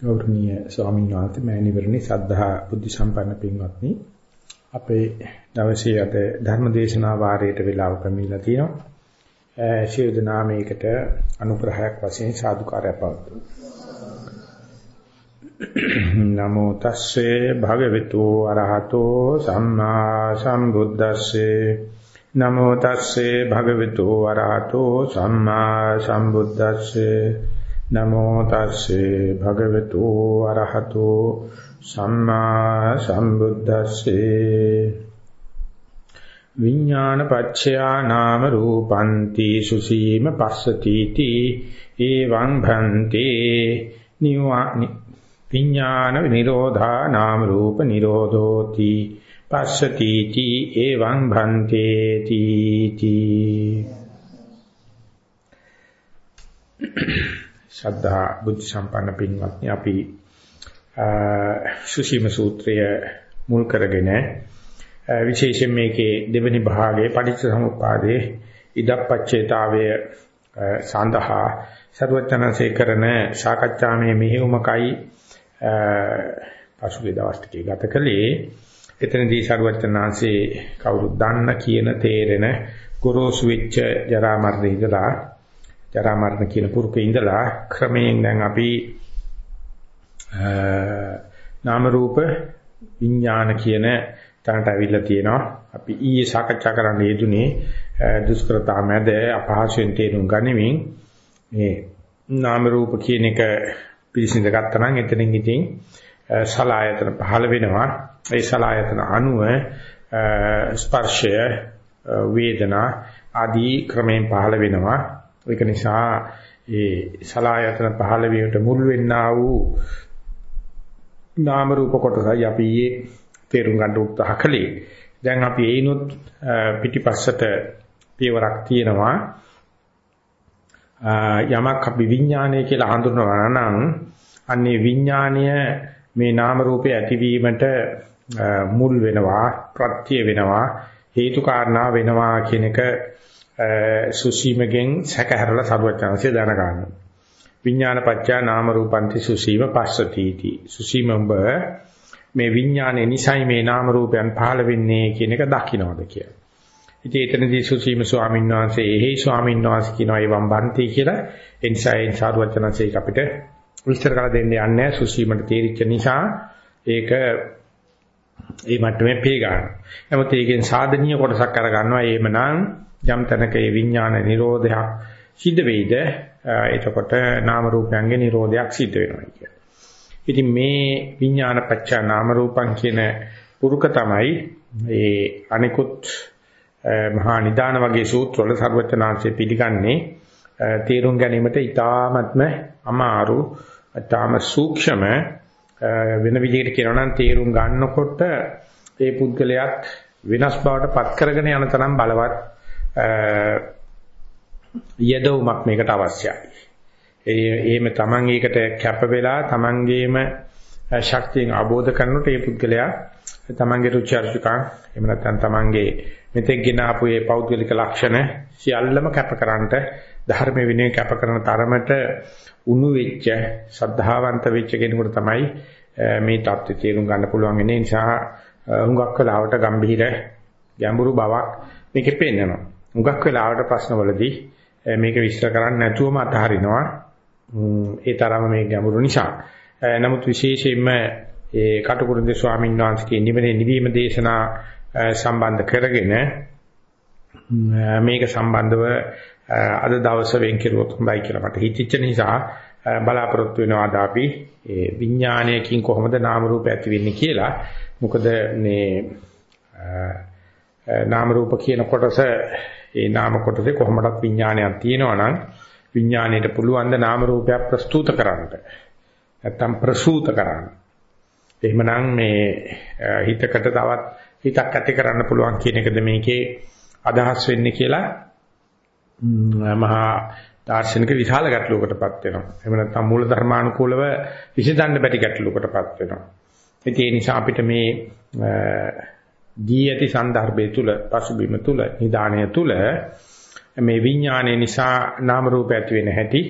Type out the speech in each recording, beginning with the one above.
ගෞරවනීය ස්වාමීන් වහන්සේ මෑණිවරණි සද්ධා බුද්ධ සම්පන්න පින්වත්නි. අපේ දවසේ අද ධර්ම දේශනා වාරයට වේලාව පැමිණලා තියෙනවා. ශිව දනාමයකට අනුග්‍රහයක් වශයෙන් සාදුකාරය පවතුන නමෝ තස්සේ භගවතු අරහතෝ සම්මා සම්බුද්දස්සේ. නමෝ තස්සේ භගවතු අරහතෝ සම්මා සම්බුද්දස්සේ. නමෝ තස්සේ භගවතු අරහතෝ සම්මා සම්බුද්දස්සේ විඥාන පච්චයා නාම රූපಂತಿ සුසීම පස්සති තී එවං භන්තේ විඥාන නිරෝධා නාම රූප නිරෝධෝති පස්සති තී එවං භන්තේ තී ශ්‍රද්ධා බුද්ධ සම්පන්න පින්වත්නි අපි සුසීම සූත්‍රය මුල් කරගෙන විශේෂයෙන් මේකේ දෙවෙනි භාගයේ පටිච්චසමුප්පාදයේ ඉදප්පච්චේතාවය සඳහා සර්වචනසේ කරන සාකච්ඡාමේ මෙහෙයුමකයි පසුගිය දවස් ටිකේ ගත කළේ. එතනදී සර්වචනාංශේ කවුරුත් දන්න කියන තේරෙන ගොරෝසු වෙච්ච ජරා මරණ ඉඳලා ජරා මරණ කියන පුරුකේ ඉඳලා ක්‍රමයෙන් දැන් අපි නාම රූප විඥාන කියන තැනට අවිල්ලා තියෙනවා. අපි ඊයේ සාකච්ඡා කරන්න යෙදුනේ දුෂ්කරතා මැද අපහසුයෙන් තේරුම් ගනිමින් මේ නාම රූප කියන එක පිළිසිඳ ගත්තා නම් එතනින් ඉතින් සලායතන පහළ වෙනවා. ඒ සලායතන අණුව ස්පර්ශය වේදනා ආදී ක්‍රමයෙන් පහළ වෙනවා. ඒක නිසා ඒ සලායතන පහළ වීමට මුල් වෙන්නා වූ නාම රූප කොටසයි අපි ඊයේ තේරුම් ගන්න උත්සාහ කළේ. දැන් අපි ඒනොත් පිටිපස්සට පියවරක් තියෙනවා. යමක් අපි විඥානය කියලා හඳුන්වනවා නම් අන්නේ විඥානය මේ නාම රූපේ ඇතිවීමට මුල් වෙනවා ප්‍රත්‍ය වෙනවා හේතු කාරණා වෙනවා කියන එක සුසීමගෙන් සැකහැරලා සරුවචනanse දැන ගන්න. විඥාන පත්‍යා නාම රූපන්ති සුසීම පස්සතිටි. සුසීම ඔබ මේ විඥානේ නිසයි මේ නාම රූපයන් පහළ වෙන්නේ කියන එක දකින්නවද කියලා. ඉතින් එතනදී සුසීම ස්වාමීන් වහන්සේ එහි ස්වාමීන් වහන්සේ කියනවා ඒ වම්බන්ති කියලා. ඒ නිසා ඒ සරුවචනanse එක අපිට විස්තර කරලා දෙන්න යන්නේ සුසීමට තේරිච්ච නිසා ඒක ඒ මට්ටමේ පේ ගන්න. නමුත් ඒකෙන් සාධනීය කොටසක් අර ගන්නවා. එහෙමනම් යම් තැනක ඒ විඥාන නිරෝධයක් සිද්ධ වෙයිද එතකොට නාම රූපයන්ගේ නිරෝධයක් සිද්ධ වෙනවා කියන්නේ. ඉතින් මේ විඥාන පච්චා නාම රූපං කියන පුරුක තමයි ඒ අනිකුත් මහා නිදාන වගේ සූත්‍රවල සර්වචනාංශය පිළිගන්නේ තේරුම් ගැනීමට ඊ타ත්ම අමාරු ඊටාම සූක්ෂම වෙන විදිහට කියනවා නම් තේරුම් ගන්නකොට ඒ පුද්ගලයාත් වෙනස් බවට පත් කරගෙන යන තරම් බලවත් යදවුමක් මේකට අවශ්‍යයි. ඒ එහෙම Taman ඒකට කැප වෙලා Tamanගේම ශක්තියෙන් අවබෝධ කරනකොට ඒ පුද්ගලයා Tamanගේ රුචි අරුචිකම් එහෙම නැත්නම් Tamanගේ මෙතෙක් ගෙන ආපු ඒ පෞද්ගලික ලක්ෂණ සියල්ලම කැපකරන්නට ධර්ම විනය කැප කරන තරමට උණු වෙච්ච ශ්‍රද්ධාවන්ත වෙච්ච කෙනෙකුට තමයි මේ தත්ත්වය තේරුම් ගන්න පුළුවන් වෙන්නේ නිසා හුඟක් වෙලාවට ගම්භීර ගැඹුරු බවක් මේකේ පේනවා හුඟක් වෙලාවට ප්‍රශ්නවලදී මේක විස්තර කරන්නේ නැතුවම අතහරිනවා. ඒ තරම මේ ගැඹුරු නිසා. නමුත් විශේෂයෙන්ම ඒ කටුකුරුන්ද ස්වාමීන් වහන්සේගේ නිවනේ නිවීම දේශනා සම්බන්ධ කරගෙන මේක සම්බන්ධව අද දවස වෙන් කෙරුවොත් හොඳයි කියලා මට හිතෙච්ච නිසා බලාපොරොත්තු වෙනවා අද අපි ඒ විඥානයකින් කොහොමද නාම රූප ඇති වෙන්නේ කියලා. මොකද මේ නාම රූප කියන කොටස ඒ නාම කොටසේ කොහොමදත් විඥානයක් තියෙනවා නම් විඥාණයට පුළුවන් ද නාම රූපයක් ප්‍රස්තුත කරන්නට නැත්තම් ප්‍රසූත කරන්න. එහෙමනම් මේ හිතකට තවත් හිතක් ඇති කරන්න පුළුවන් කියන එකද මේකේ අදහස් වෙන්නේ කියලා මහා දාර්ශනික විශාල ගැටලුවකටපත් වෙනවා. එහෙම නැත්නම් මූල ධර්මානුකූලව විසඳන්න බැරි ගැටලුවකටපත් වෙනවා. ඒ නිසා අපිට මේ දී ඇති සන්දර්භය තුල පසුබිම තුල නිදාණය තුල මේ විඥානයේ නිසා නාම රූප ඇති වෙන හැටි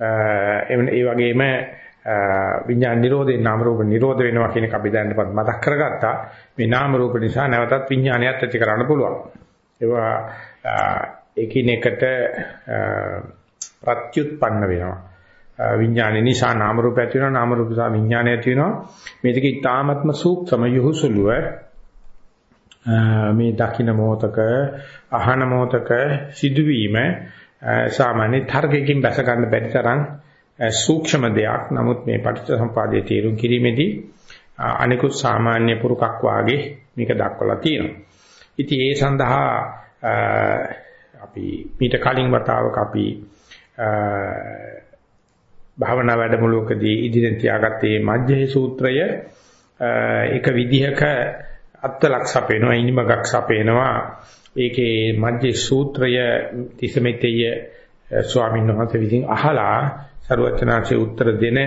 ඒ වගේම විඥාන නිරෝධේ නාම රූප නිරෝධ වෙනවා කියන එක අපි දැනටපත් මතක් කරගත්තා. මේ නාම රූප නිසා නැවතත් විඥානයත් ඇති කරන්න පුළුවන්. ඒවා එකිනෙකට ප්‍රත්‍යুৎපන්න වෙනවා. විඥාන නිසා නාම රූප ඇති වෙනවා නාම රූප නිසා විඥානය ඇති වෙනවා. මේ දෙක ඉතාමත්ම සූක්ෂම යහුසුලුව මේ දකින්න මොහතක අහන මොහතක සිදුවීම සාමාන්‍ය තර්කයෙන් බැස ගන්න බැරි තරම් සූක්ෂම දෙයක්. නමුත් මේ පටිච්චසමුපාදයේ තේරුම් කිරීමේදී අනිකුත් සාමාන්‍ය පුරුකක් වාගේ මේක දක්වලා තියෙනවා. ඉතින් ඒ සඳහා අපි මීට කලින් වතාවක අපි භාවනා වැඩමුළුවකදී ඉදිරියෙන් තියාගත්තේ මජ්ජේ සූත්‍රය එක විදිහක අත්ලක් සපේනවා ඉනිමගක් සපේනවා. ඒකේ මජ්ජේ සූත්‍රය තිසමෙතෙය ස්වාමීන් වහන්සේ විසින් අහලා ਸਰවචනාචේ උත්තර දෙන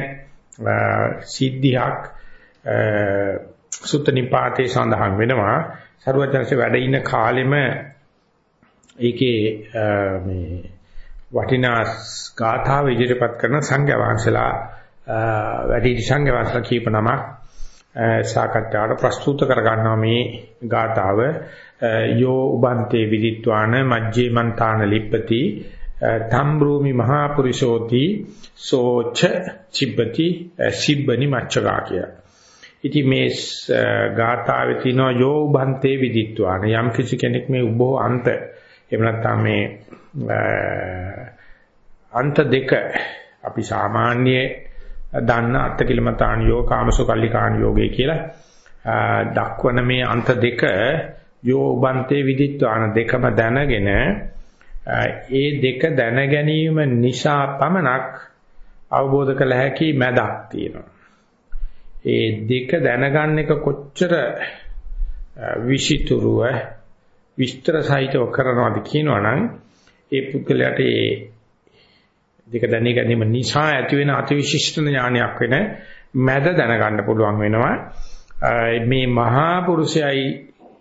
සිද්ධියක් සුත්ත නිපාතේ සඳහන් වෙනවා. ਸਰවචනාචේ වැඩ ඉන්න කාලෙම ඒකේ මේ වටිනා ගාථා විදිහටපත් කරන සංඝ වහන්සලා වැඩි සංඝ වහන්සලා කීප නමක් සාකච්ඡාවට ප්‍රස්තුත කර ගන්නවා මේ ගාථාව. යෝ උබන්තේ විදිත්වාන මජ්ජේ මන්තාන ලිප්පති තම්බ්‍රූමි මහා පුරිෂෝති සෝච චිබ්බති. සිබ්බනි මච්චගා කිය. ඉතින් මේ ගාථාවේ තියෙනවා යෝ උබන්තේ විදිත්වාන. යම් කිසි කෙනෙක් මේ උබෝ අන්ත එහෙම නැත්නම් මේ අන්ත දෙක අපි සාමාන්‍ය දන්න අත්කිලමතාන යෝග කාමසුකල්ලිකාන යෝගය කියලා දක්වන මේ අන්ත දෙක යෝ උබන්තේ විදිත්වාන දෙකම දැනගෙන ඒ දෙක දැන ගැනීම නිසා පමණක් අවබෝධ කළ හැකි මැදක් තියෙනවා. ඒ දෙක දැනගන්න එක කොච්චර විෂිතුරුව විස්තර සහිතව කරනවද කියනවනම් ඒ පුද්ගලයාට ඒ දෙක දැන ගැනීම නිසා ඇති වෙන අතිවිශිෂ්ට ඥානයක් වෙන මැද දැනගන්න පුළුවන් වෙනවා. මේ මහා පුරුෂයයි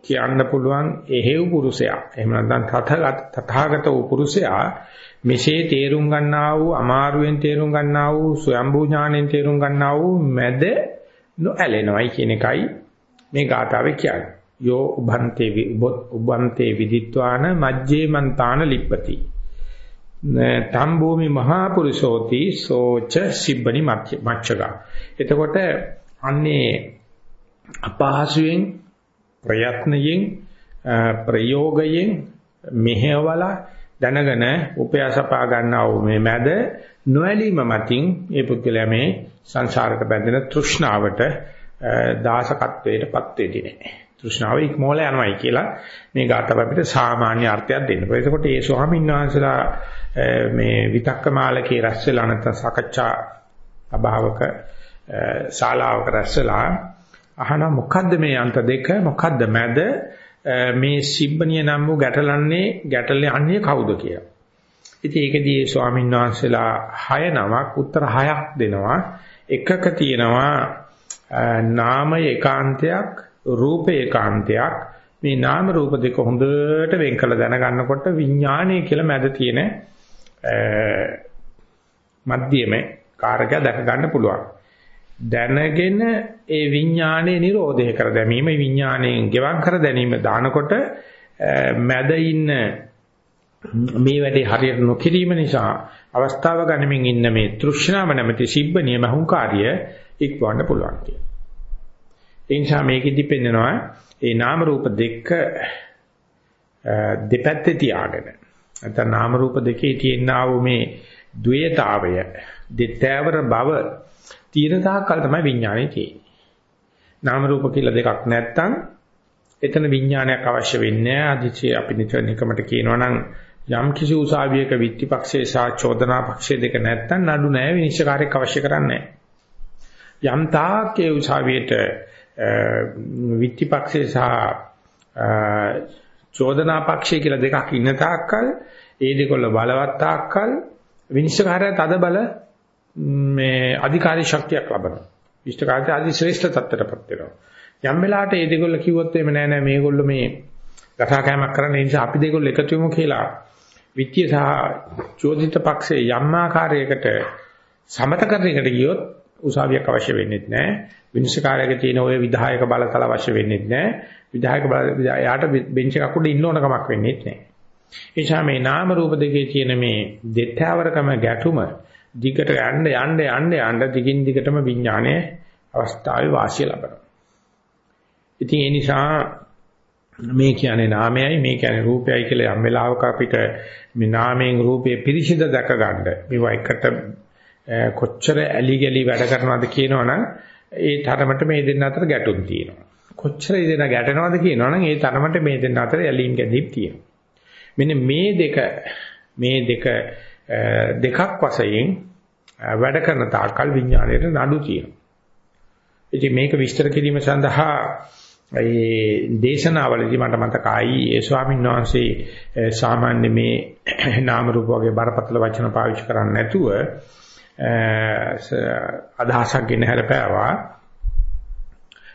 කියන්න පුළුවන් එහෙව් පුරුෂයා. එහෙම නැත්නම් තථාගත තථාගත වූ පුරුෂයා මෙසේ තේරුම් ගන්නා වූ අමාරුවෙන් තේරුම් ගන්නා වූ ස්වයම්බූ ඥාණයෙන් තේරුම් ගන්නා වූ මැද නොඇලෙනවයි කියන එකයි මේ ගාථාවේ කියන්නේ. යෝ උභන්තේ උභන්තේ විදිත්වාන මජ්ජේ මන්තාන ලිප්පති. තම්බෝමි මහා පුරුෂෝති සෝච සිබ්බනි මච්චගා. එතකොට අන්නේ අපහසුයෙන් ප්‍රයත්නයෙන් ප්‍රයෝගයෙන් මෙහෙවලා දැනගෙන උපයාසපා ගන්නා වූ මේ මැද නොඇලීම මතින් මේ පුද්ගලයා මේ සංසාරයට බැඳෙන තෘෂ්ණාවට දාසකත්වයටපත් වෙන්නේ නැහැ. තෘෂ්ණාව ඉක්මෝල යනවායි කියලා මේ ගාතව අපිට සාමාන්‍ය අර්ථයක් දෙන්න. එතකොට මේ ස්වාමීන් වහන්සේලා මේ විතක්කමාලකේ රැස් වෙලා නැත්නම් සාකච්ඡා අභාවක ශාලාවක රැස් වෙලා අහන මොකද්ද මේ අන්ත දෙක මොකද්ද මැද මේ සිබ්බනිය නම් වූ ගැටලන්නේ ගැටලේ අන්නේ කවුද කියලා. ඉතින් ඒකදී ස්වාමීන් වහන්සේලා 6 නමක් උත්තර 6ක් දෙනවා. එකක තියෙනවා නාමය ඒකාන්තයක් රූපේ ඒකාන්තයක් මේ නාම රූප දෙක හොඳට වෙන් කළ දැනගන්නකොට විඥානය කියලා මැද තියෙන මධ්‍යම කාරකය දැක ගන්න පුළුවන්. දැනගෙන ඒ විඥානයේ Nirodhe කර දැමීම විඥාණයෙන් ගෙවම් කර දැමීම දානකොට මැද ඉන්න මේ වැඩේ හරියට නොකිරීම නිසා අවස්ථාව ගනිමින් ඉන්න මේ තෘෂ්ණාව නැමැති සිබ්බනිය මහුංකාරිය ඉක්වන්න පුළුවන් කියන. ඒ නිසා මේකෙදි පෙන්නනවා ඒ නාම රූප දෙක දෙපැත්තේ තියාගෙන නැත්නම් නාම රූප දෙකේ තියෙනා වූ මේ ද්වේතාවය දෙතෑවර බව තියෙන තාක්කල් තමයි විඥානේ තියෙන්නේ. නාම රූප කියලා දෙකක් නැත්තම් එතන විඥානයක් අවශ්‍ය වෙන්නේ නැහැ. අදිචේ අපි නිකමට කියනවා නම් යම් කිසි උසාවියක විත්තිපක්ෂයේ සහ චෝදනා පක්ෂයේ දෙක නැත්තම් නඩු නැහැ විනිශ්චයකාරයක් අවශ්‍ය කරන්නේ නැහැ. යම් තාක්කේ උසාවියට විත්තිපක්ෂයේ සහ චෝදනා පක්ෂය කියලා දෙකක් ඉන්න තාක්කල් ඒ දෙකොල්ල බලවත් තාක්කල් විනිශ්චයකාරය තද බල මේ අධිකාරී ශක්තියක් ලබනවා. ඉෂ්ඨකාරී ආදී ශ්‍රේෂ්ඨ තත්ත්වයටපත් වෙනවා. යම් වෙලාවට මේ දෙකොල්ල කිව්වොත් එimhe නෑ නෑ මේගොල්ලෝ මේ ගතාකෑමක් කරන්න ඒ නිසා අපි දෙකොල්ල එකතු වෙමු කියලා විත්‍ය සහ චෝදිත පක්ෂයේ යම් ආකාරයකට සමත කරන්නකට ගියොත් උසාවියක් අවශ්‍ය වෙන්නේ නැහැ. විනිශ්චයකාරයෙක් තියෙන ওই විධායක බලතල අවශ්‍ය වෙන්නේ නැහැ. විධායක බල යාට බෙන්ච් එකක් උඩ ඉන්න ඕන කමක් වෙන්නේ නැහැ. ඒ නිසා මේ නාම රූප දෙකේ තියෙන මේ දෙත්‍යවරකම ගැටුම දිගට යන්න යන්න යන්න යන්න දිගින් දිගටම විඥානයේ අවස්ථාවේ වාසිය ලබනවා. ඉතින් ඒ නිසා මේ කියන්නේ නාමයයි මේ කියන්නේ රූපයයි කියලා යම් වෙලාවක අපිට මේ නාමයෙන් රූපයේ පිරිසිඳ දැක ගන්න මේවා එකට කොච්චර ඇලි ගලි වැඩ කරනවද කියනවනම් ඒ තරමට මේ දෙන්න අතර ගැටුම් තියෙනවා. කොච්චර ඒ දෙන්න ගැටෙනවද කියනවනම් ඒ තරමට මේ දෙන්න අතර ඇලීම් ගැදීම් තියෙනවා. මෙන්න මේ දෙක මේ දෙක දෙකක් වශයෙන් වැඩ කරන තාකල් විඥාණයට නඩු තියෙනවා. ඉතින් මේක විස්තර කිරීම සඳහා ඒ දේශනාවලදී මට මතකයි ඒ ස්වාමීන් වහන්සේ සාමාන්‍ය මේ නාම රූප වගේ බරපතල වචන පාවිච්චි කරන්නේ නැතුව අදහසක් ගෙන හැරපෑවා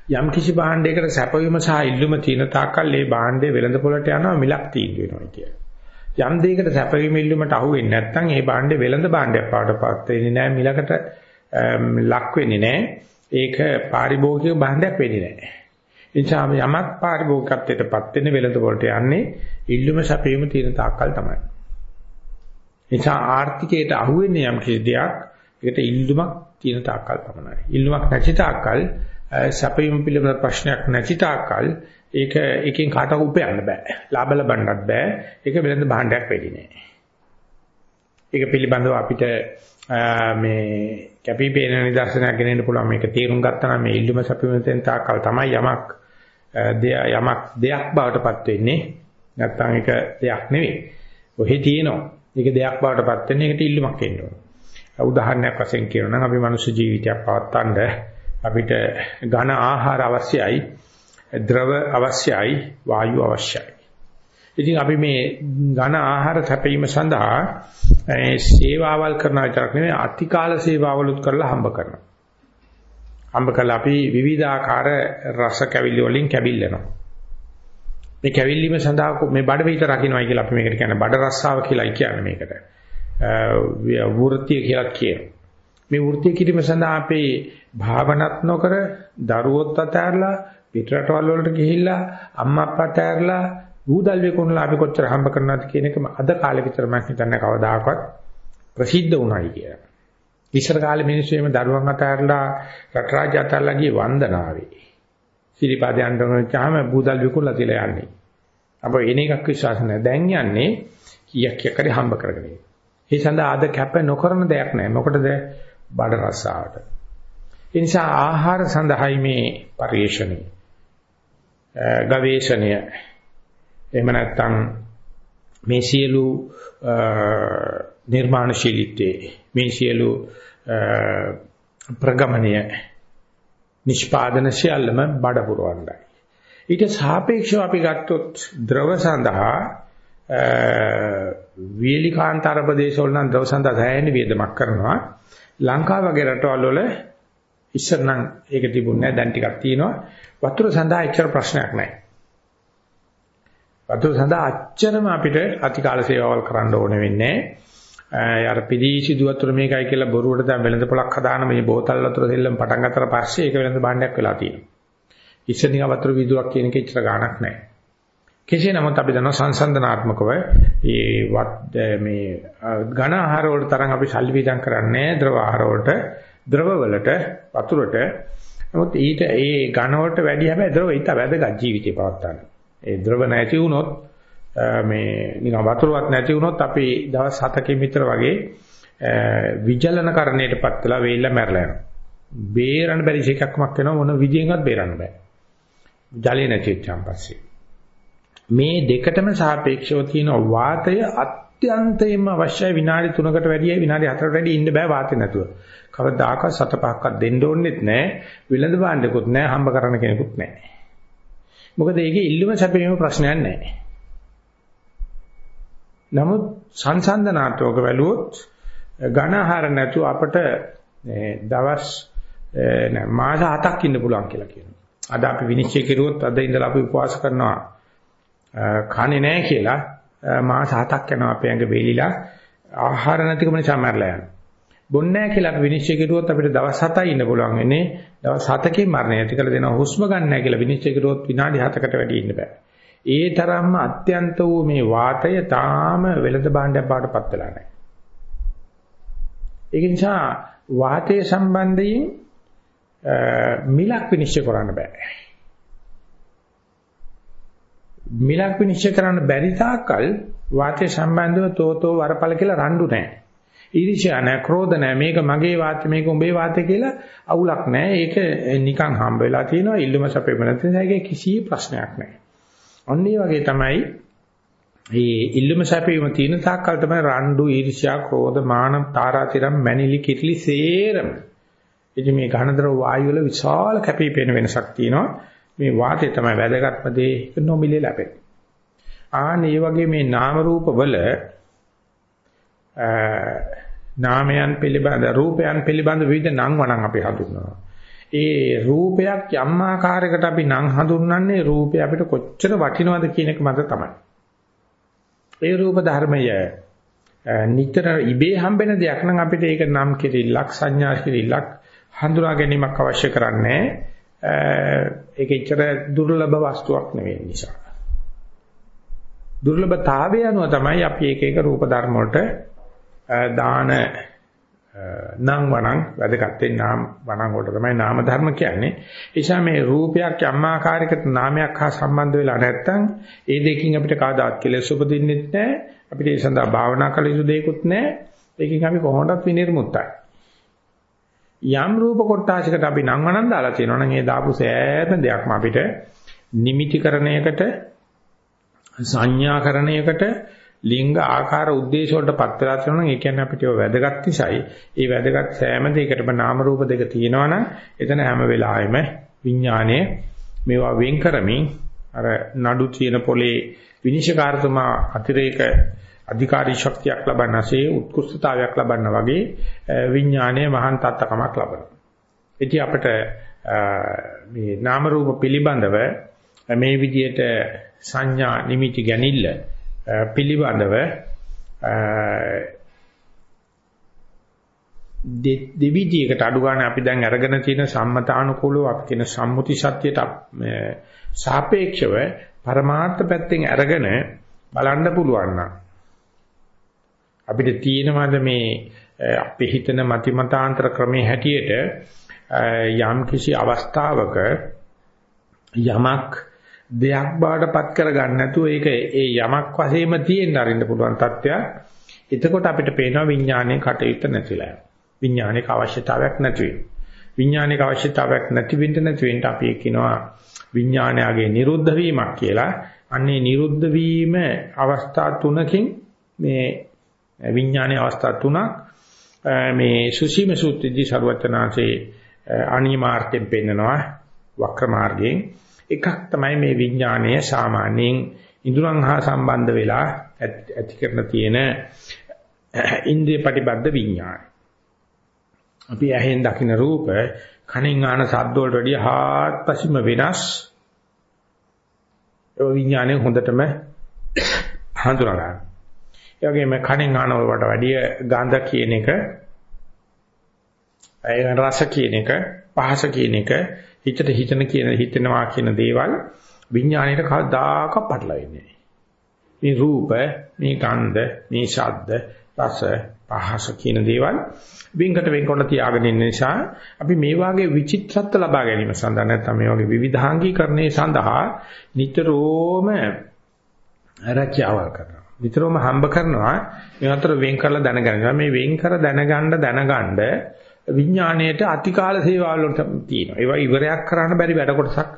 යම් කිසි භාණ්ඩයකට සැපවීම සහ ඉල්ලුම තියෙන තාක්කල් ඒ භාණ්ඩය වෙළඳ පොළට යනවා මිලක් තීන්දුව වෙනවා කියලා. යම් දෙයකට සැපවීම ඉල්ලුමට අහු වෙන්නේ නැත්නම් ඒ භාණ්ඩය වෙළඳ භාණ්ඩයක් පාටපත් වෙන්නේ නැහැ මිලකට ලක් වෙන්නේ නැහැ. ඒක පාරිභෝගික භාණ්ඩයක් වෙන්නේ නැහැ. එනිසා යමක් පාරිභෝගිකත්වයටපත් වෙන වෙළඳ පොළට යන්නේ ඉල්ලුම සැපීම තියෙන තාක්කල් තමයි. එනිසා ආර්ථිකයට අහු වෙන්නේ යම් කිසි දෙයක් ඒකට ඉල්ලුමක් තියෙන තාක්කල් පමණයි. ඉල්ලුමක් නැති තාක්කල් සැපීම පිළිබඳ ප්‍රශ්නයක් නැති තාක්කල් ඒක එකෙන් කාටවත් උපයන්න බෑ. ලාභ ලබන්නත් බෑ. ඒක වෙළඳ භාණ්ඩයක් වෙන්නේ නෑ. ඒක පිළිබඳව අපිට මේ කැපිපේන නිදර්ශනයක් ගෙනෙන්න පුළුවන් මේක තේරුම් ගත්තා නම් මේ ඉල්ලුම සැපීමෙන් තාක්කල් තමයි යමක් යමක් දෙයක් බවටපත් වෙන්නේ නැත්නම් ඒක දෙයක් නෙවෙයි. ඔහි තියෙනවා. ඒක දෙයක් බවටපත් වෙන්නේ ඒකට ඉල්ලුමක් එන්න ඕන. උදාහරණයක් වශයෙන් කියනවා නම් අපි මනුෂ්‍ය ජීවිතයක් පවත්වන්න අපිට ඝන ආහාර අවශ්‍යයි, ද්‍රව අවශ්‍යයි, වායු අවශ්‍යයි. ඉතින් අපි මේ ඝන ආහාර සැපීම සඳහා සේවාවල් කරන විතරක් නෙවෙයි අතිකාල සේවාවලුත් කරලා හම්බ කරනවා. හම්බ කළා අපි විවිධාකාර රස කැවිලි වලින් කැවිල්ලනවා. මේ කැවිල්ලිම සඳහා මේ බඩ පිට රකින්නයි කියලා අපි මේකට කියන්නේ බඩ රස්සාව කියලායි කියන්නේ මේකට. වෘත්තිය කියලා කියනවා. මේ වෘත්තිය කිරීම සඳහා අපේ භාවනත් නොකර දරුවොත් අතහැරලා පිටරටවල් වලට ගිහිල්ලා අම්මා අප්පා අතහැරලා බූදල් වේකුණලා අපි කොච්චර හම්බ කරනවද කියන එක අද කාලේ විතර මම හිතන්නේ කවදාකවත් ප්‍රසිද්ධ වුණායි කියලා. ඉස්සර කාලේ මිනිස්සු එහෙම දරුවන් අතහැරලා රට රාජ්‍ය අතහැරලා ගියේ වන්දනාවේ. සිරිපාදයන් රොනචාම බුදල් විකුණලා තියලා යන්නේ. අප එන එකක් විශ්වාස නැහැ. දැන් යන්නේ කීයක් කීයක් හරි හම්බ කරගෙන. ඒ සඳහා අද කැප නොකරන දෙයක් නැහැ. මොකටද? බඩ රස්සාවට. ඒ නිසා ආහාර සඳහායි මේ පරිශ්‍රණය. ගවේෂණය. එහෙම නැත්නම් මේ සියලු නිර්මාණශීලීත්වයේ මේ සියලු ප්‍රගමණය නිෂ්පාදන සියල්ලම බඩ පුරවන්නයි. ඊට සාපේක්ෂව අපි ගත්තොත් ද්‍රව සඳහා වීලිකාන්තර ප්‍රදේශවල නම් ද්‍රව සඳහා සෑහෙන වියදමක් කරනවා. ලංකාව වගේ රටවල් වල ඉස්සර නම් ඒක තිබුණේ නැහැ දැන් ටිකක් තියෙනවා. වතුර සඳහා එච්චර ප්‍රශ්නයක් නැහැ. වතුර සඳහා අච්චරම අපිට අතිකාල සේවාවල් කරන්න ඕන වෙන්නේ නැහැ. අර පිළිසිදු වතුර මේකයි කියලා බොරුවට දැන් වෙළඳ පොලක් හදාන මේ බෝතල් වතුර දෙල්ලම පටන් ගත්තට පස්සේ ඒක වෙළඳ භාණ්ඩයක් වෙලා තියෙනවා. ඉස්සෙනික වතුර විදුවක් කියන එක ඉච්චර ගාණක් නැහැ. කෙසේ නමුත් අපි දන්නවා සංසන්දනාත්මකව මේ මේ ඝන ආහාර වලට තරම් අපි සල්ලි විදම් කරන්නේ ද්‍රව ආහාර වලට ද්‍රව වලට වතුරට නමුත් ඊට ඒ ඝන වලට වැඩි හැබැයි ද්‍රව ඊට වැදගත් ජීවිතේ පවත්වාගෙන. ඒ ද්‍රව නැති වුණොත් මේ නිකන් වතුරවත් නැති වුණොත් අපි දවස් 7කින් විතර වගේ විජලනකරණයටපත් වෙලා වේල්ල මැරලා යනවා. බේරන්න බැරි එකක්මක් වෙනවා මොන විදියෙන්වත් බේරන්න බෑ. ජලය නැතිවෙච්චාන් පස්සේ. මේ දෙකටම සාපේක්ෂව තියෙන වාතය අත්‍යන්තයෙන්ම අවශ්‍යයි විනාඩි 3කට වැඩිය විනාඩි 4කට වැඩිය ඉන්න බෑ වාතය නැතුව. කවදාකවත් සත පහක්වත් දෙන්න ඕනෙත් නෑ. විලඳ භාණ්ඩකුත් නෑ හම්බ කරන්න කෙනෙකුත් නෑ. මොකද ඒකේ ඉල්ලුම සැපීම ප්‍රශ්නයක් නෑ. නමුත් සංසන්දනාත්මක බැලුවොත් ඝන ආහාර නැතුව අපට දවස් නෑ මාස 7ක් ඉන්න පුළුවන් කියලා කියනවා. අද අපි විනිශ්චය කෙරුවොත් අද ඉඳලා අපි උපවාස කරනවා කන්නේ නෑ කියලා මාස 7ක් යනවා අපේ ඇඟ වේලිලා ආහාර නැතිකම නිසා මැරලා යනවා. බොන්නේ නැහැ කියලා අපි විනිශ්චය කරුවොත් අපිට දවස් 7යි ඉන්න පුළුවන් වෙන්නේ. දවස් 7කින් මරණය ඇති කරලා දෙනවා. හුස්ම ගන්න නැහැ කියලා විනිශ්චය කරුවොත් විනාඩි 7කට වැඩි ඉන්න බෑ. ඒ තරම්ම අත්‍යන්ත වූ මේ වාතය තාම වෙළඳ භාණ්ඩයක් බවට පත් වෙලා නැහැ. ඒක නිසා වාතය සම්බන්ධයෙන් මිලක් විනිශ්චය කරන්න බෑ. මිලක් විනිශ්චය කරන්න බැරි තාක්කල් වාතය සම්බන්ධව තෝතෝ වරපල කියලා රණ්ඩු නැහැ. ඊර්ෂ්‍යා නැහැ, ක්‍රෝධ නැහැ. මේක මගේ වාතය, මේක උඹේ වාතය කියලා අවුලක් නැහැ. ඒක නිකන් හම්බ වෙලා තියෙනවා. ඉල්ලුම සැපෙම නැත්නම් ඒකේ කිසි ප්‍රශ්නයක් නැහැ. අන්න වගේ තමයි මේ ඉල්ලුම සැපීම තියෙන තාක්කල් තමයි රණ්ඩු, ඊර්ෂ්‍යා, ක්‍රෝධ, මාන, තාරාතිරම්, මැනිලි, කිරිලි සේරම. ඉතින් මේ ඝනතර වායු වල විශාල කැපිපෙන වෙනසක් තියෙනවා. මේ වාතය තමයි වැදගත්ම දේ නොමිලේ ලැබෙන්නේ. ආන් මේ වගේ මේ නාම රූප වල නාමයන් පිළිබඳ රූපයන් පිළිබඳ විවිධ නම් වණන් අපි හඳුන්වනවා. ඒ රූපයක් යම් ආකාරයකට අපි නම් හඳුන්වන්නේ රූපය අපිට කොච්චර වටිනවද කියන එක මත තමයි. ඒ රූප ධර්මය නිතර ඉබේ හම්බෙන දෙයක් නම් අපිට ඒක නම් කිරිල්ලක් සංඥා කිරිල්ලක් හඳුනා ගැනීමක් අවශ්‍ය කරන්නේ ඒක එච්චර දුර්ලභ වස්තුවක් නෙවෙයි නිසා. දුර්ලභතාවය අනුව තමයි අපි එක එක රූප ධර්ම වලට දාන නම් වණන් වැදගත් වෙන නාම වණන් වලට තමයි නාම ධර්ම කියන්නේ. ඒ නිසා මේ රූපයක් යම් ආකාරයකට නාමයක් හා සම්බන්ධ වෙලා නැත්නම් ඒ දෙකකින් අපිට කවදාත් කෙලෙස් උපදින්නෙත් නැහැ. අපිට ඒ සඳහා භාවනා කළ යුතු දෙයක්වත් නැහැ. ඒකෙන් අපි කොහොමදත් විනිර්මුක්තයි. යම් රූප කොටාශයකට අපි නම් වණන් දාලා තියෙනවා නම් ඒ දාපු සෑම දෙයක්ම අපිට නිමිතිකරණයකට සංඥාකරණයකට ලිංග ආකාර උද්දේශ වලට පත් වෙලා තියෙනවා නම් ඒ කියන්නේ අපිට ඒව වැදගත් නිසායි. ඒ වැදගත් සෑම දෙයකටම නාම රූප දෙක තියෙනවා නම් එතන හැම වෙලාවෙම විඥානයේ මේවා වෙන් කරමින් අර නඩු තියෙන පොලේ විනිශ්චයකාරතුමා අතිරේක අධිකාරී ශක්තියක් ලබනසේ උත්කෘෂ්ඨතාවයක් ලබන්න වගේ විඥානයේ මහාන් තත්කමක් ලබනවා. ඉතින් අපිට මේ නාම රූප පිළිබඳව මේ විදිහට සංඥා නිමිති ගැනීමල පිළිබඳව දෙවිදියකට අඩු ගන්න අපි දැන් අරගෙන තියෙන සම්මතානුකූලව අපි කියන සම්මුති සත්‍යයට සාපේක්ෂව පරමාර්ථ පැත්තෙන් අරගෙන බලන්න පුළුවන් නම් අපිට තියෙනවද මේ අපි හිතන මතිමතාන්තර ක්‍රමයේ හැටියට යම් කිසි අවස්ථාවක යමක් දෙයක් බාටපත් කරගන්න නැතුව ඒක ඒ යමක් වශයෙන්ම තියෙන්න අරින්න පුළුවන් තත්ත්වයක්. එතකොට අපිට පේනවා විඥානයේ කටයුත්ත නැතිලා යනවා. විඥානයේ අවශ්‍යතාවයක් නැති වෙනවා. විඥානයේ අවශ්‍යතාවයක් නැති වෙන්න නැති වෙන්න අපි කියනවා විඥානයගේ නිරුද්ධ වීමක් කියලා. අන්නේ නිරුද්ධ වීම අවස්ථා තුනකින් මේ විඥානයේ අවස්ථා තුනක් මේ සුසීම සූත්‍රයේදී සරුවචනාංශේ අනිමාර්ථයෙන් පෙන්නනවා වක්‍ර මාර්ගයෙන් එකක් තමයි මේ විඥාණය සාමාන්‍යයෙන් ඉඳුරන් හා සම්බන්ධ වෙලා ඇති කරන තියෙන ඉන්ද්‍රිය ප්‍රතිබද්ධ විඥානය. අපි ඇහෙන් දකින රූප කනින් ආන ශබ්ද වලට වඩා හාත්පසින්ම වෙනස්. ඒ විඥානය හොඳටම හඳුනා ගන්න. ඒ වගේම කනින් ආන වලට වැඩිය ගඳ කියන එක ඒ රස කියන එක පහස කියන එක හිතට හිතන කියන හිතනවා කියන දේවල් විඥාණයට කවදාක පටලවෙන්නේ මේ රූප, මේ ගන්ධ, මේ ශබ්ද, රස, පහස කියන දේවල් වින්කට වෙන්කොට තියාගෙන ඉන්න නිසා අපි මේ වාගේ විචිත්‍රත්ව ලබා ගැනීම සඳහා නැත්නම් මේ වගේ විවිධාංගීකරණය සඳහා නිතරම රැකියාවල් කරනවා. නිතරම හම්බ කරනවා මේ අතර වෙන් කරලා දැනගන්නවා. මේ වෙන් කර දැනගන්න දැනගන්න විඥාණයට අතිකාල සේවාවල තියෙනවා. ඒවා ඉවරයක් කරන්න බැරි වැඩ කොටසක්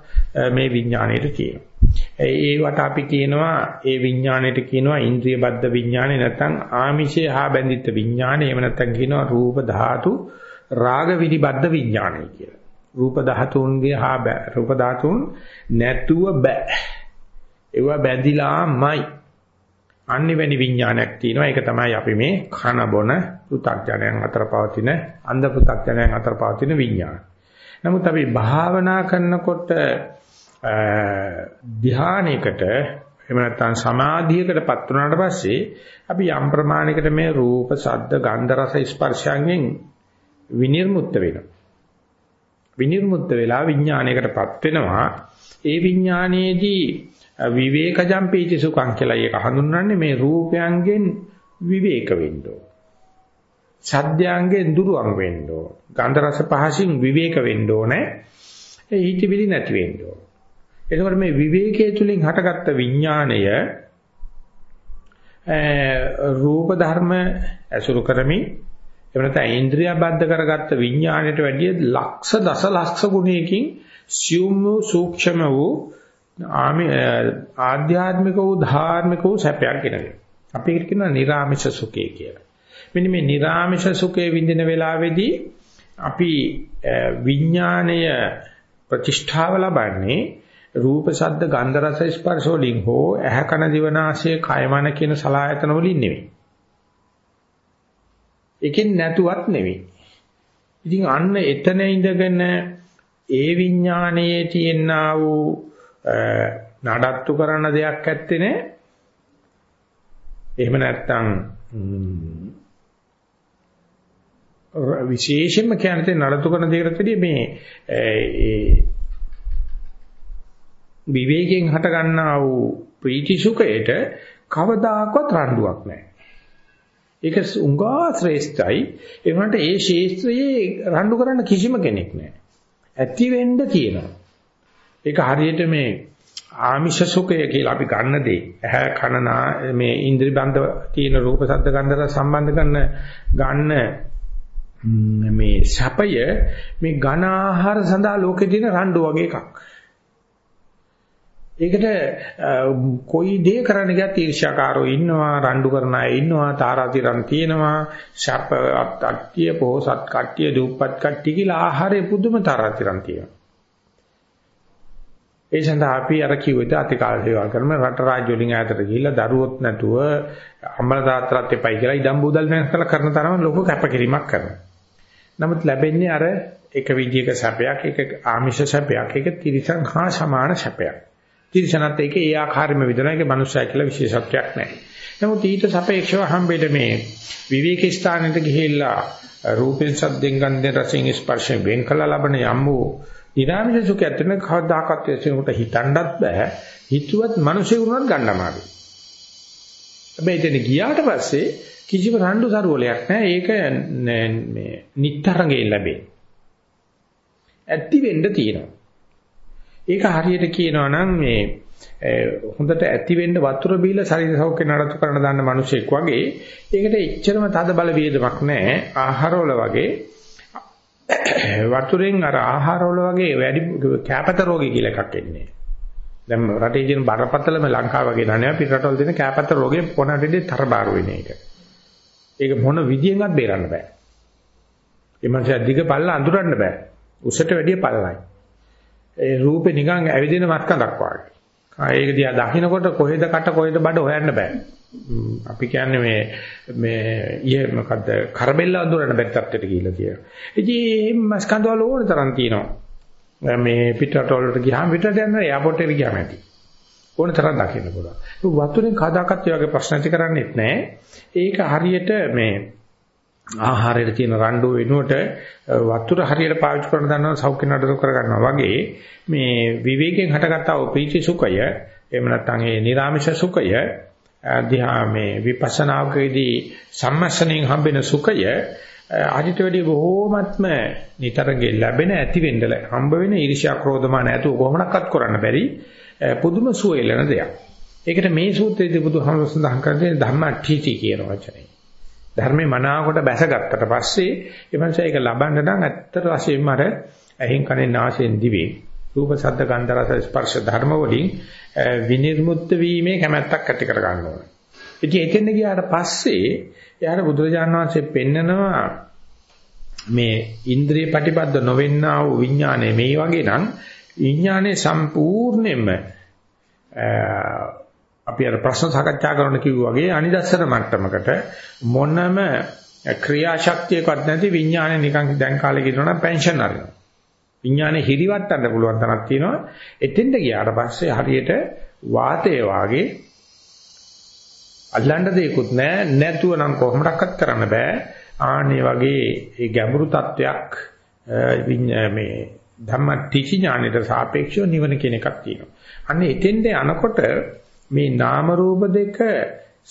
මේ විඥාණයට තියෙනවා. ඒවට අපි කියනවා ඒ විඥාණයට කියනවා ඉන්ද්‍රිය බද්ධ විඥාණය නැත්නම් ආමිෂේ හා බැඳිච්ච විඥාණය. එහෙම නැත්නම් කියනවා රූප ධාතු රාග විනිබද්ධ විඥාණය කියලා. රූප ධාතුන්ගේ හා රූප ධාතුන් නැතුව බෑ. ඒවා බැඳිලාමයි. අනිවැනි විඥානයක් තියෙනවා. ඒක තමයි අපි මේ කන බොන පෘථග්ජනයන් අතර පවතින අන්ධ පෘථග්ජනයන් අතර පවතින විඥාන. නමුත් අපි භාවනා කරනකොට ධානයකට එහෙම නැත්නම් සමාධියකටපත් වුණාට පස්සේ අපි යම් ප්‍රමාණයකට මේ රූප, ශබ්ද, ගන්ධ, රස, ස්පර්ශයන්ගෙන් විනිර්මුක්ත වෙනවා. විනිර්මුක්ත වෙලා විඥානයකටපත් වෙනවා. ඒ විඥානයේදී විවේකජම් පීති සුඛං කියලා ඒක හඳුන්වන්නේ මේ රූපයන්ගෙන් විවේක වෙන්න ඕන. සද්දයන්ගෙන් දුරවන් වෙන්න ඕන. ගන්ධ රස පහසින් විවේක වෙන්න ඕනේ. ඒ හිතවිලි නැති වෙන්න ඕන. එතකොට මේ විවේකයේ තුලින් හටගත්ත විඥාණය රූප ධර්ම ඇසුරු කරමින් එහෙම නැත්නම් ඉන්ද්‍රිය බද්ධ කරගත්ත විඥාණයට වැඩිය ලක්ෂ දසලක්ෂ ගුණයකින් සියුම් වූ සූක්ෂම වූ ආධ්‍යාත්මික වූ ධාර්මික වූ සැපයක් ගෙනදෙනවා. අපි ඒකට කියනවා නිර්ාමිෂ සුඛය කියලා. මෙන්න මේ නිර්ාමිෂ සුඛයේ විඳින වෙලාවේදී අපි විඥාණය ප්‍රතිෂ්ඨාව ලබන්නේ රූප ශබ්ද ගන්ධ රස ස්පර්ශ වලින් හෝ ඇහ කන දිව නාසය කය මන කියන සලආයතන වලින් නෙවෙයි. ඒකෙන් නැතුවත් නෙවෙයි. ඉතින් අන්න එතන ඉඳගෙන ඒ විඥානයේ තියෙනා වූ නඩත්තු කරන දෙයක් ඇත්තේ නේ. එහෙම නැත්නම් විශේෂයෙන්ම කියන්නේ නඩත්තු කරන දෙයකට මේ ඒ විවේකයෙන් හට ගන්නා වූ ප්‍රීති සුඛයට කවදාකවත් රණ්ඩුවක් නැහැ. ඒක උංගා ශ්‍රේෂ්ඨයි. ඒ වුණාට ඒ ශේෂ්ත්‍රයේ රණ්ඩු කරන්න කිසිම කෙනෙක් නැහැ. ඇති වෙන්න තියෙනවා. ඒක හරියට මේ ආමිෂ සුඛය කියලා අපි ගන්න දේ. ඇහැ කන මේ ඉන්ද්‍රි බන්ධ තියෙන රූප ශබ්ද ගන්ධ රස සම්බන්ධ කරන ගන්න මේ සැපය මේ ඝන ආහාර සඳහා ලෝකේ තියෙන රණ්ඩු වගේ එකක්. ඒකට කොයි දේ කරන්න ගියත් ඊර්ෂ්‍යාකාරෝ ඉන්නවා රණ්ඩු කරන අය ඉන්නවා තාරාතිරම් තියෙනවා ශප්ප අට්ටිය පොහසත් කට්ටිය දුප්පත් කට්ටිය කියලා ආහාරයේ පුදුම තාරාතිරම් තියෙනවා ඒ සඳහා අපි අර කිව්වෙද අතිකාල සේවා කරන රට රාජ්‍ය වලින් ඈතට ගිහිල්ලා දරුවොත් නැතුව අම්මලා තාත්තලාත් එපයි කියලා ඉඩම් බුදල් වෙනස් කරන තරම ලොකු කැපකිරීමක් කරනවා. නමුත් ලැබෙන්නේ අර එක විදියක සැපයක් එක ආමිෂ සැපයක් එක තිරිසන් හා සමාන සැපයක්. තිරසනත් ඒකේ ඒ ආකාරයෙන්ම විදන එක මනුස්සය කියලා විශේෂත්වයක් නැහැ. නමුත් ඊට සපේක්ෂව හම්බෙන්න මේ විවේක ස්ථානෙට ගිහිල්ලා රූපෙන් සද්දෙන් ගන්ධෙන් රසෙන් ස්පර්ශයෙන් වෙන් කළ ලබන යම් වූ ඊරාමිෂ සුඛයත් වෙන කවදාකවත් එසේකට හිතන්නත් බෑ. හිතුවත් මිනිසෙ වුණත් ගන්න අමාරුයි. හැබැයි එතන ගියාට පස්සේ කිසිම රණ්ඩු සරුවලයක් නැහැ. ඒක මේ නිට්ටරංගේ ලැබෙන්නේ. ඇත්ති වෙන්න තියෙනවා. ඒක හරියට කියනවා නම් මේ හොඳට ඇති වෙන්න වතුර බීලා ශරීර සෞඛ්‍ය නඩත්තු කරන දාන්න මිනිසෙක් වගේ ඒකට එච්චරම තද බල වේදමක් නැහැ ආහාරවල වගේ වතුරෙන් අර ආහාරවල වගේ වැඩි කැපත රෝගී කියලා එකක් එන්නේ. දැන් රටේ තියෙන බරපතලම ලංකාව වගේ නෑ පිටරටවල තියෙන කැපත රෝගේ පොනඩේ තරබාරු වෙන එක. ඒක මොන විදියෙන්වත් බේරන්න බෑ. ඒ මනුස්සයා දිග පල්ල අඳුරන්න බෑ. උසට වැඩිය පල්ලයි. ඒ රූපේ නිකන් ඇවිදින මත්කඳක් වගේ. ඒක දිහා දකින්නකොට කොහෙද කට කොහෙද බඩ හොයන්න බෑ. අපි කියන්නේ මේ මේ ඊයේ මොකද්ද කරබෙල්ල අඳුරන බැරි තත්ත්වයට ගිහිල්ලා කියලා. ඉතින් මස්කඳ වල ඕන තරම් තියෙනවා. මේ පිටරට වලට ගියාම පිටරට යන එයාපෝට් එකට ගියාම ඇති. ඕන තරම් දකින්න පුළුවන්. වතුරෙන් කදාකත් වගේ ප්‍රශ්න ඇති කරන්නේත් නැහැ. ඒක හරියට මේ ආහාරයට තියෙන රණ්ඩු වෙනුවට වතුර හරියට පාවිච්චි කරන දන්නවා සෞඛ්‍ය නඩතු කර ගන්නවා වගේ මේ විවේකයෙන් හටගත්තා වූ ප්‍රීති සුඛය එහෙම නැත්නම් ඒ නිර්ාමිෂ සුඛය අධ්‍යා මේ විපස්සනාකේදී සම්මස්සණයෙන් හම්බෙන සුඛය අදිට වැඩි බොහෝමත්ම නිතරගේ ලැබෙන ඇති වෙන්න හම්බ වෙන ඊර්ෂ්‍යා ක්‍රෝධමාන ඇතුව කොහොමනක්වත් කරන්න බැරි පුදුම සුවයලන දෙයක්. ඒකට මේ සූත්‍රයේදී බුදුහාමුදුරුවෝ සඳහන් කරන්නේ ධම්මට්ඨීති කියන වචනේ. ධර්මේ මනාවකට බැසගත්තට පස්සේ ඒ මනුස්සයා ඒක ලබන්න නම් ඇත්තට වශයෙන්ම අර ඇහෙන් කනෙන් නාසයෙන් දිවේ රූප ශබ්ද ගන්ධ රස ස්පර්ශ ධර්ම වලින් විනිර්මුක්ත වීමේ කැමැත්තක් ඇති කර ගන්න ඕනේ. ඉතින් එතෙන් ගියාට පස්සේ යාර බුදුරජාණන් වහන්සේ පෙන්නනවා මේ ඉන්ද්‍රිය ප්‍රතිබද්ධ නොවෙන්නා වූ විඥානය මේ වගේ නම් විඥානයේ සම්පූර්ණයෙන්ම අපි අර ප්‍රශ්න සාකච්ඡා කරන කිව්වා වගේ අනිදස්සන මට්ටමකට මොනම ක්‍රියාශක්තියක්වත් නැති විඥානය නිකන් දැන් කාලේ කියනවා පෙන්ෂන් අරිනවා. විඥානේ හිරිවට්ටන්න පුළුවන් තරක් තියෙනවා. එතෙන්ට ගියාට පස්සේ හරියට වාතය වාගේ අල්ලන්න දෙයක්වත් නැහැ. නැතුව නම් කොහොමඩක්වත් කරන්න බෑ. ආනේ වගේ ඒ ගැඹුරු තත්වයක් මේ ධම්මටිචි ඥානෙට සාපේක්ෂව නිවන කියන එකක් තියෙනවා. අන්න එතෙන්ද යනකොට මේ නාම රූප දෙක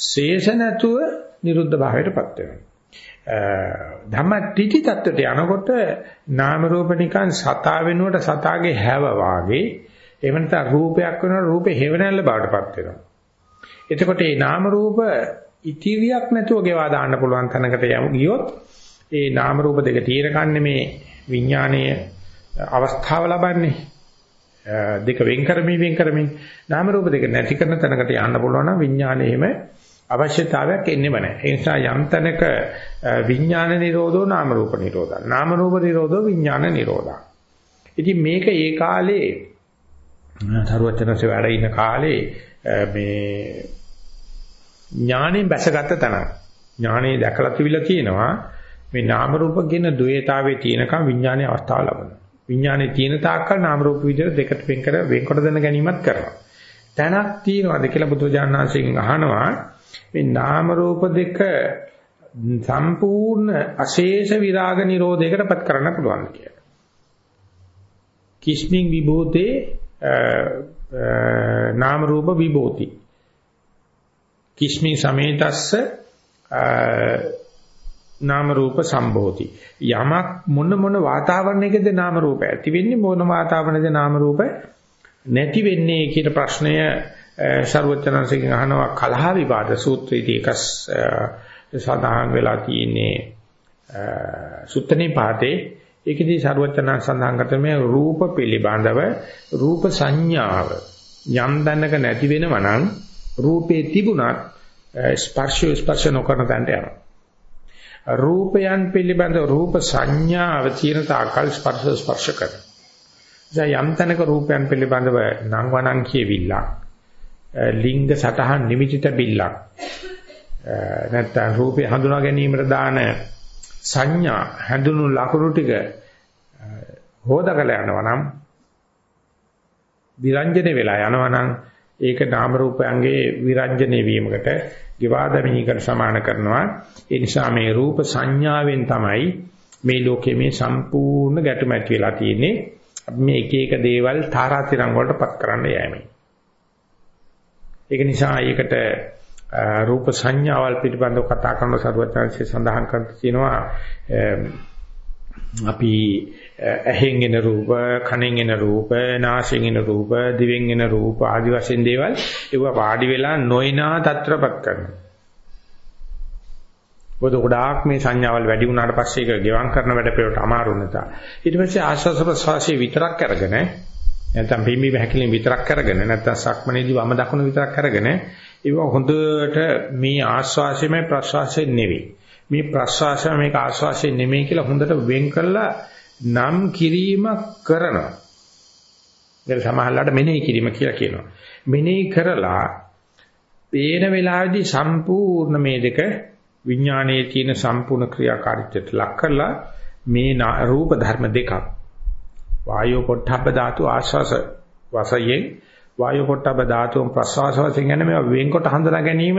ශේෂ නැතුව නිරුද්ධ භාවයටපත් වෙනවා. ධම්මටිචි தත්වයට යනකොට නාම රූප නිකන් සතා වෙනුවට සතාගේ හැව වාගේ එහෙම නැත්නම් රූපයක් වෙනකොට රූපේ හේවණල්ල බවටපත් වෙනවා. එතකොට මේ නාම රූප ඉතිරියක් නැතුව ගෙවා දාන්න පුළුවන් තැනකට යමු ගියොත් ඒ නාම රූප දෙක තීරකන්නේ මේ විඥානීය අවස්ථාව ලබන්නේ දෙක වෙන් කරමින් වෙන් කරමින් නාම රූප දෙක නැති කරන තැනකට යන්න පුළුවන් නම් විඥානයේම අවශ්‍යතාවයක් එන්නේම නැහැ. ඒ නිසා යම් තැනක විඥාන නිරෝධෝ නාම රූප නිරෝධා. නාම රූප නිරෝධෝ විඥාන නිරෝධා. ඉතින් මේක ඒ කාලේ තරුවචනසේ වැඩ ඉන්න කාලේ මේ ඥාණයෙන් බැසගත්ත තැන. ඥාණය දැකලා තිබිලා තියෙනවා මේ නාම රූප කියන ද්වේතාවේ තියෙනකම් විඥානයේ අවස්ථාව ලබනවා. විඥානයේ තියෙන තාක්කල් නාම රූප විදිහට දෙකට වෙන් කර වෙන්කොට දැන ගැනීමත් කරනවා. තැනක් තියෙනවාද කියලා බුදුජානනාංශයෙන් අහනවා මේ නාම රූප දෙක සම්පූර්ණ අශේෂ විරාග නිරෝධයකටපත් කරන්න පුළුවන් කියලා. කිස්මින් විභූතේ නාම රූප විභූති කිස්මින් සමේතස්ස නාම රූප සම්භෝති යමක් මොන මොන වාතාවරණයකද නාම රූප ඇති වෙන්නේ මොන වාතාවරණයකද නාම රූප නැති වෙන්නේ කියන ප්‍රශ්නය ਸਰවචනන්සේගෙන් අහනවා කලහ විවාද සූත්‍රයේදී එක සඳහන් වෙලා තියෙන්නේ සුත්තනේ පාඨේ ඒකදී ਸਰවචනන් සඳහන් කරතමේ රූප පිළිබඳව රූප සංඥාව යම් දැනක නැති වෙනවා නම් රූපේ තිබුණත් ස්පර්ශය ස්පර්ශ නොකරන තැනට යනවා. රූපයන් පිළිබඳ රූප සංඥාව තියෙන තාකල් ස්පර්ශ ස්පර්ශ කරනවා. දැන් යම් තැනක රූපයන් පිළිබඳව නම් වණන් කියවිල්ලක් ලිංග සටහන් නිමිතිත බිල්ලක් නැත්නම් රූපේ හඳුනා ගැනීමට දාන සංඥා හැඳුනු ලකුණු ටික හොදකල යනවා නම් විරංජන වෙලා යනවා නම් ඒක නාම රූපයන්ගේ විරංජනේ වීමකට විවාදමීකර සමාන කරනවා. ඒ නිසා මේ රූප සංඥාවෙන් තමයි මේ ලෝකයේ මේ සම්පූර්ණ ගැටුම ඇති වෙලා තියෙන්නේ. මේ එක එක දේවල් තාරාතිරම් වලටපත් කරන්න යෑමෙන්. ඒක නිසා ඒකට රූප සංඥාවල් පිළිබඳව කතා කරන සරුවචාන්සේ සඳහන් කර තියෙනවා අපි ඇහෙන් එන රූප, කනෙන් එන රූප, නාසයෙන් එන රූප, දිවෙන් එන රූප ආදි වශයෙන් දේවල් ඒවා වාඩි වෙලා නොයනා තත්‍රපත් කරනවා. පොදු ගොඩාක් මේ සංඥාවල් වැඩි වුණාට පස්සේ ඒක ගෙවම් කරන වැඩ පිළිවෙලට අමාරු නිසා. ඊට පස්සේ ආශ්වාස ප්‍රශ්වාසයේ විතරක් අරගෙන නැත්නම් බිම්බි වැකිලින් විතරක් අරගෙන නැත්නම් සක්මනේදී වම දකුණ විතරක් අරගෙන ඒක හොඳට මේ ආශ්වාසයමයි ප්‍රශ්වාසය නෙවෙයි. මේ ප්‍රශ්වාසය මේක ආශ්වාසය නෙමෙයි කියලා හොඳට වෙන් කළා නම් කිරීමක් කරනවා. ඒක සමහරලාට මෙනෙහි කිරීම කියලා කියනවා. මෙනෙහි කරලා පේන වෙලාවේදී සම්පූර්ණ මේ දෙක විඥානයේ තියෙන සම්පූර්ණ ක්‍රියාකාරීත්වයට ලක් කරලා මේ රූප ධර්ම දෙකක් වායෝ පොට්ටබ්බ ධාතු ආශ්වාස වශයෙන් වායෝ පොට්ටබ්බ ධාතුන් ප්‍රශ්වාස වශයෙන් යන මේවා වෙන්කොට හඳුනා ගැනීම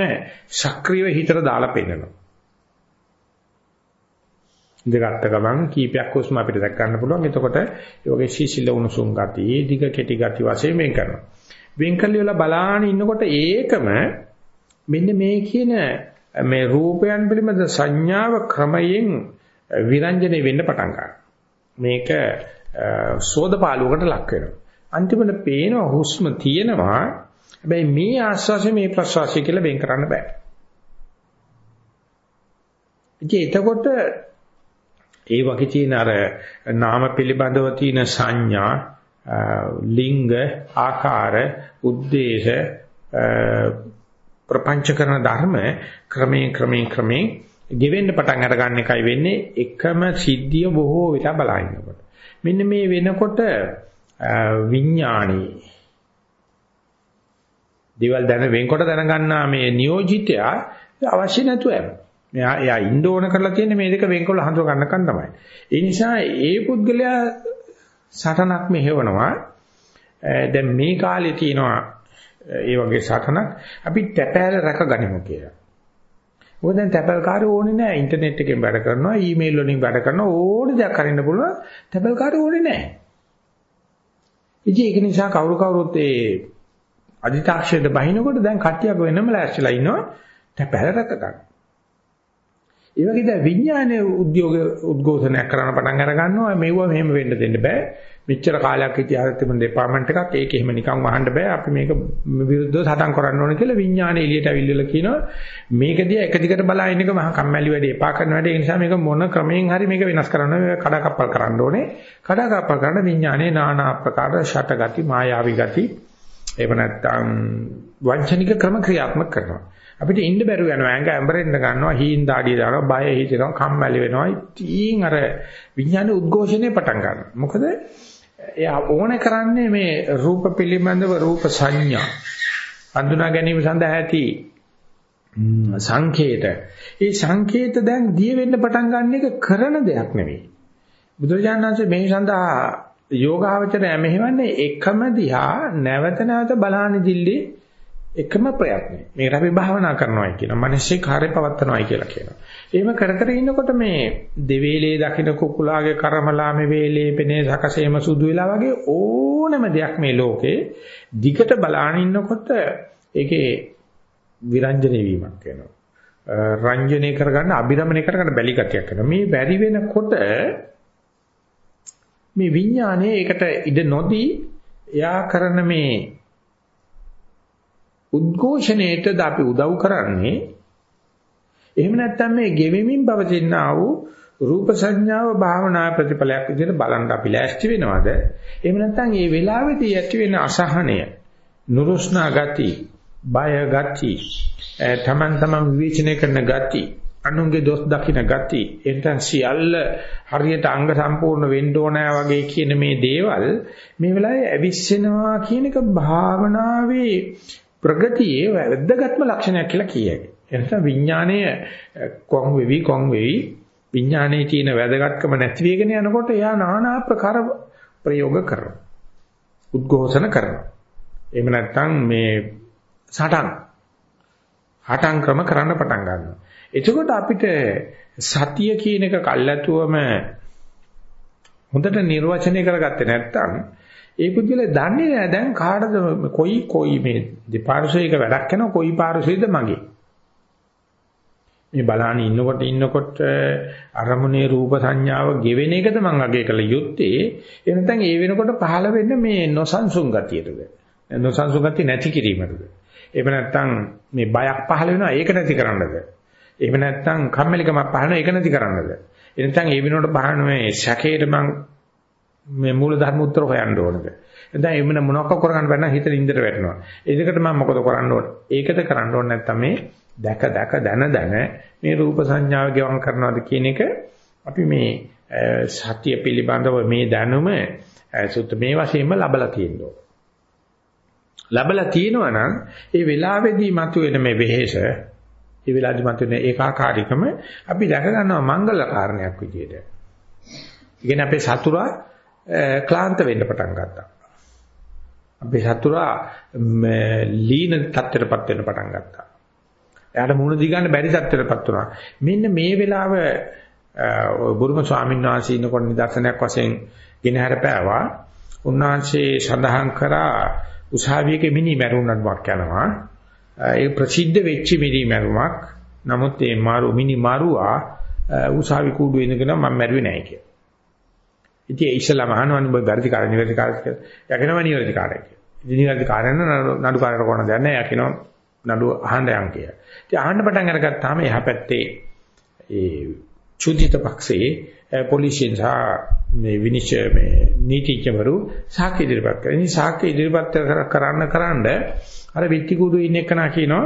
සක්‍රීය හිතට දාලා පෙන්නනවා. ඉඳගත්ත ගමන් කීපයක් හුස්ම අපිට දැක් ගන්න පුළුවන්. එතකොට ඒ වගේ සීසිල උණුසුම් ගතිය, දිග කෙටි ගති වශයෙන් වෙන් කරනවා. වෙන් කල්ලිවල බලාන ඉන්නකොට ඒකම මෙන්න මේ කියන මේ රූපයන් පිළිබඳ සංඥාව ක්‍රමයෙන් විරංජනේ වෙන්න පටන් ගන්නවා. මේක සෝදපාලුවකට ලක් වෙනවා. අන්තිමට පේනවා හුස්ම තියෙනවා. හැබැයි මේ ආස්වාසය මේ ප්‍රස්වාසය කියලා වෙන් කරන්න බෑ. ඉතින් එතකොට ඒ වගේ තියෙන අර නාම පිළිබඳව තියෙන සංඥා ලිංග ආකාර උද්දේශ ප්‍රපංච කරන ධර්ම ක්‍රමයෙන් ක්‍රමයෙන් ක්‍රමයෙන් ගෙවෙන්න පටන් අර ගන්න එකයි වෙන්නේ. එකම සිද්ධිය බොහෝ විට බලනකොට මෙන්න මේ වෙනකොට විඥාණී දේවල් දැන වෙන්කොට දැනගන්නා මේ නියෝජිතයා අවශ්‍ය නැතුව යනවා. මෙයා එයා ඉන්න ඕන කරලා තියෙන්නේ මේ දෙක වෙන්කොල්ල හඳුර ගන්නකන් තමයි. ඒ නිසා ඒ පුද්ගලයා සටනක් මෙහෙවනවා. දැන් මේ කාලේ තියෙනවා ඒ වගේ සටනක් අපි තැපෑල රැකගනිමු කියලා. මොකද දැන් තැපල්කාරය ඕනේ නැහැ. ඉන්ටර්නෙට් එකෙන් වැඩ කරනවා, ඊමේල් වලින් වැඩ කරනවා, ඕන දෙයක් කරන්න පුළුවන්. තැපල්කාරය ඕනේ නැහැ. ඉතින් ඒක නිසා කවුරු කවුරුත් ඒ අදිතාක්ෂයට බහිනකොට දැන් කට්ටියක් වෙනම ලෑස්තිලා ඉන්නවා. තැපැල රැක ගන්න. ඒ වගේ දැන් විඥානයේ උද්‍යෝග උද්ඝෝෂණයක් කරන්න පටන් අර ගන්නවා මේවා මෙහෙම වෙන්න දෙන්න බෑ. මෙච්චර කාලයක් ඉතිහාසෙ තිබුණ දෙපාර්ට්මන්ට් එකක්. ඒක එහෙම නිකන් වහන්න බෑ. අපි මේක විරුද්ධව සටන් කරන්න ඕන කියලා විඥානය එළියට අවිල්ලලා කියනවා. මේකදී එක දිගට බලා ඉන්න එක මහා කම්මැලි වැඩේ. එපා කරන වැඩේ. ඒ නිසා මේක මොන ක්‍රමයෙන් හරි මේක වෙනස් කරන්න මේක කඩාකප්පල් කරන්න ඕනේ. කඩාකප්පල් කරන විඥානයේ নানা ආකාර ෂට ගති මායාවී ගති එහෙම නැත්නම් වංචනික ක්‍රම ක්‍රියාත්මක කරනවා. අපිට ඉන්න බැරුව යනවා. ඇඟ ඇඹරෙන්න ගන්නවා හීන් දාඩිය දානවා බය හිතෙනවා කම්මැලි වෙනවා. ඉතින් අර විඥාන උද්ඝෝෂණය පටන් ගන්නවා. මොකද එයා ඕනේ කරන්නේ මේ රූප පිළිබඳව රූප සංඥා. හඳුනා ගැනීම සඳහා ඇති සංකේත. ඒ සංකේත දැන් දිය වෙන්න පටන් ගන්න එක කරන දෙයක් නෙවෙයි. බුදුරජාණන් වහන්සේ මේ සඳහා යෝගාවචරය මෙහෙවන්නේ එකම දිහා නැවත නැවත බලහන් දිල්ලේ එකම ප්‍රයත්නය. මේකට අපි භාවනා කරනවායි කියනවා. මිනිස්සේ කාර්ය පවත්නවායි කියලා කියනවා. එහෙම කර කර ඉන්නකොට මේ දෙවේලේ දකින්න කුකුලාගේ කර්මලාමේ වේලේ පෙනේ සකසේම සුදු වෙලා වගේ ඕනම දෙයක් මේ ලෝකේ දිගට බලාගෙන ඉන්නකොට ඒකේ විරංජනේ වීමක් වෙනවා. රංජනේ කරගන්න අභිරමණය කරගන්න බැලි ගතියක් වෙනවා. මේ බැරි වෙනකොට මේ විඥානයේ ඒකට ඉඩ නොදී එයා කරන මේ උද්ඝෝෂණයටද අපි උදව් කරන්නේ? එහෙම නැත්නම් මේ ගෙවෙමින් පවතිනා වූ රූප සංඥාව භාවනා ප්‍රතිඵලයක් විදිහට බලන්න අපි ලෑස්ති වෙනවද? එහෙම නැත්නම් මේ වෙලාවේදී ඇති වෙන අසහනය නුරුස්නා ගති බය ගති තමන් තමන් විවේචනය කරන ගති අනුන්ගේ දොස් දකින්න ගති එතෙන් සියල්ල හරියට අංග සම්පූර්ණ වෙන්න ඕනෑ වගේ කියන මේ දේවල් මේ වෙලාවේ ඇවිස්සෙනවා කියන එක භාවනාවේ ප්‍රගතියේ වැදගත්ම ලක්ෂණයක් කියලා කියයි. එනිසා විඥාණය කොන් වෙවි කොන් වෙවි විඥානයේ තියෙන වැදගත්කම නැති වෙගෙන යනකොට එයා নানা ආකාර ප්‍රයෝග කරනවා. උද්ඝෝෂණ කරනවා. එහෙම නැත්නම් මේ සටන් හටන් ක්‍රම කරන්න පටන් ගන්නවා. එතකොට අපිට සතිය කියන එක කල්ැතුවම හොඳට නිර්වචනය කරගත්තේ නැත්නම් ඒ පුද්ගලයා දන්නේ නැහැ දැන් කාටද කොයි කොයි මේ දෙපාර්ශ්වයක වැඩක් කරන කොයි පාර්ශ්වයද මගේ. මේ බලහන් ඉන්නකොට ඉන්නකොට අරමුණේ රූප සංඥාව ගෙවෙන එකද මම අගය කළ යුත්තේ. ඒ නැත්නම් ඒ වෙනකොට පහළ වෙන්න මේ නොසන්සුන් ගතියටද? නොසන්සුන් ගතිය නැති කිරීමටද? එහෙම නැත්නම් මේ බයක් පහළ වෙනවා ඒක නැති කරන්නද? එහෙම නැත්නම් කම්මැලිකමක් පහළ වෙනවා ඒක නැති කරන්නද? එනතන් ඒ වෙනකොට බහන මේ සැකේට මං මේ මූල ධර්ම උත්තර හොයන්න ඕනද? දැන් එමුන මොනවක් කරගන්න බැන්න හිත නින්දට වැටෙනවා. ඒකට මම මොකද කරන්න ඕන? ඒකද කරන්න ඕනේ නැත්නම් මේ දැක දැක දන දන මේ රූප සංඥාව ගෙවම් කරනවාද කියන එක අපි මේ සත්‍ය පිළිබඳව මේ දැනුම සුත් මේ වශයෙන්ම ලබලා තියෙනවා. ලබලා තියෙනවා නම් ඒ වෙලාවේදී මතුවෙන මේ වෙහෙස ඒ වෙලාවේදී මතුවෙන ඒකාකාරීකම අපි දැක ගන්නවා මංගල කාරණයක් විදියට. ඉගෙන අපේ සතුරා ක්ලාන්ත වෙන්න පටන් ගත්තා. අපේ සතුරා ලීන තත්ත්වයටපත් වෙන්න පටන් ගත්තා. එයාට මුණ දිගන්න බැරි තත්ත්වයටපත් වුණා. මෙන්න මේ වෙලාව බුරුම ස්වාමීන් වහන්සේ ඉන්නකොට නිදර්ශනයක් වශයෙන් ගෙන හැරපෑවා. උන්වහන්සේ සඳහන් කරා උසාවියක මිනි මැරුණක් යනවා. ඒ ප්‍රසිද්ධ වෙච්ච මිනි මැරුමක්. නමුත් ඒ මාරු මිනි මාරුවා උසාවි කූඩුවේ ඉඳගෙන මම මැරුවේ නැහැ කියලා. ඉතින් ඒ ඉස්සලා මහනවනි ඔබ වැරදි කාර්ය නිවැරදි කාර්ය කියලා. යකිනව නිවැරදි කාර්යය කියලා. ඉතින් නිවැරදි කාර්යන නඩු කාර්යයට කොහොමද දන්නේ? යකිනව නඩු අහන්න යන් කියලා. ඉතින් අහන්න පටන් අරගත්තාම එහා පැත්තේ ඒ චුදිත පක්ෂයේ පොලිසියෙන් සහ මේ විනිශ්චය මේ නීතිඥවරු සාක්ෂි ඉදිරිපත් කරා. ඉතින් සාක්ෂි ඉදිරිපත් කරන්න කරන්න අර විත්ති කුඩු ඉන්න එකනා කියනවා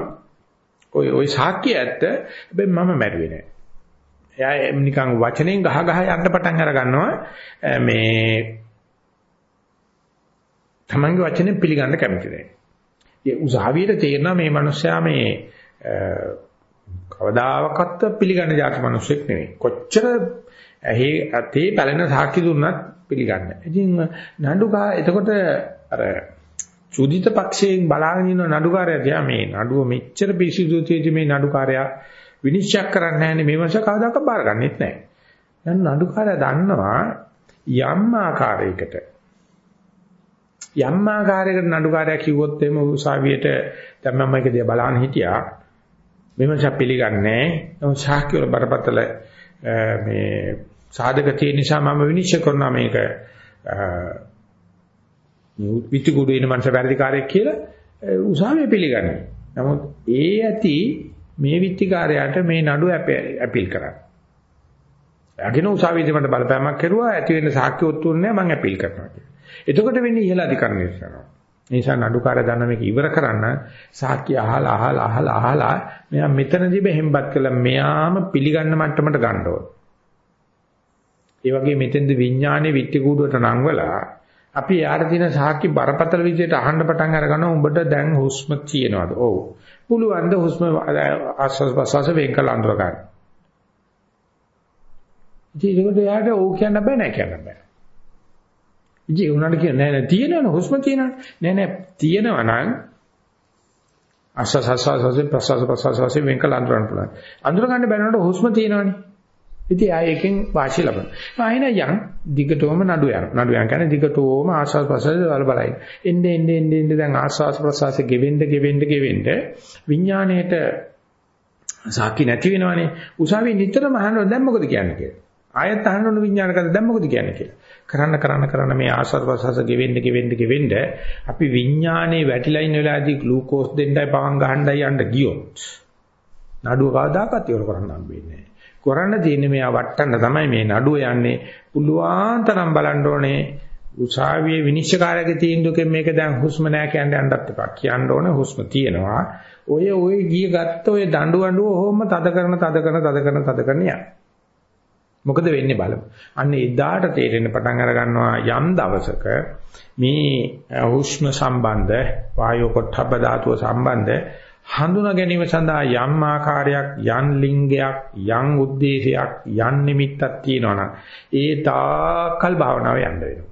ඔය ඔය සාක්ෂිය ඇත්ත. හැබැයි මම මැරුවේ නෑ. එයා නිකන් වචනෙන් ගහ ගහ යන්න පටන් අර ගන්නවා මේ තමන්ගේ වචනේ පිළිගන්න කැමති නැහැ. ඒ උසාවියට තේරෙනවා මේ මිනිස්සයා මේ කවදාකවත් පිළිගන්න જાති මිනිස්සෙක් නෙවෙයි. කොච්චර ඇහි අතේ පැලෙන සාක්ෂි දුන්නත් පිළිගන්නේ. ඉතින් නඩුකා එතකොට අර චුදිත පක්ෂයෙන් බලාගෙන ඉන්න නඩුකාරයා දිහා මේ නඩුව මෙච්චර පිසිදු තියෙදි මේ නඩුකාරයා විනිශ්චය කරන්නේ නැහැ නේ මේ මාස කවදාකවත් බාරගන්නෙත් නැහැ. දැන් නඩුකාරය දන්නවා යම් ආකාරයකට යම් ආකාරයකට නඩුකාරයා කිව්වොත් එimhe උසාවියට දැන් මම මේක දිහා බලන්න හිටියා මෙමස පිළිගන්නේ නැහැ. සාක්ෂි වල බරපතල මේ සාධක තියෙන නිසා මම විනිශ්චය කරනවා මේක විත්තිකුඩු වෙන මනස වැරදිකාරයෙක් කියලා උසාවිය පිළිගන්නේ. නමුත් ඒ ඇති මේ විත්තිකාරයාට මේ නඩු ඇපීල් කරන්න. අගින උසාවියේදී මට බලපෑමක් කරුවා ඇති වෙන සාක්ෂි ඔත්තුන්නේ මම ඇපීල් කරනවා කියලා. එතකොට වෙන්නේ ඉහළ අධිකරණය කරනවා. නිසා නඩුකාරය දන්න මේක ඉවර කරන්න සාක්ෂි අහලා අහලා අහලා අහලා මෙයා මෙතනදී බෙහෙම්පත් කළා මෙයාම පිළිගන්න මට්ටමට ගන්න ඕන. ඒ වගේ මෙතෙන්ද විඥානේ විත්ති කූඩුවට නංවලා අපි යාර දින සාක්ෂි බරපතල විදිහට අහන්න පටන් අරගනවා උඹට දැන් හුස්ම තියෙනවද? ඔව්. පුළුවන් ද හුස්ම ආස්වාස් ප්‍රසවාස වෙන් කළ අඳුර ගන්න. ඉතින් ඒකට යාට ඕක කියන්න බෑ නෑ කියන්න බෑ. ඉතින් උනාට කියන නෑ නෑ තියෙනවනේ හුස්ම තියෙනවනේ නෑ නෑ තියෙනවා නම් ආස්වාස් ආස්වාස් ප්‍රසවාස ප්‍රසවාස වෙන් කළ අඳුරන්න පුළුවන්. අඳුර ගන්න බැලනකොට හුස්ම තියෙනවනේ. ඉතින් ආ එකෙන් වාසිය ලබන. ආයෙන යන් දිගටම නඩු යන. නඩු යන කියන්නේ දිගටම ආස්වාස් ප්‍රසවාස වල බලයි. එන්නේ එන්නේ එන්නේ එන්නේ දැන් ආස්වාස් ප්‍රසවාස ගෙවෙන්න ගෙවෙන්න ගෙවෙන්න විඥාණයට සාකි නැති වෙනවනේ. උසාවියේ නිතරම අහනවා දැන් මොකද කියන්නේ කියලා. ආයත් අහන්න ඕන විඥාන කරද්දී දැන් මොකද කියන්නේ කියලා. කරන්න කරන්න කරන්න මේ ආස්වාද ප්‍රසවාස ගෙවෙන්න ගෙවෙන්න ගෙවෙන්න අපි විඥානේ වැටිලා ඉන්න වෙලාවේදී ග්ලූකෝස් දෙන්නයි පවන් ගහන්නයි යන්න ගියොත් නඩුව කවදාකවත් ඉවර කරන්න හම්බෙන්නේ නැහැ. කරන්න තියෙන්නේ මෙයා වටන්න තමයි මේ නඩුව යන්නේ. පුළුවන් තරම් බලන්න ඕනේ උසාවියේ විනිශ්චයකාරගේ තීන්දුවකින් මේක දැන් හුස්ම නැහැ කියන්න යන්නත් එපා. කියන්න ඕනේ හුස්ම තියෙනවා. ඔය ඔය ගිය ගත්ත ඔය දඬු අඬුව ඔහොම තද කරන තද කරන තද කරන තද කරන යනවා. මොකද වෙන්නේ බලමු. අන්න එදාට තේරෙන්න පටන් අර ගන්නවා යම් දවසක මේ හුස්ම සම්බන්ධ වායෝ පොට්ටබ්බ ධාතුව සම්බන්ධ හඳුනා ගැනීම සඳහා යම් ආකාරයක් යම් ලිංගයක් යම් ಉದ್ದೇಶයක් යම් නිමිත්තක් තියෙනවනම් ඒ තාකල් භාවනාව යන්න වෙනවා.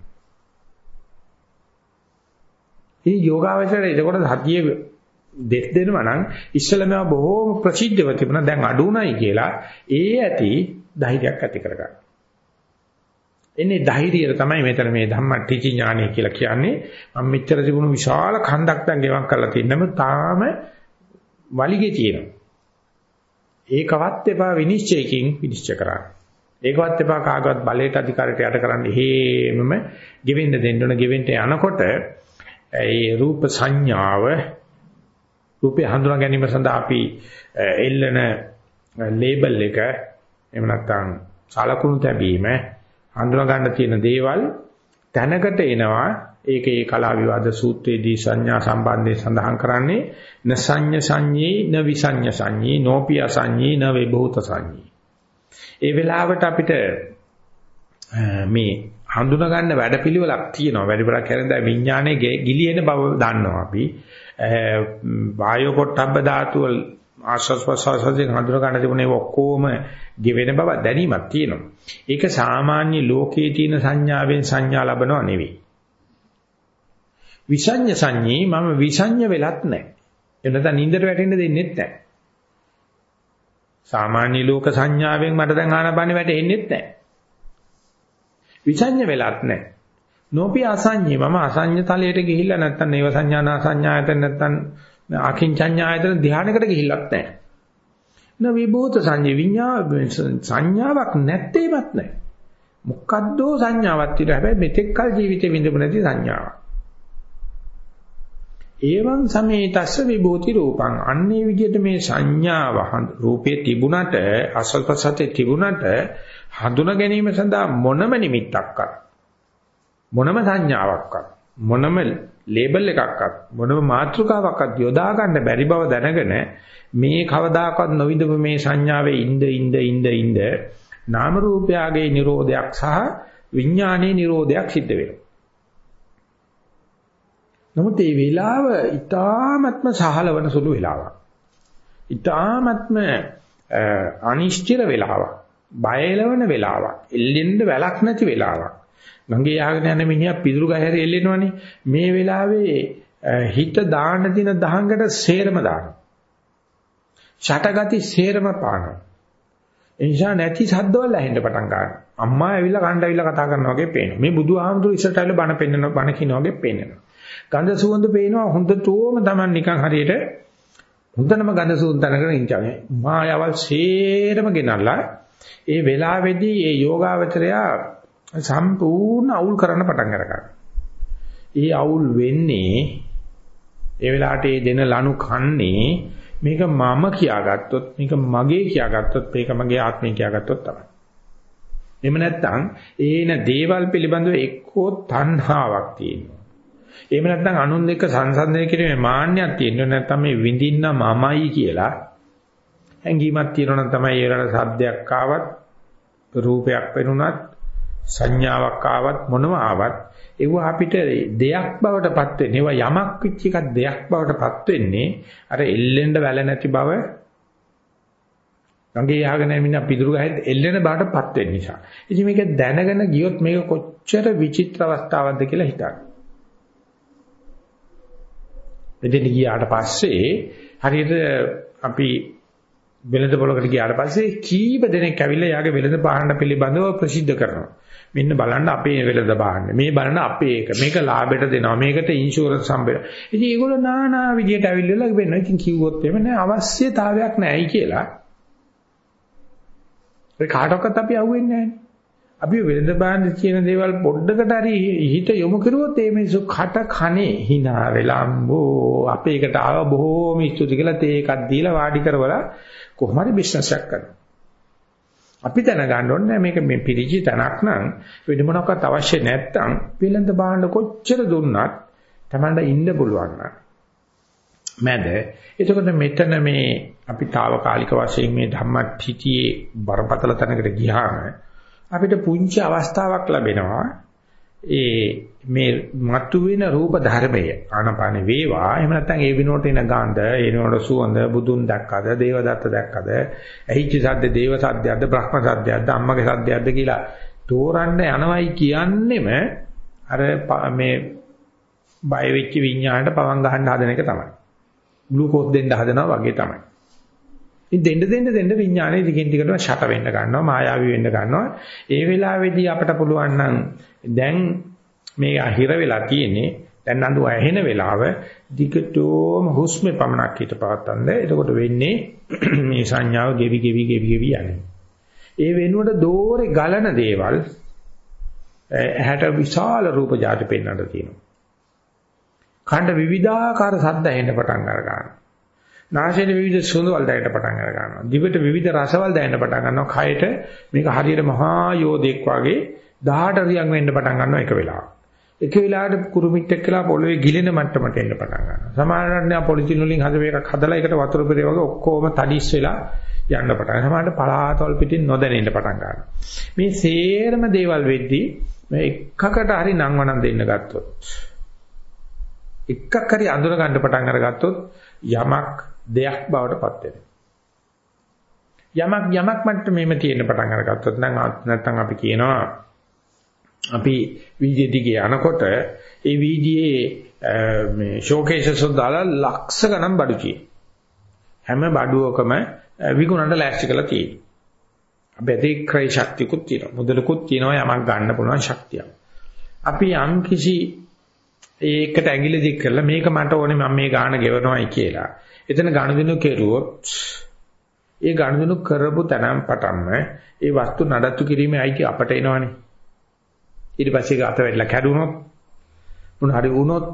මේ යෝගාවචරය ඒකට සතිය දෙස් දෙනවා නම් ඉස්සෙල්ලම බොහෝම ප්‍රසිද්ධව තිබුණා දැන් අඩු නැයි කියලා ඒ ඇති ධෛර්යයක් ඇති කරගන්න. එන්නේ ධෛර්යය තමයි මෙතන මේ ධම්මටිචි ඥානය කියලා කියන්නේ. මම මෙච්චර තිබුණු විශාල කන්දක් දැන් ගෙවක් කරලා තියෙනම තාම වලිගේ තියෙනවා. ඒකවත් එපා විනිශ්චයකින් විනිශ්චය කරන්න. ඒකවත් එපා කාගවත් බලයට අධිකාරයට යට කරන්න හේමම ගෙවෙන්න දෙන්න ඕන ගෙවෙන්න යනකොට ඒ රූප සංඥාව රූපය හඳුනා ගැනීම සඳහා අපි එල්ලන ලේබල් එක එහෙම නැත්නම් සලකුණු තැබීම හඳුනා ගන්න තියෙන දේවල් තැනකට එනවා ඒකේ කලා විවාද සූත්‍රයේදී සංඥා සම්බන්ධයෙන් සඳහන් කරන්නේ න සංඤ සංඤී න විසඤ්ඤ සංඤී නෝපිය සංඤී න විභූත සංඤී ඒ වෙලාවට අපිට මේ හඳුනා ගන්න වැඩපිළිවෙලක් තියෙනවා වැඩිපුරක් කරන්නේ විඥානයේ ගිලින බව දන්නවා අපි වායෝ පොට්ටබ්බ ධාතුව ආශ්වාස ප්‍රශ්වාසයෙන් හඳුනා ගන්න තිබුණේ ඔක්කොම ගෙවෙන බව දැනීමක් තියෙනවා. ඒක සාමාන්‍ය ලෝකයේ තියෙන සංඥාවෙන් සංඥා ලබනව නෙවෙයි. විසඤ්ඤ සංඤේ මම විසඤ්ඤ වෙලත් නැහැ. එනත නින්දට වැටෙන්න දෙන්නෙත් නැහැ. සාමාන්‍ය ලෝක සංඥාවෙන් මට දැන් ආනපන වැටෙන්නෙත් නැහැ. විසඤ්ඤ වෙලත් නැහැ. නෝපි අසඤ්ඤේ මම අසඤ්ඤ තලයට ගිහිල්ලා නැත්තම් නේව සංඥානා සංඥායතන නැත්තම් අකින්චඤ්ඤායතන ධානයකට ගිහිල්ලක් නැහැ. න විභූත සංජය විඤ්ඤා සංඥාවක් නැත්තේවත් නැහැ. මොකද්දෝ සංඥාවක් තියෙන හැබැයි මෙතෙක් කල ජීවිතේ විඳපු නැති සංඥාවක්. ඒවං සමේතස්ස විභූති රූපං අන්නේ විදිහට මේ සංඥාව රූපේ තිබුණට අසල්පසතේ තිබුණට හඳුනා ගැනීම සඳහා මොනම නිමිත්තක්වත් මොනම සංඥාවක්වත් මොනම ලේබල් එකක්වත් මොනම මාත්‍රකාවක්වත් යොදා ගන්න බැරි බව දැනගෙන මේ කවදාකවත් නොවිදපු මේ සංඥාවේ ඉඳ ඉඳ ඉඳ ඉඳ නාම රූපයගේ Nirodhayak සහ විඥානයේ Nirodhayak සිද්ධ වෙනවා. නමුත් මේ වෙලාව ඊ타ත්ම සහලවන සුළු වෙලාවක්. ඊ타ත්ම අනිශ්චිත වෙලාවක්. බයලවන වෙලාවක්. එල්ලෙන්න වැලක් නැති වෙලාවක්. ගඟේ යාගෙන යන මිනිහා පිදුරු ගහරේ එල්ලෙනවනේ. මේ වෙලාවේ හිත දාන්න දින දහංගට සේරම දානවා. ෂටගති සේරම පානවා. ඒ නිසා නැති සද්දවල ඇහෙන්න පටන් ගන්නවා. අම්මා ඇවිල්ලා කණ්ඩ ඇවිල්ලා කතා කරනවා වගේ පේනවා. මේ බුදුහාමුදුරු ඉස්සරට ඇවිල්ලා බණ පෙන්නන බණ කියනවා වගේ පේනවා. ගන්ධ සුවඳ පේනවා හොඳටම Taman නිකන් හරියට හොඳනම ගඳ සුවඳ තනගෙන ඉඳන්නේ. මායාවල් සේරම ගෙනල්ලා ඒ වෙලාවේදී ඒ යෝගාවචරයා සම්පූර්ණ අවුල් කරන්න පටන් ගන්නවා. ඒ අවුල් වෙන්නේ ඒ වෙලාවට ඒ දෙන ලනු කන්නේ මේක මම කියාගත්තොත් මේක මගේ කියාගත්තොත් මේක මගේ ආත්මය කියාගත්තොත් තමයි. එහෙම නැත්නම් ඒන දේවල් පිළිබඳව එක්කෝ තණ්හාවක් තියෙනවා. එහෙම නැත්නම් අනුන් එක්ක සංසන්දනය කිරීමේ මාන්නයක් තියෙනවා. නැත්නම් මේ විඳින්න මමයි කියලා හැඟීමක් තියෙනවා නම් තමයි ඒ වෙලාවට සද්දයක් ආවත් රූපයක් වෙනුණත් සංඥාවක් ආවත් මොනව ආවත් ඒව අපිට දෙයක් බවට පත් වෙන්නේ ඒවා යමක් විච් එකක් දෙයක් බවට පත් වෙන්නේ අර එල්ලෙන්න වැල නැති බව ගඟේ යහගෙන මිනිහ පිදුරු ගහෙත් එල්ලෙන බවට පත් වෙන නිසා ඉතින් මේක දැනගෙන ගියොත් මේක කොච්චර විචිත්‍ර අවස්ථාවක්ද කියලා හිතන්න. එදින ගියාට පස්සේ හරියට අපි වෙළඳ පොලකට ගියාට පස්සේ කීප දෙනෙක් ඇවිල්ලා යාගේ වෙළඳ පාහන පිළිබඳව ප්‍රසිද්ධ කරනවා. මෙන්න බලන්න අපේ වෙළඳ බාහන්නේ. මේ බලන්න අපේ එක. මේක ලාභයට දෙනවා. මේකට ඉන්ෂුරන්ස් හම්බෙනවා. ඉතින් ඒගොල්ලෝ নানা විදියට ඇවිල්ලා වෙනවා. ඉතින් කිව්වොත් එමෙ නෑ අවශ්‍යතාවයක් නෑයි කියලා. ඒ කාටවත් අපි අහුවෙන්නේ නෑනේ. අපි වෙළඳ බාහන්නේ කියන දේවල් පොඩ්ඩකට හරි හිත යොමු කරුවොත් මේ මිනිස්සු කට කනේ hina වෙලා අම්බෝ අපේකට ආව බොහෝම ස්තුති කියලා තේ එකක් දීලා වාඩි කරවලා කොහොම හරි බිස්නස් එකක් කරනවා. අපි දැනගන්න ඕනේ මේක මේ පිළිචි තැනක් නම් වෙන මොනක්වත් අවශ්‍ය නැත්නම් පිළඳ බාහන්න කොච්චර දුන්නත් Tamanda ඉන්න පුළුවන් මැද එතකොට මෙතන මේ අපි తాවකාලික වශයෙන් මේ ධම්මටිතියේ බරපතල තැනකට ගියාම අපිට පුංචි අවස්ථාවක් ලැබෙනවා. ඒ මේ මතුවෙන රූප ධර්මය ආනපාන වේවා. එහෙම නැත්නම් ඒ විනෝට එන ගාඳ ඒ විනෝට සුවඳ බුදුන් දැක්කද දේවදත්ත දැක්කද ඇහිච්ච සද්ද දේව සද්දයක්ද බ්‍රහ්ම සද්දයක්ද අම්මගේ සද්දයක්ද කියලා තෝරන්න යනවයි කියන්නෙම අර මේ බය වෙච්ච විඤ්ඤාණයට පවන් ගහන්න හදන එක තමයි. ග්ලූකෝස් දෙන්න හදනවා වගේ තමයි. ඉතින් දෙන්න දෙන්න දෙන්න විඥානයේ දිගින් දිගටම ෂට වෙන්න ගන්නවා මායාවී වෙන්න ගන්නවා. ඒ වෙලාවේදී අපට පුළුවන් නම් දැන් මේ අහිර වෙලා තියෙන්නේ දැන් නඳු ඇහෙන වෙලාව දිගටම හුස්මේ පමණක් හිත පවත්තන්න එතකොට වෙන්නේ මේ සංඥාව ගෙවි ගෙවි ගෙවි ගෙවි යන්නේ. ඒ වෙනුවට දෝරේ ගලන දේවල් ඇහැට විශාල රූප જાති පෙන්වන්න තියෙනවා. කණ්ඩ විවිධාකාර සද්ද ඇහෙන්න පටන් ගන්නවා නාසයේ විවිධ සුවඳ වල දැනෙන්න පටන් අර ගන්නවා. දිවට විවිධ රසවල දැනෙන්න පටන් ගන්නවා. කයට මේක හරියට මහා යෝධෙක් වගේ 18 රියන් වෙන්න පටන් ගන්නවා එක වෙලාවක. එක වෙලාවකට කුරුමිට් එක්කලා පොළවේ ගිලෙන මට්ටමට එන්න පටන් ගන්නවා. සමහරවිට නා පොලිතින් වලින් හදපු එකක් හදලා ඒකට වතුර පෙරේ වගේ ඔක්කොම තඩිස් වෙලා යන්න පටන් ගන්නවා. සමහරවිට පලාතවල් පිටින් නොදැනෙන්න පටන් ගන්නවා. මේ සේරම දේවල් වෙද්දී මේ එකකට හරි නංවනන් දෙන්න ගත්තොත් එකක් හරි අඳුර ගන්න පටන් අරගත්තොත් යමක් දෙයක් බවට පත් යමක් යමක් මට්ටමේම තියෙන පටන් අරගත්තොත් නම් නැත්නම් අපි කියනවා අපි වීදියේ දිගේ යනකොට ඒ වීදියේ මේ ෂෝකේසස් දාලා ලක්ෂ ගණන් බඩු තියෙන හැම බඩුවකම විකුණන්න ලෑස්ති කරලා තියෙනවා. අපේ ක්‍රය ශක්තියකුත් තියෙනවා. මුදලකුත් තියෙනවා යමක් ගන්න පුළුවන් ශක්තියක්. අපි යම් කිසි ඒකට ඇඟිලි දික් කරලා මේක මට ඕනේ මම මේ ගාන ගෙවනවායි කියලා. එතන ගනුදෙනු කෙරුවොත් ඒ ගනුදෙනු කරපු තැනම පටන්ම ඒ වස්තු නඩත්තු කිරීමේ අයිති අපට එනවනේ. ඊට පස්සේ ගත වෙట్లా කැඩුනොත් මොන හරි වුණොත්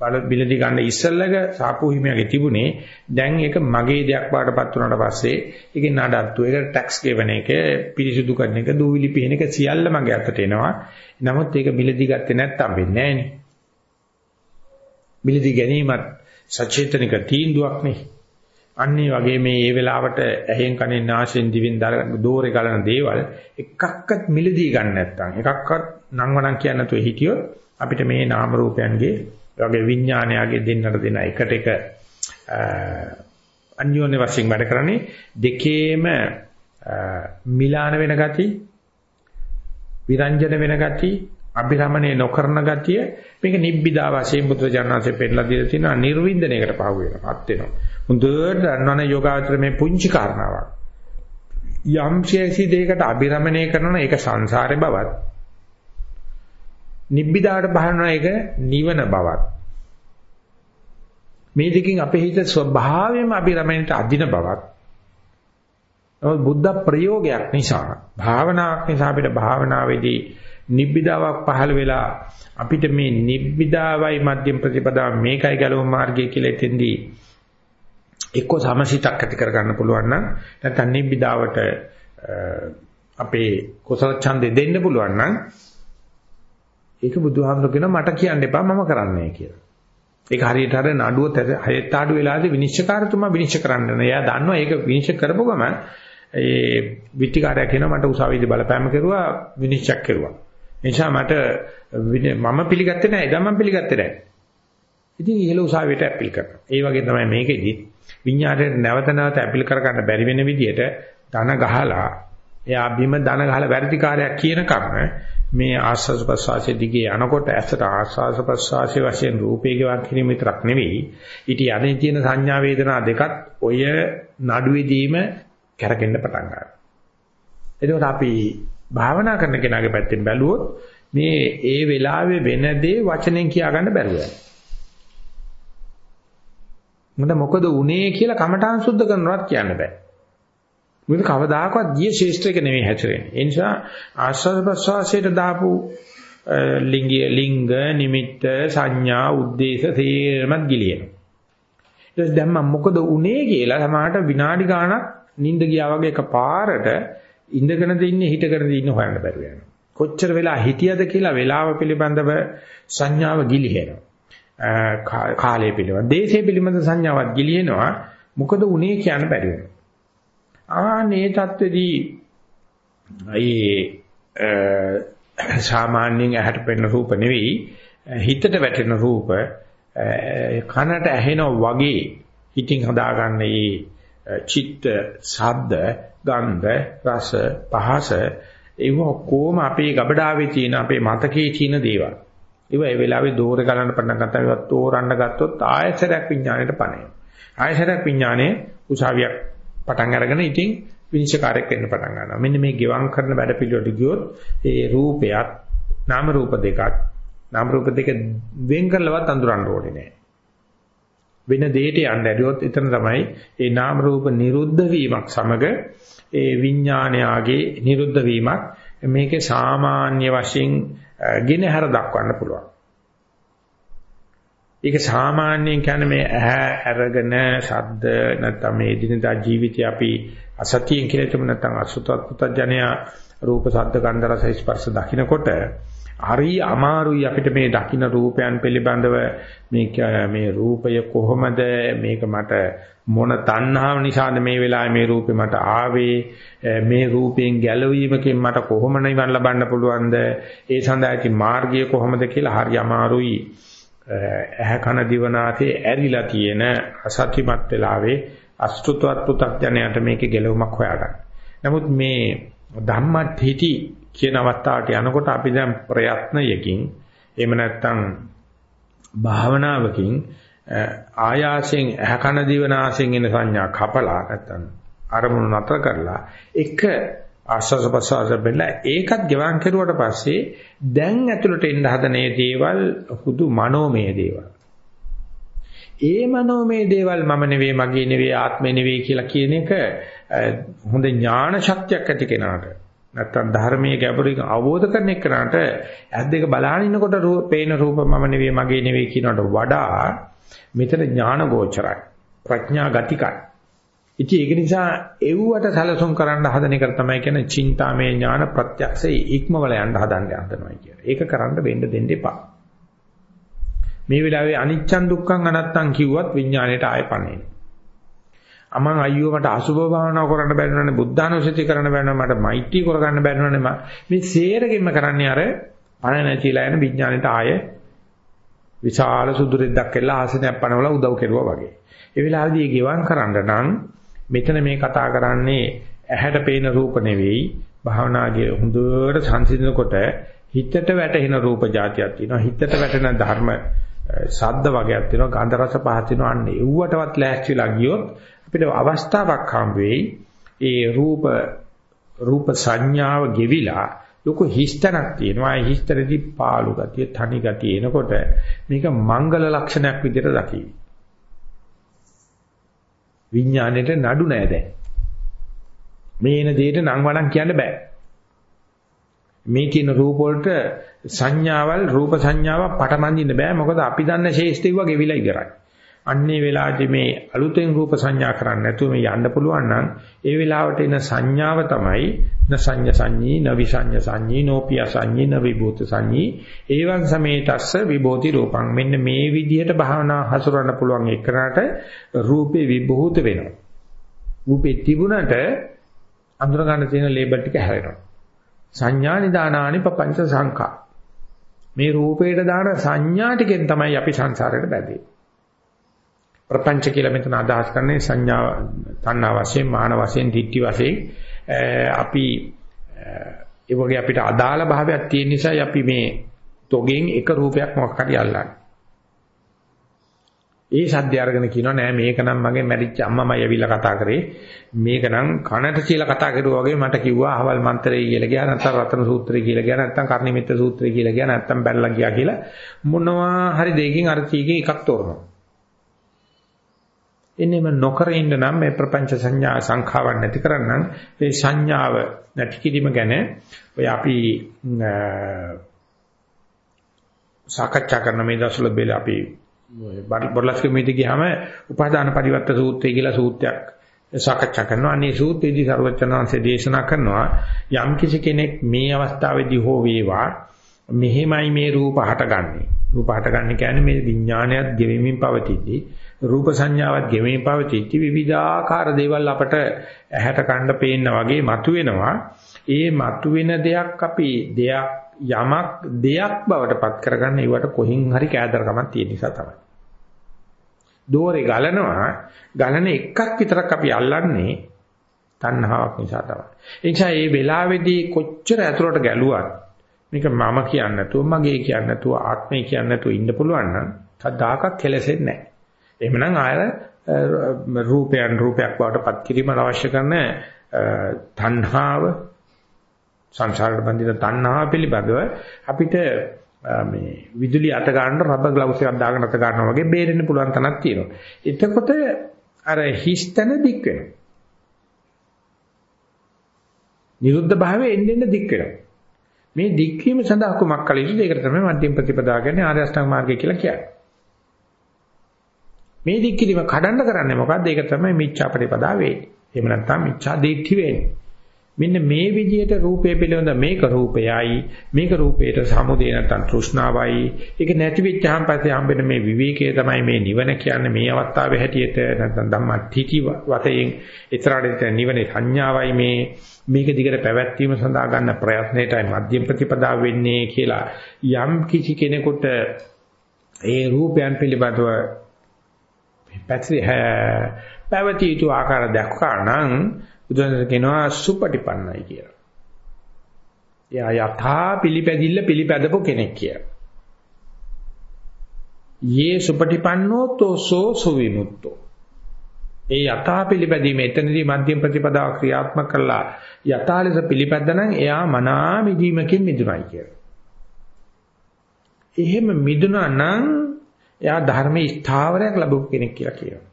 බල බිලදි ගන්න ඉස්සල්ලක සාපු හිමියගේ තිබුණේ දැන් ඒක මගේ දෙයක් බාටපත් වුණාට පස්සේ ඒකේ නඩත්තු ඒක ටැක්ස් ගෙවන එක පිරිසිදු කරන එක දූවිලි පිහින එක සියල්ල මගේ අතට එනවා. නමුත් ඒක බිලදි ගත්තේ නැත්තම් වෙන්නේ නැහනේ. බිලදි ගැනීමත් සචේතනික තීන්දුවක් නේ. අන්නේ වගේ මේ ඒ වෙලාවට ඇහෙන් කනෙන් නාසයෙන් දිවෙන් දෝරේ ගලන දේවල් එකක්වත් මිලදී ගන්න නැත්නම් එකක්වත් නංවනම් කියන්න නැතුව හිටියොත් අපිට මේ නාම රූපයන්ගේ වගේ විඥානයගේ දෙන්නට දෙන එකට එක අන්‍යෝන්‍ය වශයෙන් වැඩ කරන්නේ දෙකේම මිලාන වෙන ගති විරංජන වෙන ගති අභිරමණය නොකරන ගතිය මේක නිබ්බිදා වශයෙන් බුදුජානනාංශයෙන් පෙන්නලා දීලා තියෙනවා නිර්වින්දනයකට පහ වෙනවා හත් වෙනවා හොඳට දන්නවනේ යෝගාචර මේ පුංචි කාරණාවක්. යම් ශේෂි දෙයකට අභිරමණය කරනවා ඒක සංසාරේ බවත්. නිබ්බිදාට බහනවා ඒක නිවන බවත්. මේ දෙකින් අපේ හිත ස්වභාවයෙන්ම අභිරමණයට අදින බවත්. නමුත් බුද්ධ ප්‍රයෝගයක් නිසා භාවනාවක් නිසා අපිට භාවනාවේදී නිබ්බිදාවක් පහළ වෙලා අපිට මේ නිබ්බිදාවයි මධ්‍යම ප්‍රතිපදාව මේකයි ගැලවුම් මාර්ගය කියලා එතෙන්දී එක්ක සමසිතක් ඇති කරගන්න පුළුවන් නම් නැත්නම් නිබ්බිදාවට අපේ කුසල ඡන්දෙ දෙන්න පුළුවන් නම් ඒක බුදුහාමුදුරු කියන මට කියන්න එපා මම කරන්නේ කියලා. ඒක හරියට අර නඩුව හයෙත් ආඩු වෙලාදී විනිශ්චයකාරතුමා විනිශ්චය කරන්න නෑ. එයා දන්නවා ඒක විනිශ්චය කරපු ගමන් ඒ විත්තිකාරයා කියනවා මට උසාවියේදී බලපෑම කෙරුවා විනිශ්චය කෙරුවා. නිසා මට මම පිළිගත්තේ නැහැ. එදා මම පිළිගත්තේ නැහැ. ඉතින් ඉහළ උසාවියට ඇපිල් කරනවා. ඒ වගේ තමයි මේකෙදි විඤ්ඤාණයට නැවත නැවත ඇපිල් කරගන්න බැරි වෙන විදිහට ධන ගහලා එයා බිම ධන ගහලා වැඩිකාරයක් කියනකම් මේ ආස්වාද ප්‍රසවාසයේ දිගේ යනකොට ඇත්තට ආස්වාද ප්‍රසවාසයේ වශයෙන් රූපේ ගෙවන් කිරීම විතරක් නෙවෙයි ඊට යන්නේ තියෙන සංඥා වේදනා දෙකත් ඔය නඩුවේදීම කැරකෙන්න පටන් ගන්නවා. එතකොට අපි භාවනා කරන කෙනාගේ පැත්තෙන් බැලුවොත් මේ ඒ වෙලාවේ වෙන දේ වචනෙන් කියා ගන්න බැරුව යනවා. මොකද මොකද උනේ කියලා කමඨාන් සුද්ධ කරනවත් කියන්න බෑ. මොකද කවදාකවත් ගිය ශේෂ්ත්‍රයක නෙවෙයි හැතරෙන්නේ. ඒ නිසා ආස්වාද ප්‍රසවාසයට දාපු ලිංගිය ලිංග නිමිත්ත සංඥා උද්දේශ තේරමත් ගිලිනවා. ඊට පස්සේ දැන් මම මොකද උනේ කියලා සමහරට විනාඩි ගාණක් නිින්ද ගියා වගේ එකපාරට ඉඳගෙනද ඉන්නේ හිටගෙනද ඉන්නේ හොයන්න බැරුව යනවා. කොච්චර වෙලා හිටියද කියලා වෙලාව පිළිබඳව සංඥාව ගිලිහෙනවා. කාලය පිළිබඳ දේශය පිළිබඳ සංඥාවක් ගිලිහෙනවා. මොකද උනේ කියන්න බැරි වෙනවා. ආනේ தත්වෙදී ඒ සාමාන්‍යයෙන් ඇහැට පෙනෙන රූප නෙවෙයි හිතට වැටෙන රූප කනට ඇහෙන වගේ හිතින් හදාගන්න මේ චිත්ත ශබ්ද ගන්ධ රස පහස ඒව ඔක්කොම අපේ ගබඩාවේ තියෙන අපේ මතකයේ තියෙන දේවල්. ඒව ඒ වෙලාවේ දෝර ගලන්න පටන් ගත්තා ඒවත් තෝරන්න ගත්තොත් ආයසරයක් විඥාණයට පණේ. ආයසරයක් විඥානයේ උසාවියක් පටන් අරගෙන ඉතින් විනිශ්චයකාරයක් වෙන්න පටන් ගන්නවා. මෙන්න මේ ගෙවම් කරන වැඩ පිළිවෙලට ගියොත් ඒ රූපයත් නාම රූප දෙකක් නාම රූප දෙක වෙන් කරලවත් අඳුරන්න ඕනේ නැහැ. වෙන දෙයකට යන්න ඇරියොත් එතන තමයි ඒ නාම රූප නිරුද්ධ වීමක් සමග ඒ විඥානයාගේ නිරුද්ධ වීමක් මේකේ සාමාන්‍ය වශයෙන් ගිනහර දක්වන්න පුළුවන්. ඒක සාමාන්‍යයෙන් කියන්නේ මේ ඇහැ අරගෙන ශබ්ද නැත්නම් මේ දිනදා ජීවිතය අපි අසතියෙන් කියලා හිතමු නැත්නම් අසුතවත් පුතඥයා රූප ශබ්ද ගන්ධ රස ස්පර්ශ දකින්නකොට හරි අමාරුයි අපිට මේ දකින්න රූපයන් පිළිබඳව මේ මේ රූපය කොහොමද? මේක මට මොන තණ්හාව නිසාද මේ වෙලාවේ මේ රූපේ මට ආවේ? මේ රූපයෙන් ගැලවීමකින් මට කොහොම නිවන් ලබන්න පුළුවන්ද? ඒ සඳහා ඇති මාර්ගය කොහොමද කියලා හරි අමාරුයි. ඇහ කන දිවනාතේ ඇරිලා තියෙන අසත්‍යමත් වෙලාවේ අසෘතවත් පු탁ජනයට මේකේ ගැලවීමක් හොයාගන්න. නමුත් මේ ධම්මඨිටි කියන අවස්ථාවට යනකොට අපි දැන් ප්‍රයත්නයකින් එහෙම නැත්නම් භාවනාවකින් ආයාසයෙන් ඇහකන දිවනාසයෙන් එන සංඥා කපලා නැත්නම් අරමුණු නතර කරලා එක ආස්වාස ප්‍රසවාස බෙල්ල ඒකත් ගෙවන් කෙරුවට පස්සේ දැන් ඇතුළට එන්න හදන දේවල් හුදු මනෝමය දේවල්. ඒ මනෝමය දේවල් මම නෙවෙයි මගේ නෙවෙයි ආත්මේ නෙවෙයි කියලා කියන එක හොඳ ඥාන ශක්තියක් ඇති කෙනාට නැත්තම් ධර්මයේ ගැඹුරින් අවබෝධ කරන එකට ඇස් දෙක බලාගෙන ඉන්නකොට රූප පේන රූප මම නෙවෙයි මගේ නෙවෙයි කියනකට වඩා මෙතන ඥාන ගෝචරයි ප්‍රඥා ගතිකයි ඉතින් ඒක නිසා එව්වට සැලසුම් කරන්න හදන එක තමයි කියන්නේ චින්තාමය ඥාන ප්‍රත්‍යක්ෂේ ඉක්මවල යන්න හදන්න හදනවා කියන්නේ. ඒක කරන්න වෙන්න දෙන්න එපා. මේ වෙලාවේ අනිච්චන් දුක්ඛං අනත්තං කිව්වත් විඥාණයට ආය පණේ. අමං අයියෝ මට අසුභ භාවනාව කරන්න බැරි නනේ බුද්ධානුස්සති කරන්න බැරි නනේ මට මෛත්‍රී කරගන්න බැරි නනේ මේ සේරගෙම කරන්නේ අර පණ නැතිලා යන විඥාණයට ආය විශාල සුදුරෙද්දක් කියලා ආසනයක් පනවලා උදව් කෙරුවා වගේ. ඒ වෙලාවේදී ගෙවම් කරන්න නම් මෙතන මේ කතා කරන්නේ ඇහැට පේන රූප නෙවෙයි භාවනාගේ හොඳට සංසිඳනකොට හිතට වැටෙන රූප જાතියක් තියෙනවා හිතට වැටෙන ධර්ම ශබ්ද වගේක් තියෙනවා ගන්ධ රස පහත් තියෙනවා අන්න ඒවටවත් ලෑස්තිලා ගියොත් අපිට අවස්ථාවක් හම් වෙයි. ඒ රූප රූප සංඥාව ගෙවිලා ලොකු හිස්තනක් තියෙනවා. ඒ හිස්තරදී පාළු ගතිය තනි ගතිය එනකොට මේක මංගල ලක්ෂණයක් විදිහට දකිවි විඥාණයට නඩු නෑ දැන්. මේ එන දෙයට නම් වණන් කියන්න බෑ. මේ කියන රූප වලට සංඥාවල් රූප සංඥාවක් පටමන්දින්න බෑ. මොකද අපි දන්න ශේෂ්ඨය වගේ විලා ඉවරයි. අන්නේ වෙලාවේදී මේ අලුතෙන් රූප සංඥා කරන්නේ නැතුව මේ යන්න පුළුවන් නම් ඒ වෙලාවට එන සංඥාව තමයි න සංඥ සංඤී න විසංඥ සංඤී නෝපිය සංඤී න විභූත සංඤී ඒවන් සමේතස්ස විභූති රූපං මෙන්න මේ විදිහට භාවනා හසුරවන්න පුළුවන් එකනට රූපේ විභූත වෙනවා. රූපේ තිබුණට අඳුර ගන්න තියෙන ලේබල් ටික හැරෙනවා. සංඥා නිදානානි පపంచ සංඛා. මේ රූපේට දාන සංඥා ටිකෙන් තමයි අපි සංසාරයට බැඳෙන්නේ. ප්‍රපංච කියලා මෙතන අදහස් කරන්නේ සංඥා තණ්හා වශයෙන්, මාන වශයෙන්, ditthi වශයෙන්. අපි ඒ වගේ අපිට අදාළ භාවයක් තියෙන නිසා අපි මේ තොගෙන් එක රූපයක් මොකක් හරි අල්ලන්නේ. ඒ සද්දය අරගෙන කියනවා නෑ මේක නම් මගේ මැරිච්ච අම්මමයි ඇවිල්ලා කතා කරේ. මේක නම් කනට කියලා කතා කරුවා වගේ මට කිව්වා අහවල් මන්ත්‍රය කියලා ගියා නැත්නම් රතන සූත්‍රය කියලා ගියා නැත්නම් කර්ණිමිත්ත සූත්‍රය කියලා ගියා නැත්නම් බැලලා ගියා කියලා මොනවා හරි දෙයකින් අර කීකේ එකක් තෝරනවා. එන්නේම නොකර ඉන්න නම් මේ ප්‍රපංච සංඥා සංඛාවක් නැති කරන්නම් මේ සංඥාව නැති කිරීම ගැන ඔය අපි සාකච්ඡා කරන මේ දවස්වල බෙල අපි බොරලස්ක මෙදී ගියාම උපාදාන පරිවර්ත සූත්‍රය කියලා සූත්‍රයක් සාකච්ඡා කරනවා. අනේ සූත්‍රයේදී සර්වචනංශය දේශනා කරනවා යම් කිසි කෙනෙක් මේ අවස්ථාවේදී හෝ වේවා මෙහෙමයි මේ රූප හටගන්නේ. රූප හටගන්නේ කියන්නේ මේ විඥානයත් ගෙවෙමින් පවතිද්දී රූප සංඥාවත් ගෙවෙමින් පවතිද්දී විවිධාකාර දේවල් අපට ඇහැට කණ්ඩ පේන්න වගේ මතුවෙනවා. ඒ මතුවෙන දෙයක් අපි දෙයක් යමක් දෙයක් බවට පත් කරගන්න ඒවට කොහින් හරි කෑදරකමක් තියෙන නිසා තමයි. දෝරේ ගලනවා ගලන එකක් විතරක් අපි අල්ලන්නේ තණ්හාවක් නිසා තමයි. ඒ නිසා මේ වෙලාවේදී කොච්චර ඇතුළට ගැලුවත් මේක මම කියන්නේ නැතුව මගේ කියන්නේ නැතුව ආත්මය කියන්නේ නැතුව ඉන්න පුළුවන් නම් කවදාකවත් කෙලෙසෙන්නේ නැහැ. එහෙමනම් ආය රූපයන් රූපයක් බවට පත් කිරීම අවශ්‍ය කරන තණ්හාව සංසාරට බඳින තණ්හාව පිළිබඳව අපිට මේ විදුලි අත ගන්න රබර් ග්ලව්ස් එකක් දාගෙන අත ගන්නවා වගේ බේරෙන්න පුළුවන් තැනක් තියෙනවා. එතකොට අර හිස්තන දික් වෙනවා. නිරුද්ධ භාවයේ එන්න එන්න දික් වෙනවා. මේ දික් වීම සඳහා කුමක් කළ යුතුද? ඒකට තමයි මධ්‍යම ප්‍රතිපදා කියන්නේ ආර්ය අෂ්ටාංග මාර්ගය කියලා කියන්නේ. මේ දික් කිරීම කඩන්න කරන්නේ මොකද්ද? ඒක තමයි මිච්ඡා ප්‍රතිපදා වෙන්නේ. එහෙම නැත්නම් මිච්ඡා දික්ටි වෙන්නේ. මෙන්න මේ විදිහට රූපය පිළිබඳ මේක රූපයයි මේක රූපයට සමුදේ නැත්නම් තෘෂ්ණාවයි ඒක නැති වෙච්චාන් පස්සේ හම්බෙන මේ විවේකයේ තමයි මේ නිවන කියන්නේ මේ අවස්ථාවේ හැටියට නැත්නම් ධම්මටිටි වතයෙන් ඊතරාට නිවනේ සංඥාවයි මේ මේක දිගට පැවැත්වීම සඳහා ගන්න ප්‍රයත්නයටයි මධ්‍යම ප්‍රතිපදාව වෙන්නේ කියලා යම් කිසි කෙනෙකුට ඒ රූපයන් පිළිබඳව පැති පැවති යුතු ආකාර දක්වා නම් බුදුන් කියනවා සුපටිපන්නයි කියලා. එයා යථා පිළිපැදිල්ල පිළිපැදපු කෙනෙක් කියලා. යේ සුපටිපන්නෝ තෝසෝ සුවිමුක්තෝ. ඒ යථා පිළිපැදීම එතනදී මධ්‍යම ප්‍රතිපදාව ක්‍රියාත්මක කළා යථා ලෙස පිළිපැද්දනම් එයා මනා මිදීමකින් මිදුණයි කියලා. එහෙම මිදුණා නම් එයා ධර්මයේ ස්ථාවරයක් ලැබුව කෙනෙක් කියලා කියනවා.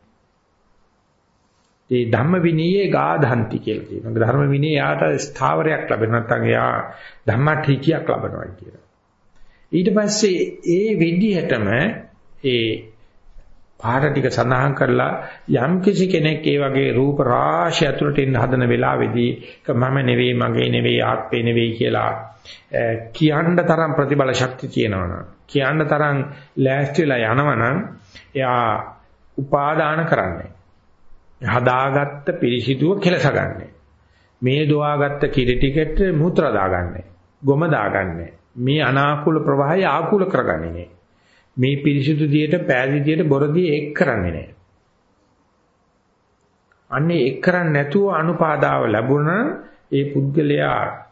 ඒ ධම්ම විනීයේ ගාධන්ති කියලා කියනවා. ධර්ම විනී යාට ස්ථාවරයක් ලැබෙන නැත්නම් එයා ධම්මඨීතියක් ලබනවා කියලා. ඊට පස්සේ ඒ විදිහටම ඒ පාඩ ටික සඳහන් කරලා යම් කිසි කෙනෙක් ඒ වගේ රූප රාශිය ඇතුළට එන්න හදන වෙලාවේදී මම නෙවෙයි මගේ නෙවෙයි ආත්මේ නෙවෙයි කියලා කියන්න තරම් ප්‍රතිබල ශක්තිය තියෙනවනම් කියන්න තරම් ලෑස්ති වෙලා යනවනම් එයා උපාදාන කරන්නේ හදාගත්ත පිරිසිදුව කෙලසගන්නේ. මේ දොවාගත්ත කිරි ටිකට මුත්‍රා දාගන්නේ. ගොම දාගන්නේ. මේ අනාකූල ප්‍රවාහය ආකූල කරගන්නේ නේ. මේ පිරිසිදු දියට පෑදී දියට බොරදී එක් කරන්නේ නැහැ. අන්නේ එක් කරන්නේ නැතුව අනුපාදාව ලැබුණා ඒ පුද්ගලයා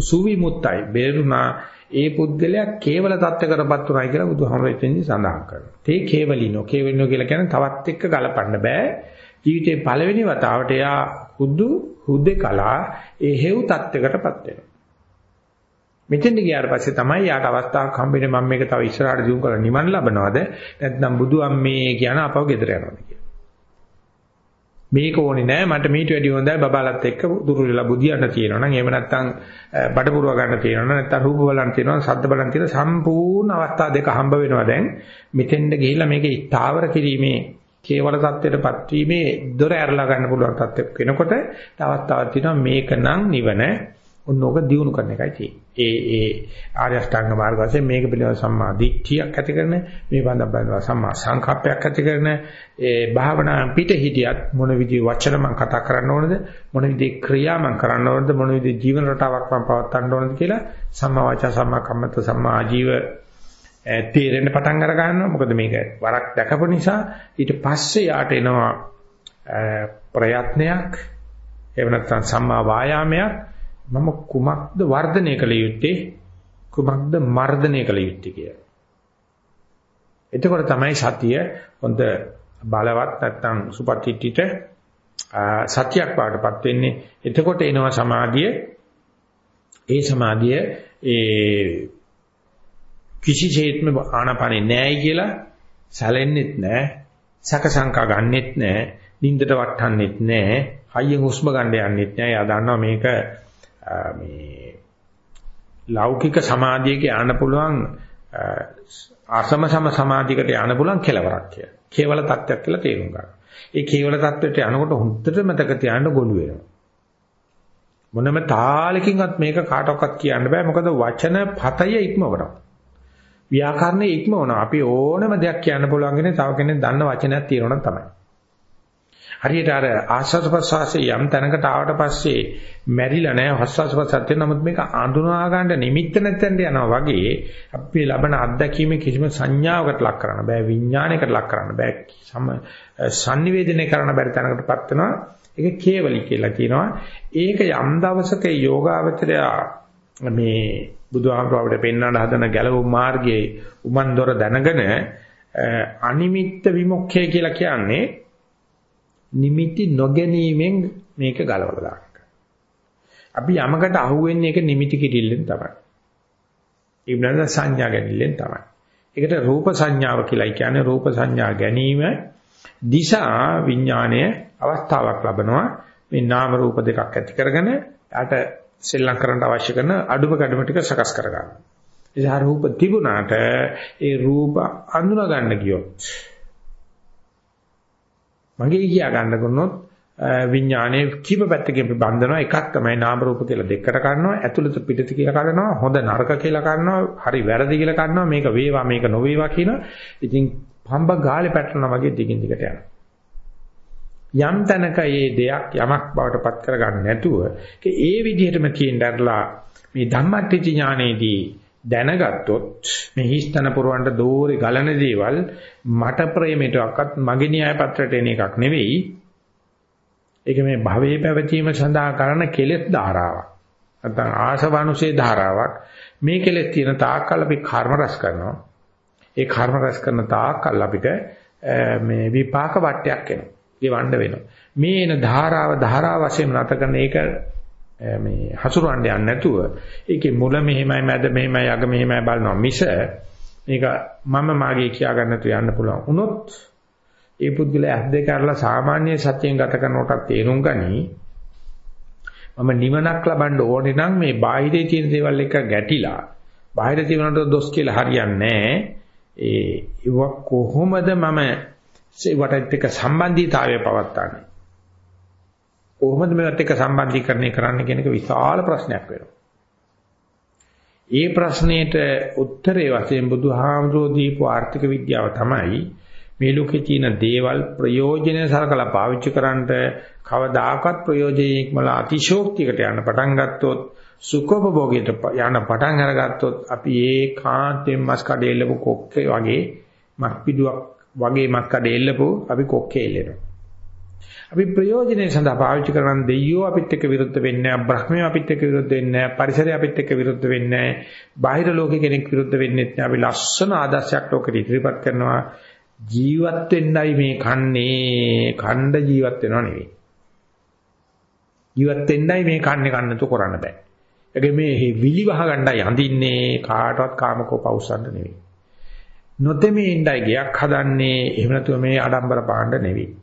සුවිමුත්තයි බේරුණා ඒ පුද්ගලයා කේවල தත්ත්වකටපත් උනායි කියලා බුදුහාමුදුරුවෝ එතෙන්දි සඳහන් කරනවා. තේ කේවලිනෝ කේවලිනෝ කියලා කියන්නේ තවත් එක්ක ගලපන්න බෑ. ජීවිතේ පළවෙනි වතාවට එයා හුදු හුදේ කලා ඒ හේව් தත්ත්වකටපත් වෙනවා. මෙතෙන්ට ගියාට පස්සේ තමයි යාට අවස්ථාවක් හම්බෙන්නේ මම මේක තව ඉස්සරහට දියුණු කරලා නිවන් ලබනවද නැත්නම් බුදු අම්මේ කියන අපව ගෙදර යනවද කියලා. මේක ඕනේ නෑ. මට මීට වැඩි හොඳයි බබාලත් එක්ක දුරුලලා බුදියන්න තියෙනවා. නම් එහෙම නැත්නම් බඩ පුරව ගන්න තියෙනවා. නම් නැත්නම් රූප බලන්න තියෙනවා. සද්ද බලන්න තියෙන සම්පූර්ණ අවස්ථා දෙක හම්බ වෙනවා දැන්. මෙතෙන්ට ගිහිල්ලා මේකේ ස්ථාවර කිරීමේ කේවල தත්ත්වයටපත් වීමේ දොර ඇරලා ගන්න පුළුවන් තත්ත්වයක් වෙනකොට තවත් තවත් තියෙනවා. මේක නම් නිවන. ඔන්නෝක දියුණු කරන එකයි තියෙන්නේ. ඒ ඒ ආර්ය අෂ්ටාංග මාර්ග වශයෙන් මේක පිළිබඳ සම්මා දිට්ඨියක් ඇති කරන මේ බඳ සම්මා සංකප්පයක් ඇති කරන ඒ භාවනා පිට හිටියත් මොන විදිහේ වචන මම කතා කරන්න ඕනද මොන විදිහේ ක්‍රියා මම කරන්න ඕනද මොන විදිහේ ජීවන රටාවක් මම පවත්වන්න ඕනද කියලා සම්මා වාචා සම්මා කම්මන්ත සම්මා ආජීව තේරෙන්න පටන් අර ගන්නවා. මොකද මේක වරක් දැකපු නිසා ඊට පස්සේ යාට එනවා ප්‍රයත්නයක් එහෙම නැත්නම් සම්මා වායාමයක් මම කුමක්ද වර්ධනය කළ යුත්තේ කුමක්ද මර්ධනය කළ යුත්තේ කියලා. එතකොට තමයි සතිය හොඳ බලවත් නැත්නම් සුපටිට්ඨිත සතියක් වඩපත් වෙන්නේ. එතකොට එනවා සමාධිය. ඒ සමාධිය ඒ කිසිසේත්ම ආනපනේ නැහැ කියලා සැලෙන්නෙත් නැහැ. සැක සංකා ගන්නෙත් නැහැ. නින්දට වටහන්නෙත් නැහැ. හයියෙන් හුස්ම ගන්න යන්නෙත් නැහැ. එයා දන්නවා මේක මේ ලෞකික සමාධියක යන්න පුළුවන් ආසම සම සමාධියකට යන්න පුළුවන් කෙලවරක් කියලා. කේවල தත්ත්වයක් කියලා තේරුම් ගන්න. ඒ කේවල தත්ත්වයට යනකොට හොඳට මතක තියාගන්න ගොළු වෙනවා. මොනම තාලකින්වත් මේක කාටවත් කියන්න බෑ මොකද වචන පතය ඉක්මවනවා. ව්‍යාකරණය ඉක්මවනවා. අපි ඕනම දෙයක් කියන්න පුළුවන්ගෙන තව කෙනෙක් දන්න වචනයක් තියෙනවා නම් තමයි. හරියට අර ආස්වාද ප්‍රසවාසයේ යම් තැනකට ආවට පස්සේ මැරිලා නැහැ ආස්වාද ප්‍රසවාසයෙන් නමුත් මේක අඳුනා ගන්න නිමිත්ත නැත්නම් යනවා වගේ අපි ලබන අත්දැකීමේ කිසිම සංඥාවකට ලක් කරන්න බෑ විඥානයකට ලක් කරන්න බෑ. සම sannivedana කරන්න බැරි තැනකටපත් වෙනවා. ඒක කේවලි කියලා කියනවා. ඒක යම් දවසක යෝගාවචරය මේ බුදුහාමුදුරුවෝ පෙන්වන්න හදන ගැලවුම් මාර්ගයේ උමන්දොර දැනගෙන අනිමිත්ත විමුක්ඛය කියලා කියන්නේ නිමිති නොගැනීමෙන් මේක ගලවලා දාන්න. අපි යමකට අහුවෙන්නේ ඒක නිමිති කිරිල්ලෙන් තමයි. ඒ බඳ සංඥා ගැනීමෙන් තමයි. ඒකට රූප සංඥාව කියලා කියන්නේ රූප සංඥා ගැනීම දිශා විඥානයේ අවස්ථාවක් ලබනවා. මේ නාම රූප දෙකක් ඇති කරගෙන යාට සෙල්ලම් කරන්න අවශ්‍ය කරන අඩුම කඩම ටික සකස් කරගන්න. ඒ රූප තිබුණාට ඒ රූප අඳුන ගන්න ගියොත් මගේ කියා ගන්න කරනොත් විඥානයේ කීප පැත්තකින් බඳනවා. එකක් තමයි නාම රූප කියලා දෙකට ගන්නවා ඇතුළත පිටත කියලා ගන්නවා හොඳ නරක කියලා ගන්නවා හරි වැරදි කියලා ගන්නවා මේක වේවා මේක නොවේවා කියන. ඉතින් පම්බ ගාලේ පැටලනවා වගේ දිගින් දිගට යනවා. යම් තැනක මේ දෙයක් යමක් බවට පත් කරගන්න නැතුව ඒ විදිහටම කියනදරලා මේ ධම්මට්ටි ඥානයේදී දැනගත්තොත් මේ හිස්තන පුරවන්න දෝරේ ගලන දේවල් මට ප්‍රේමයටවත් මගේ න්‍යාය පත්‍රයට එන එකක් නෙවෙයි. ඒක මේ භවයේ පැවතීම සඳහා කරන කෙලෙස් ධාරාවක්. නැත්නම් ආසවනුසේ ධාරාවක්. මේ කෙලෙස් තියෙන තාක්කල් අපි කර්ම රැස් කරනවා. ඒ කර්ම රැස් කරන තාක්කල් අපිට මේ විපාක වටයක් එනවා. ගෙවන්න වෙනවා. මේ එන ධාරාව ධාරාව වශයෙන් නැත කරන ඒක මේ හසුරවන්න යන්නේ නැතුව ඒකේ මුල මෙහෙමයි මැද මෙහෙමයි අග මෙහෙමයි බලනවා. මිස මේක මම මාගේ කියා ගන්න තු යන්න පුළුවන්. වුණොත් ඒ පුද්ගලයා ඇස් දෙක අරලා සාමාන්‍ය සත්‍යයෙන් ගත කරනකොට තේරුම් ගනි. මම නිවනක් ලබන්න ඕනේ නම් මේ බාහිරේ තියෙන දේවල් එක ගැටිලා බාහිර තියෙනට දොස් කියලා හරියන්නේ ඒ කොහොමද මම ඒවට එක්ක සම්බන්ධීතාවය පවත්න්නේ කොහොමද මේවත් එක්ක සම්බන්ධීකරණය කරන්න කියන එක විශාල ප්‍රශ්නයක් වෙනවා. ඒ ප්‍රශ්නෙට උත්තරේ වශයෙන් බුදුහාමුදුරෝ දීපු ආර්ථික විද්‍යාව තමයි මේ ලෝකේ තියෙන දේවල් ප්‍රයෝජන සලකලා පාවිච්චි කරන්නට කවදාකවත් ප්‍රයෝජනෙ ඉක්මලා අතිශෝක්තියකට යන්න පටන් ගත්තොත් සුඛෝපභෝගයට යන පටන් අරගත්තොත් අපි ඒකාන්තයෙන් මස් කඩේ එල්ලපු කොක්කේ වගේ මක් පිටුවක් වගේ මක් කඩේ එල්ලපු අපි කොක්කේ එල්ලෙනවා අපි ප්‍රයෝජනේ සඳහා පාවිච්චි කරන දෙයියෝ අපිත් එක්ක විරුද්ධ වෙන්නේ නැහැ, බ්‍රහ්මයෝ අපිත් එක්ක විරුද්ධ වෙන්නේ නැහැ, පරිසරය අපිත් එක්ක විරුද්ධ වෙන්නේ නැහැ, බාහිර ලෝකෙ කෙනෙක් විරුද්ධ වෙන්නේ නැහැ. අපි ලස්සන ආදර්ශයක් ලෝකෙට ඉදිරිපත් කරනවා. ජීවත් වෙන්නයි මේ කන්නේ, ඛණ්ඩ ජීවත් වෙනව නෙවෙයි. ජීවත් වෙන්නයි මේ කන්නේ කන්නතු කරන්න බෑ. ඒකේ මේ විලි වහ ගන්නයි අඳින්නේ කාටවත් කාමකෝ පෞසන්න නෙවෙයි. නොතෙමේ ඉඳයි ගයක් හදන්නේ එහෙම නැතුව මේ ආඩම්බර පාණ්ඩ නෙවෙයි.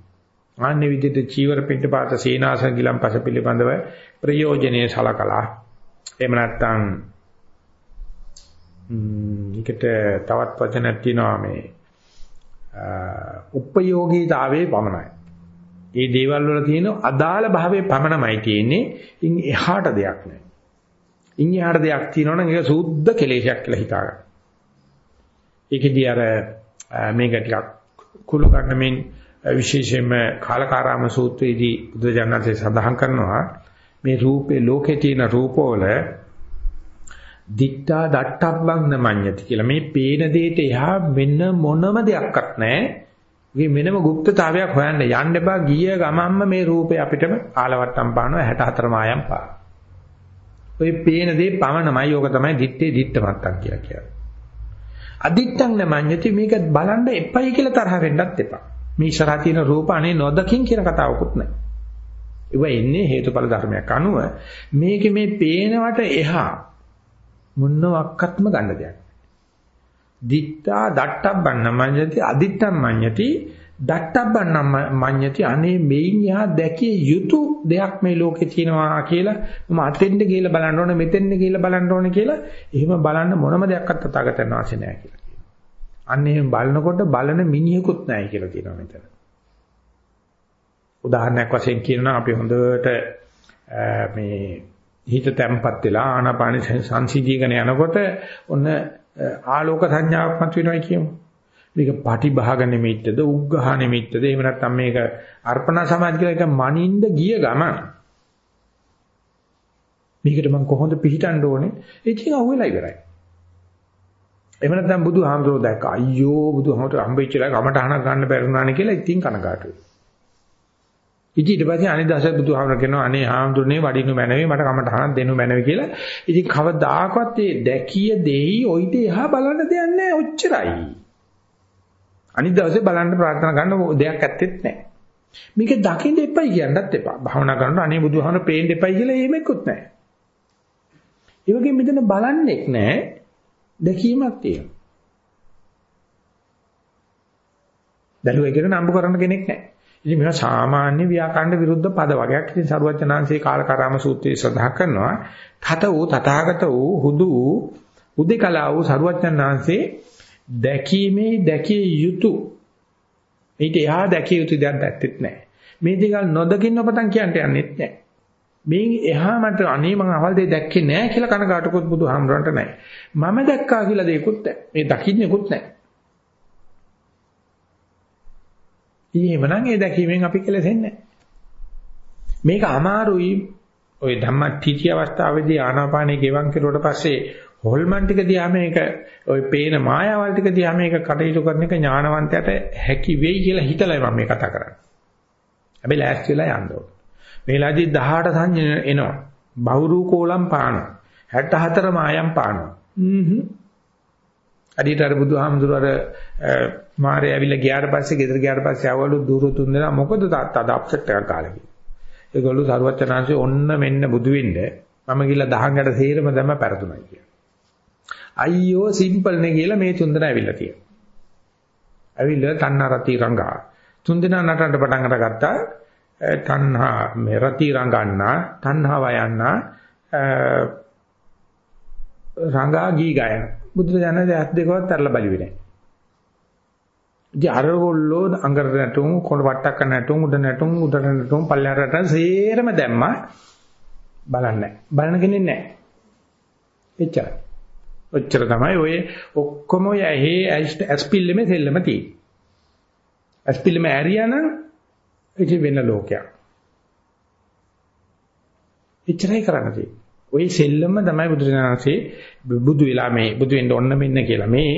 ආන්නේ විදිහට චීවර පිටපාත සීනාසන ගිලම්පස පිළිබඳව ප්‍රයෝජනේ සලකලා එහෙම නැත්නම් ඊකට තවත් වචනක් තියෙනවා මේ උපයෝගීතාවයේ පමණයි. මේ දේවල් වල තියෙන අදාළ භාවයේ පමණමයි තියෙන්නේ. ඉන් එහාට දෙයක් නැහැ. ඉන් එහාට දෙයක් තියෙනවනම් ඒක සුද්ධ කෙලේශයක් කියලා හිතාගන්න. ඒකෙදී අර මේක ටිකක් කුළු ගන්න මෙන් විශේෂයෙන්ම කාලකාරාම සූත්‍රයේදී බුදුජානකසේ සඳහන් කරනවා මේ රූපේ ලෝකේ තියෙන රූපවල දිත්තා දට්ටබ්බං නමඤ්ඤති කියලා මේ පේන දෙයට එහා වෙන මොනම දෙයක්වත් නැහැ. මේ වෙනම গুপ্তතාවයක් හොයන්න යන්න එපා. ගිය ගමන්ම මේ රූපේ අපිටම ආලවට්ටම් පානවා 64 මායම් පා. ඔය පේන දේ පමණමයි ඕක තමයි දිත්තේ දිත්තමත්තක් කියලා කියන්නේ. අදිත්තං නමඤ්ඤති මේක බලන්න එපයි කියලා තරහ වෙන්නත් එපා. මේ ඉස්සරහා තියෙන රූප අනේ නොදකින් කියන කතාවකුත් නැහැ. ඒව එන්නේ හේතුඵල ධර්මයක් අනුව මේකේ මේ පේනවට එහා මොනවත්ක්ත්ම ගන්න දෙයක්. දිත්තා දට්ටබ්බන්න මඤ්ඤති අදිත්තම් මඤ්ඤති දට්ටබ්බන්න මඤ්ඤති අනේ මේන් යහා දැකිය යුතු දෙයක් මේ ලෝකේ තියෙනවා කියලා මම අතෙන්ද ගිහලා බලන්න ඕනේ මෙතෙන්ද ගිහලා බලන්න ඕනේ කියලා එහෙම බලන්න මොනම දෙයක්වත් තථාගතයන් වහන්සේ නැහැ කියලා කියනවා. අන්න එහෙම බලනකොට බලන මිනිහෙකුත් නැහැ කියලා කියනවා මෙතන. උදාහරණයක් වශයෙන් කියනවා අපි හොඳට මේ හිත තැම්පත් වෙලා ආනාපාන සංසිඳීගෙන යනකොට ඔන්න ආලෝක සංඥාවක් මත වෙනවා කියමු. මේක පටිභාග නිමිත්තද උග්ඝහ නිමිත්තද එහෙම නැත්නම් මේක අර්පණා සමාධි කියලා එක මනින්ද ගිය ගමන් මේකට මම කොහොමද පිළිටන්න ඕනේ? ඉතින් අහුවෙලා ඉවරයි. එහෙම නැත්නම් බුදුහාමුදුරුවෝ දැක්ක අයියෝ බුදුහාමුදුරුවෝ හම්බෙච්චලා කමටහනක් ගන්න බැරුණානේ කියලා ඉතින් කනගාටුයි. ඉතින් ඊට පස්සේ අනිත් දවසේ බුදුහාමුදුරුවෝ කියනවා අනේ හාමුදුරනේ වඩිනු මැනවේ මට කමටහනක් දෙන්නු මැනවේ කියලා. ඉතින් කවදාකවත් මේ දැකිය දෙයි ඔයිට එහා බලන්න දෙයක් නැහැ ඔච්චරයි. අනිත් දවසේ බලන්න ප්‍රාර්ථනා කරන්න දෙයක් ඇත්තෙත් නැහැ. මේක දකින්න එපයි කියන්නත් එපා. භාවනා කරනකොට අනේ බුදුහාමුදුරුවෝ පේන්න එපයි කියලා එහෙමෙකුත් නැහැ. ඒ වගේ මෙතන බලන්නේක් නැහැ. දැකීමක් තියෙනවා. බැලුවේ කියන නම්බු කරන්න කෙනෙක් නැහැ. ඉතින් මේවා සාමාන්‍ය ව්‍යාකරණ විරුද්ධ පද වගේක්. ඉතින් සරුවචනාංශයේ කාලකාරාම සූත්‍රයේ සඳහන් කරනවා තත වූ තථාගත වූ හුදු වූ උදේකලා වූ සරුවචනාංශේ දැකීමේ දැකිය යුතු ඊට එහා දැකිය යුතු දෙයක් දැක්කෙත් නැහැ. මේ දෙකල් නොදකින්න පතන් කියන්න යන්නෙත් නැහැ. මේන් එහා මට අනේ මං අවල් දෙයක් දැක්කේ නැහැ කියලා කනකාටකොත් බුදුහාමරන්ට නැහැ. මම දැක්කා කියලා දෙයක්වත් නැහැ. මේ දකින්නෙකුත් නැහැ. එහෙමනම් ඒ දැකීමෙන් අපි කෙලෙසෙන්නේ මේක අමාරුයි ඔය ධම්මටිටි අවස්ථාවේදී ආනාපානේ ගෙවන් කෙරුවට පස්සේ හොල්මන් ටික දිහා මේක ඔය පේන මායාවල් ටික දිහා මේක කටයුතු කරන එක ඥානවන්තයට හැකි වෙයි කියලා හිතලා මම මේ කතා කරන්නේ. හැබැයි ලෑස්ති වෙලා යන්න ඕනේ. මේලාදී 18 සංඥා එනවා. බහුරු කෝලම් පානවා. 64 මායම් පානවා. හ්ම් අඩියට අර බුදුහාමුදුර අර මාරේ ඇවිල්ලා ගියාට පස්සේ ගෙදර ගියාට පස්සේ ආවලු දూరు තුන් දෙනා මොකද තාත්තා අප්සෙට් එකක් කාලේ කිව්වා. ඒගොල්ලෝ සරුවචනාංශේ ඔන්න මෙන්න බුදු වෙන්න මම ගිහලා දහංගට තේරම දැම්ම පෙරතුණා කියලා. අයියෝ සිම්පල් නේ කියලා මේ තුන් දෙනා ඇවිල්ලා තියෙනවා. ඇවිල්ලා තණ්හා රති රංගා තුන් දෙනා නටන්න පටන් අරගත්තා. තණ්හා මේ රති රංගන්නා තණ්හා වයන්නා රංගා ගී ගයන බුදුරජාණන් ඇස් දෙකවත් තරලා බලුවේ නැහැ. ඉතින් අරගොල්ලෝ අඟර නැටුම් කොළ වට්ටක්ක නැටුම් උඩ නැටුම් උඩ නැටුම් පල්ලයට සේරම දැම්මා බලන්නේ බලන කෙනෙක් නැහැ. එච්චරයි. ඔච්චර තමයි ඔය ඔක්කොම ඔය ඇහි ඇස්පිල්ලෙම සෙල්ලම තියෙන්නේ. ඇස්පිල්ලෙම ඇරියානම් ඒක වෙන ලෝකයක්. එච්චරයි කරන්න තියෙන්නේ. ওই සෙල්ලම තමයි බුදුරජාණන්සේ බුදු වෙලා මේ බුදු වෙන්න ඕන්න මෙන්න කියලා මේ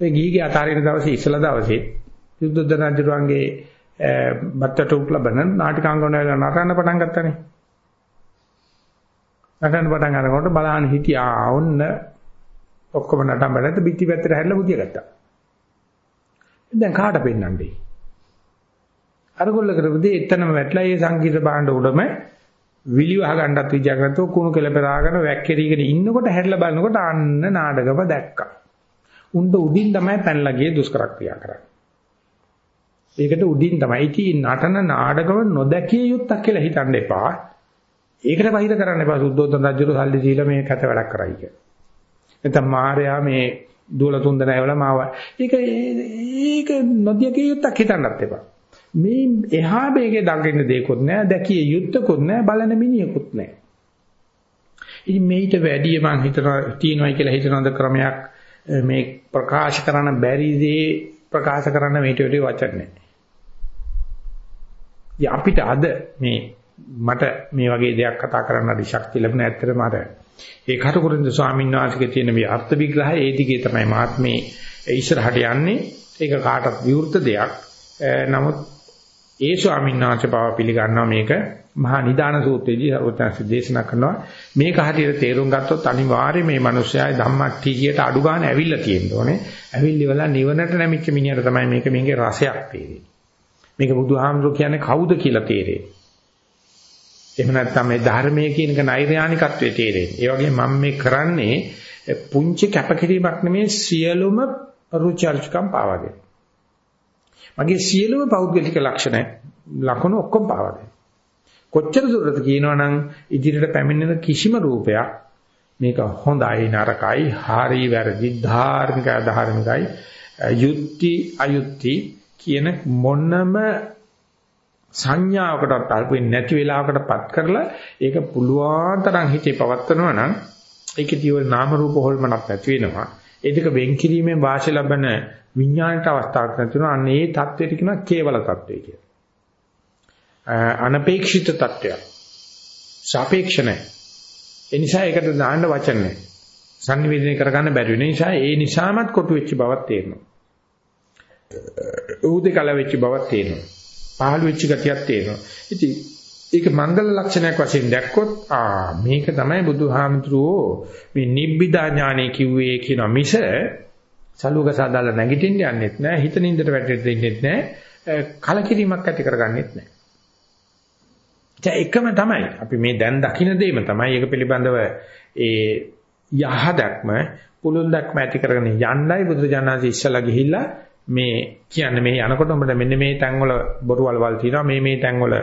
ඔය ගීගේ අතාරින දවසේ ඉස්සලා දවසේ යුද්ධ රජුරුවන්ගේ බත්තට උක්ලබන නාටිකාංගන වල නටන්න පටන් ගත්තානේ. නටන්න පටන් අරනකොට බලහන් හිටියා ඔන්න ඔක්කොම නටන බඩට පිටි පැත්තට හැරිලා බුදිය ගත්තා. දැන් කාට පෙන්නන්නේ? අරගොල්ල කරපදී එතනම වැටලා ඒ සංගීත භාණ්ඩ උඩම විලිව අහගන්නත් විජයක් නැතුව කුණු කෙල පෙරාගෙන වැක්කිරීගෙන ඉන්නකොට හැරිලා බලනකොට අන්න නාඩගම දැක්කා. උණ්ඩ උඩින් තමයි පැනලා ගියේ දුෂ්කර ක්‍රියා කරන්නේ. ඒකට උඩින් තමයි ඉති නටන නාඩගම නොදැකිය යුත්තක් කියලා හිතන්න එපා. ඒකට වහිර කරන්න එපා සුද්ධෝදන රජුරු සල්ලි දීලා මේ කැත වැඩක් කරයි කියලා. නැත්නම් මාර්යා මේ දුවල තුන්දෙනා ඇවලා මාව. ඒක ඒක නොදැකිය යුත්තක් හිතන්නත් එපා. මේ එහා බේගේ දඟින්න දෙයක්වත් නැහැ, දැකිය යුත්තකුත් නැහැ, බලන මිනිහෙකුත් නැහැ. ඉතින් මේිට වැඩිය මං හිතනවා තියනවායි කියලා හිතනද ක්‍රමයක් මේ ප්‍රකාශ කරන්න බැරි දේ ප්‍රකාශ කරන්න මේට වැඩි වචන නැහැ. අපිට අද මේ මට මේ වගේ දෙයක් කතා කරන්න අධි ශක්තිය ලැබුණ ඇත්තටම අර ඒ කටුකුරුන්ද ස්වාමීන් වහන්සේගේ තියෙන මේ අර්ථ විග්‍රහය ඒ දිගේ තමයි මාත් මේ ඉස්සරහට යන්නේ. ඒක කාටත් විවෘත දෙයක්. නමුත් ඒ ස්වාමීන් වහන්සේ පාව පිළිගන්නවා මේක මහා නිදාන සූත්‍රයේදී සර්වඥාන්සේ දේශනා කරනවා මේක හරියට තේරුම් ගත්තොත් අනිවාර්යයෙන් මේ මිනිස්යායි ධම්මට්ටියට අඩු ගන්න ඇවිල්ලා තියෙන්න ඕනේ. ඇවිල්ලි වල නිවනට නැමිච්ච මිනිහට තමයි මේක මේකේ රසයක් තේරෙන්නේ. මේක බුදුහාමුදුරු කියන්නේ කවුද කියලා තේරෙන්නේ. එහෙම නැත්නම් මේ ධර්මයේ කියන එක නෛර්යානිකත්වයේ තේරෙන්නේ. ඒ වගේ මම මේ කරන්නේ පුංචි කැපකිරීමක් නෙමෙයි සියලුම රුචර්ජකම් පාවාගෙන. මගේ සියලුම පෞද්ගලික ලක්ෂණ ලකුණු ඔක්කොම පාවාගෙන. කොච්චර දුරට කියනවනම් ඉදිරියට පැමිණෙන කිසිම රූපයක් මේක හොඳයි නරකයි හරි වැරදි ධාර්මිකයි අධාර්මිකයි යුක්ති අයුක්ති කියන මොනම සංඥාවකටත් අල්ප වෙන්නේ නැති වෙලාවකටපත් කරලා ඒක පුළුවන් තරම් හිතේ පවත්වනවා නම් ඒකේ තියෙන නාම රූප හොල්මනක් නැති වෙනවා ඒ දෙක වෙන් කිරීමෙන් වාසිය ලබන විඥාණයට අවස්ථාවක් නැතුණා. අන්න ඒ தത്വෙට කියනවා කේවල தത്വය කියලා. අනපේක්ෂිත தത്വයක්. සාපේක්ෂ නැහැ. ඒ නිසා ඒකට දාන්න වචන නැහැ. සංනිවේදනය කරගන්න බැරි වෙන නිසා ඒ නිසාමත් කොටු වෙච්ච බවක් තේරෙනවා. උදේ කල වෙච්ච බවක් තේරෙනවා. පහළ වෙච්ච ගතියක් තේරෙනවා. ඉතින් ඒක මංගල ලක්ෂණයක් වශයෙන් දැක්කොත් ආ මේක තමයි බුදුහාමුදුරුවෝ මේ නිබ්බිදා ඥානෙ කිව්වේ කියන මිස සලුවක සාදාලා නැගිටින්න යන්නෙත් නෑ හිත නින්දට වැටෙන්න දෙන්නෙත් නෑ කලකිරීමක් ඇති කරගන්නෙත් නෑ. ඒ එකම තමයි අපි මේ දැන් දකින්න දෙයම තමයි ඒක පිළිබඳව ඒ යහ දැක්ම පුළුල් දැක්ම ඇති කරගෙන යන්නයි බුදුරජාණන්සේ ඉස්සලා ගිහිල්ලා මේ කියන්නේ මේ යනකොට උඹට මෙන්න මේ තැන්වල බොරු වලවල් තියෙනවා. මේ මේ තැන්වල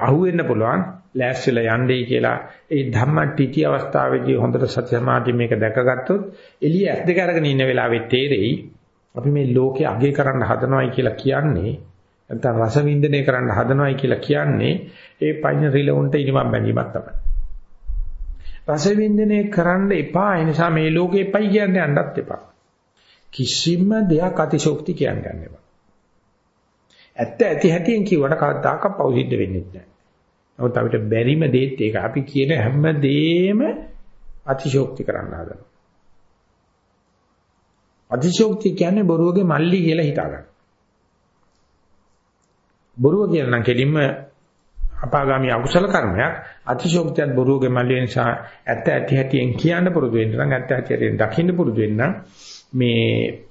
අහුවෙන්න පුළුවන්. ලෑස්තිලා යන්නේ කියලා. ඒ ධම්මටිටි අවස්ථාවේදී හොඳට සත්‍ය සමාධිය මේක දැකගත්තොත් එළිය ඇස් දෙක අරගෙන ඉන්න වෙලාවේ තේරෙයි අපි මේ ලෝකේ අගේ කරන්න හදනවයි කියලා කියන්නේ නැත්නම් රස වින්දනය කරන්න හදනවයි කියලා කියන්නේ ඒ පඤ්ඤ රිලවුන්ට ඉනිමම් බැඳීමක් තමයි. රස වින්දනය කරන්න එපා. ඒ නිසා මේ ලෝකේ එපයි කියන්නේ යන්නත් එපා. කිසිම දෙයක් අතිශෝක්ති කියන්න ගන්න එපා. ඇත්ත ඇති හැටියෙන් කිව්වට කවදාක පෞසිද්ධ වෙන්නේ නැහැ. නමුත් අපිට බැරිම දෙයක් ඒක අපි කියන හැම දෙෙම අතිශෝක්ති කරන්න හදනවා. අතිශෝක්ති කියන්නේ බොරුවගේ මල්ලි කියලා හිතා ගන්න. බොරුව කියන නම් කෙලින්ම අපාගාමී අකුසල කර්මයක් අතිශෝක්තියත් බොරුවගේ මල්ලි නිසා ඇත්ත ඇති හැටියෙන් කියන්න පුරුදු වෙන්න නම් ඇත්ත ඇති හැටියෙන් දකින්න පුරුදු වෙන්න මේ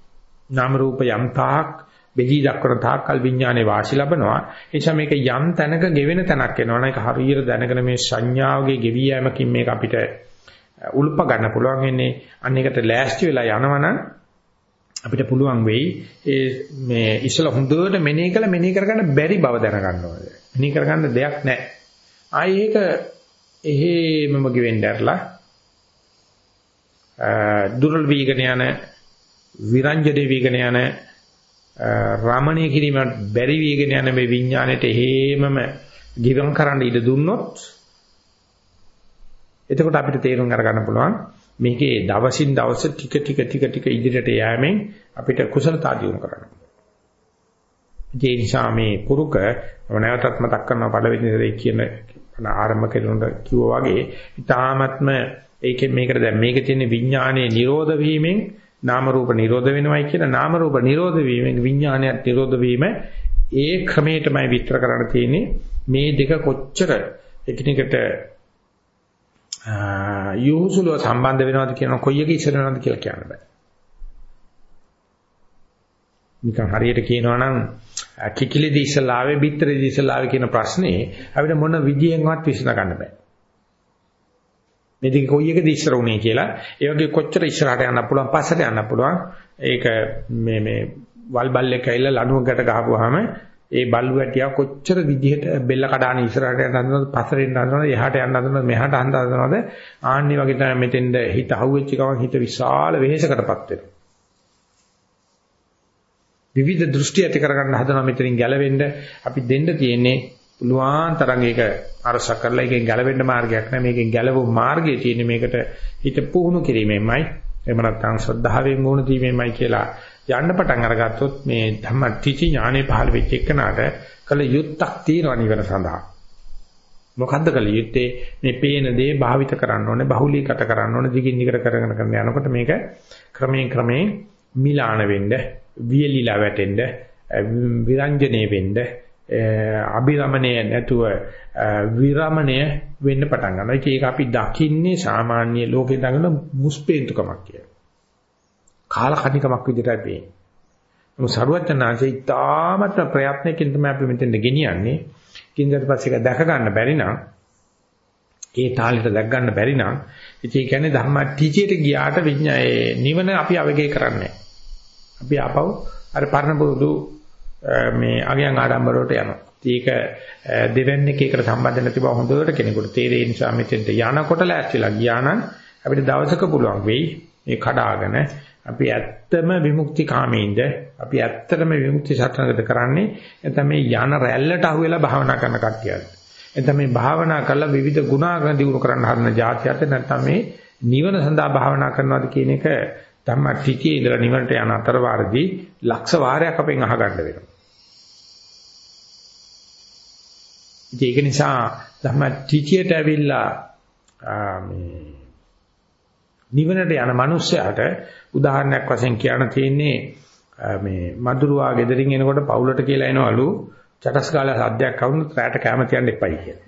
නාම රූප යම් තාක් බෙදී දක්වන තාක්කල් විඥානේ වාසි ලබනවා ඒ නිසා මේක යම් තැනක ගෙවෙන තැනක් වෙනවා නේද හරියට දැනගෙන මේ සංඥාවගේ ගෙවි යෑමකින් මේක අපිට උල්ප ගන්න පුළුවන් වෙන්නේ අන්න එකට ලෑස්ති වෙලා යනවනම් අපිට පුළුවන් වෙයි ඒ මේ ඉස්සලා හොඳට මෙනෙහි කළ මෙනෙහි කරගන්න බැරි බව දැනගන්න ඕනේ. මෙනෙහි කරගන්න දෙයක් නැහැ. ආයි ඒක එහෙමම ගෙවෙන්න ඇරලා දුර්වල වීගෙන යන විරංජනේ වීගෙන යන රාමණීය කිරීමට බැරි වීගෙන යන මේ විඥාණයට හේමම ගිවම් කරන්න ඉඩ දුන්නොත් එතකොට අපිට තේරුම් අරගන්න පුළුවන් මේකේ දවසින් දවස ටික ටික ටික ටික ඉදිරියට යෑමෙන් අපිට කුසලතා දියුණු කරන්න. ඒ නිසා මේ පුරුක මම නැවතත් මතක් කරනවා පළවෙනි දේ කියන ආරම්භ කරනකොට කිව්වා වගේ ඊ타ත්ම ඒකෙන් මේකට දැන් මේකේ තියෙන විඥානයේ නිරෝධ වීමෙන් නාම රූප නිරෝධ වෙනවයි කියන නාම රූප නිරෝධ වීමෙන් විඥානයත් නිරෝධ වීම ඒ ක්‍රමයටමයි විතර කරන්න තියෙන්නේ මේ දෙක කොච්චර එකිනෙකට යොහුසුලව සම්බන්ධ වෙනවද කියන කොයි එක ඉස්සර වෙනවද කියලා කියන්න බෑ. නිකන් හරියට කියනවා නම් කිකිලිදී ඉස්සලා ආවේ බිත්තරේදී ඉස්සලා ආවේ කියන ප්‍රශ්නේ අපිට මොන විදියෙන්වත් විසඳ ගන්න බෑ. මේ දෙක කොයි එකද ඉස්සර උනේ කියලා. ඒ වගේ කොච්චර ඉස්සරහට යන්න පුළුවන් පස්සට යන්න පුළුවන්. ඒක මේ මේ වල් බල්ලෙක් ඇවිල්ලා ලණුවකට ගහපුවාම ඒ බල්ලු වැටියා කොච්චර විදිහට බෙල්ල කඩාන ඉස්සරහට යන්න හදනවද පස්සට යන්න හදනවද එහාට යන්න හදනවද මෙහාට යන්න හදනවද? ආන්නේ වගේ තමයි මෙතෙන්ද හිත අහුවෙච්ච ගමන් හිත විශාල වෙහෙසකටපත් වෙනවා. විවිධ දෘෂ්ටි ඇති කරගන්න හදනවා මෙතනින් ගැලවෙන්න. අපි දෙන්න තියෙන්නේ පුළුවන් තරම් ඒක අරස කරලා එකෙන් ගැලවෙන්න මාර්ගයක් නැහැ මේකෙන් ගැලවු මාර්ගය තියෙන්නේ මේකට හිත පුහුණු කිරීමෙන්මයි. එහෙම නැත්නම් ශ්‍රද්ධාවෙන් වුණ දීමෙන්මයි කියලා යන්න පටන් අරගත්තොත් මේ ධම්ම ත්‍ිචි ඥානෙ පහළ වෙච්ච එකනට කල යුත්තක් තියෙනවා නිවන සඳහා. මොකද්ද කල යුත්තේ? මේ පේන දේ භාවිත කරන්න ඕනේ බහුලීගත කරන්න ඕනේ දිගින් දිගට කරගෙන කරගෙන යනකොට මේක ක්‍රමයෙන් ක්‍රමයෙන් මිලාන වෙන්න වියලිලා වැටෙන්න විරංජනේ වෙන්න අභිරමණය නැතුව විරමණය වෙන්න පටන් ගන්නවා. ඒක අපි දකින්නේ සාමාන්‍ය ලෝකේ දඟන මුස්පේන්තුකමක් කියලා. කාලකණිකමක් විදිහටයි පේන්නේ. මොකද සරුවචනාංශය ඉතාමත් ප්‍රයත්නකින් තමයි අපි මෙතෙන්ද ගෙනියන්නේ. කින්දට පස්සේ ඒක දැක ගන්න බැරි නම් ඒ තාලෙට දැක් ගන්න බැරි නම් ඉතින් ඒ කියන්නේ ධම්මටිචියට ගියාට විඤ්ඤායේ නිවන අපි අවගේ කරන්නේ අපි ආපහු අර පරණ බුදු මේ අගයන් ආඩම්බර වලට යනවා. ඒක දෙවන්නේක එකට සම්බන්ධ නැති බව හොඳට කෙනෙකුට තේරෙයි නිසා මෙතෙන්ට යනකොට ලෑස්තිලා ගියා නම් අපිට දවසක පුළුවන් වෙයි මේ කඩාගෙන අපි ඇත්තම විමුක්ති කාමීන්ද අපි ඇත්තටම විමුක්ති සත්‍යනගත කරන්නේ නැත්නම් මේ යන රැල්ලට අහුවෙලා භාවනා කරන කට්ටියද එතන මේ භාවනා කරලා විවිධ ගුණාගම දිනු කරන්න හදන જાතියත් නැත්නම් මේ නිවන සඳහා භාවනා කරනවාද කියන එක ධම්මටිචේ ඉඳලා නිවනට යන අතර වාරදී ලක්ෂ වාරයක් අපෙන් අහගන්න වෙනවා. ඒක නිසා ධම්මටිචේට ඇවිල්ලා මේ නිවනට යන මිනිස්සයාට උදාහරණයක් වශයෙන් කියන්න තියෙන්නේ මේ මදුරුවා ගෙදරින් එනකොට පවුලට කියලා එනවලු චටස් කාලා සද්දයක් වුණොත් රැට කැම තියන්න එපයි කියලා.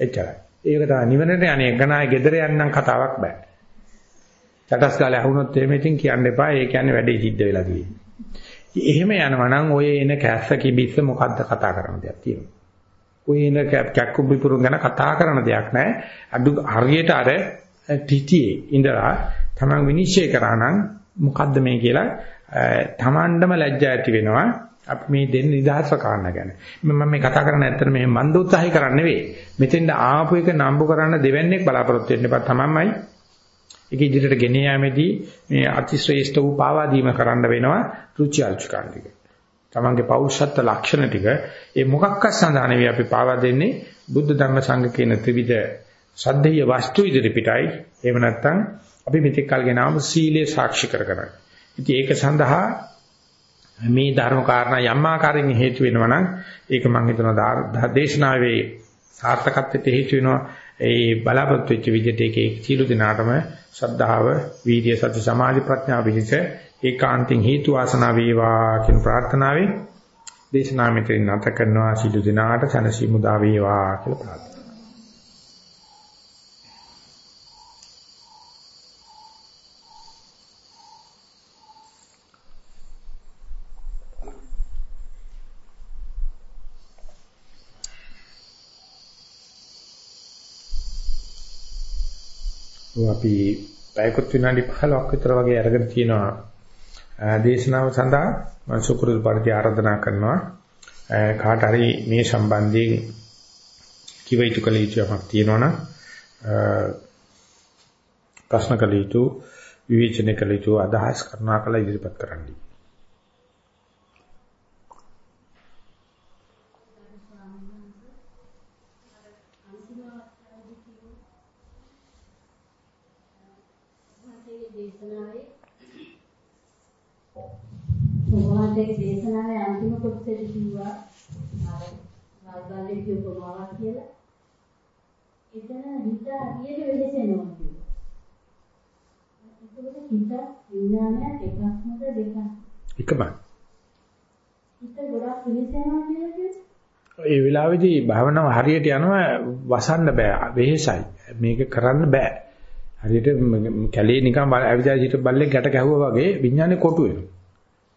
එච්චරයි. ඒක තමයි නිවනට යන්නේ ගණාය ගෙදර යන්නම් කතාවක් බෑ. චටස් කාලේ අහුනොත් එහෙම ඉතින් කියන්න එපා. ඒ කියන්නේ වැඩේ සිද්ධ වෙලා තියෙන්නේ. එහෙම යනවා නම් ඔය එන කැස්ස කිබිස්ස මොකද්ද කතා කරන දෙයක් තියෙනවා. ඔය එන කැක්කු පිපුරුම් ගැන කතා කරන දෙයක් නැහැ. අඩු හරියට අර තිතියේ ඉඳලා තමන් විනිශ්චය කරා නම් මොකද්ද මේ කියලා තමන්ටම ලැජ්ජා ඇති වෙනවා. අපි මේ දෙන්න නිදහස කාරණා ගැන. මම මේ කතා කරන්නේ ඇත්තට මේ මන්ද උත්සාහය කරන්නේ නෙවෙයි. මෙතෙන්ද ආපු එක නම්බු කරන්න දෙවන්නේක් බලාපොරොත්තු වෙන්න එපා තමන්මයි ඒක ඉදිරියට ගෙන යාමේදී මේ අතිශ්‍රේෂ්ඨ වූ පාවා දීම කරන්න වෙනවා රුචි අරුචිකන් ටික. තමන්ගේ පෞරුෂත්ව ලක්ෂණ ටික ඒ මොකක්වත් සඳහා නෙවෙයි අපි පාවා දෙන්නේ බුද්ධ ධර්ම සංඝ කියන ත්‍රිවිධ සද්ධේය වස්තු ඉදිරි පිටයි. එහෙම නැත්නම් අපි මෙතෙක් කල් ගෙනාවු සීලයේ සාක්ෂි කරගන්න. ඉතින් ඒක සඳහා මේ ධර්ම කාරණා යම් ආකාරයෙන් හේතු වෙනවා නම් ඒක මම හිතනවා දේශනාවේ සාර්ථකත්වයට හේතු වෙනවා ඒ බලාපොරොත්තු වෙච්ච විදිහට ඒකේ සියලු දිනාටම ශ්‍රද්ධාව, වීර්ය, සති, සමාධි, ප්‍රඥා පිහිට ඒකාන්තයෙන් හේතු වාසනා වේවා කියන ප්‍රාර්ථනාවෙන් දේශනා මෙතන නැත කරනවා. සියලු දිනාට සනසීමු දා වේවා කියලා ප්‍රාර්ථනා අපි පැයකට විනාඩි 15ක් විතර වගේ අරගෙන තියෙනවා දේශනාව සඳහා මම සුපුරුදු පරිදි ආරාධනා කරනවා කාට හරි මේ සම්බන්ධයෙන් කිව යුතු කල යුතු යමක් තියෙනවනම් ප්‍රශ්න කල යුතු විවේචනය කළ යුතු අදහස් කරුණාකර ඉදිරිපත් කරන්න. වහන්සේ දේශනාවේ අන්තිම කොටසේදී කිව්වා අර වල්ගල්ලේ කියපුවාවක් කියලා. එතන හිත හරියට වෙහෙසෙනවා කියලා. ඒකෝට හිත විඥානය එකක්මද දෙකක්? එකමයි. හිත ගොඩක් පිළිසෙනවා කියලා කියන්නේ. ඒ වෙලාවේදී භාවනාව හරියට යනවා වසන්න බෑ වෙහෙසයි. මේක කරන්න බෑ. හරියට කැලේ නිකන් ඇවිදලා හිට බල්ලෙක් ගැට ගැහුවා වගේ විඥානේ කොටු වෙනවා.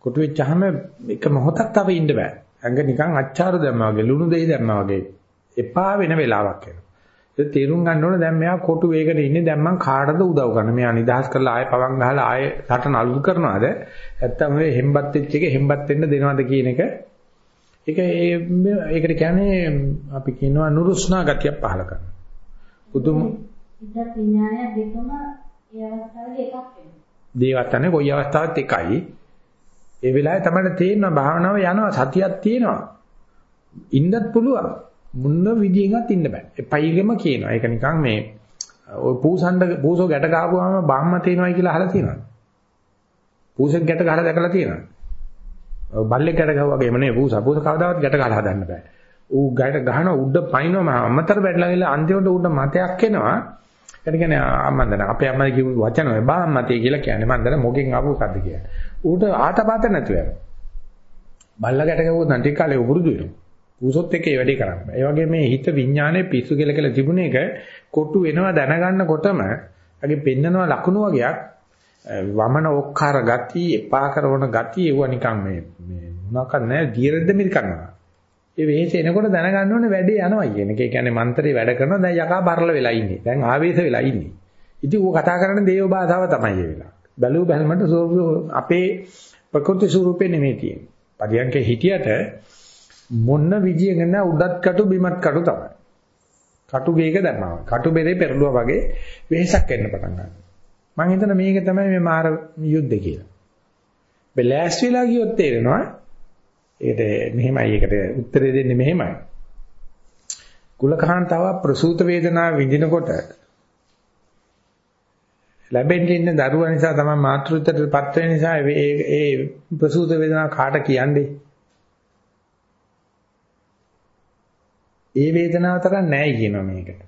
කොටු වෙච්චාම එක මොහොතක් තව ඉන්න බෑ. ඇඟ නිකන් අච්චාරු දැම්මා වගේ ලුණු දෙයි දැම්මා වගේ එපා වෙන වෙලාවක් එනවා. ඒක තේරුම් ගන්න ඕනේ. දැන් මෙයා කොටු වේගනේ ඉන්නේ. දැන් මං කාටද උදව් කරන්න? මෙයා නිදහස් කරලා ආයෙ පවන් ගහලා ආයෙ රටන අලුත් කරනවාද? නැත්තම් මේ හෙම්බත් වෙච්ච එක හෙම්බත් වෙන්න දෙනවද කියන එක. ඒක ඒ ඒකට කියන්නේ අපි කියනවා නුරුස්නා ගතියක් පහල කරනවා පුදුම හිත විඥානය දෙකම ඒ අවස්ථාවේ එකක් වෙනවා. දේවත්තන්නේ කොයි අවස්ථාවත් එකයි. ඒ වෙලාවේ තමයි තේරෙනවා භාවනාව යනවා සතියක් තියෙනවා. ඉන්නත් පුළුවන් මුන්න විදියෙන්වත් ඉන්න බෑ. එපයිගෙම කියනවා. ඒක නිකන් මේ ඔය පූසණ්ඩ පූසෝ ගැට ගහපුවාම බාම්ම තේනවයි කියලා අහලා තියෙනවා. පූසෙක් ගැට ගහලා දැකලා තියෙනවා. බල්ලෙක් ගැට ගහුවා වගේම නේ පූසා. පූස කවදාවත් ගැට ගහලා හදන්න බෑ. ඌ ගැට ගහන උඩ පයින්නවා අමතර බැටලා ගිහලා අන්තිමට උඩ මතයක් එනවා. ඒ කියන්නේ අම්මන්දන අපේ අම්මා කිව්ව වචන ඔය බාම්මතේ කියලා කියන්නේ මන්දන මොකෙන් ආපු කද්ද කියලා. ඌට ආතපත නැතුව යනවා. බල්ලා ගැට ගහුවොත් නම් ටික කාලේ උරුදු වෙනවා. පූසොත් එක්ක ඒ වැඩේ කරන්න බෑ. ඒ වගේ මේ හිත විඥානයේ පිස්සු කියලා කියලා තිබුණ එක කොටු වෙනවා දැනගන්නකොටම අගේ පෙන්නනවා ලකුණු වගේක් වමන ඔක්කාර ගති එපා කරන ගති ඒව නිකන් මේ මේ මොනවාක් නැහැ දියරෙද්ද මිල් කරනවා. ඒ වෙහෙස එනකොට දැනගන්න ඕනේ වැඩේ යනවා කියන එක. ඒ කියන්නේ මන්ත්‍රේ වැඩ කරනවා දැන් යකා පරල වෙලා ඉන්නේ. දැන් ආවේශ වෙලා ඉන්නේ. ඉතින් ඌ කතා කරන දේව භාෂාව තමයි ඒ වෙලාව. බැලුව බැලමට අපේ ප්‍රකෘති ස්වරූපේ නෙමෙයි තියෙන්නේ. පරියන්කේ හිටියට මොන්න විදියගෙන උඩත් කටු බිමත් කටු තමයි. කටු ගේක දැම්මා. කටු බෙරේ පෙරළුවා වගේ වෙහසක් එන්න පටන් ගන්නවා. මම හිතන මේක තමයි මේ මාර යුද්ධ කියලා. බැලෑස් වෙලා ගියොත් තේරෙනවා. ඒකට මෙහෙමයි ඒකට උත්තරේ දෙන්නේ මෙහෙමයි. කුලකාන්තාව ප්‍රසූත වේදනාව විඳිනකොට ලැබෙන්නේ ඉන්න දරුවා නිසා තමයි මාතෘත්වයටපත් වෙන නිසා ඒ ඒ ප්‍රසූත වේදනාව කාට කියන්නේ ඒ වේදනාව තරම් නැහැ කියනවා මේකට.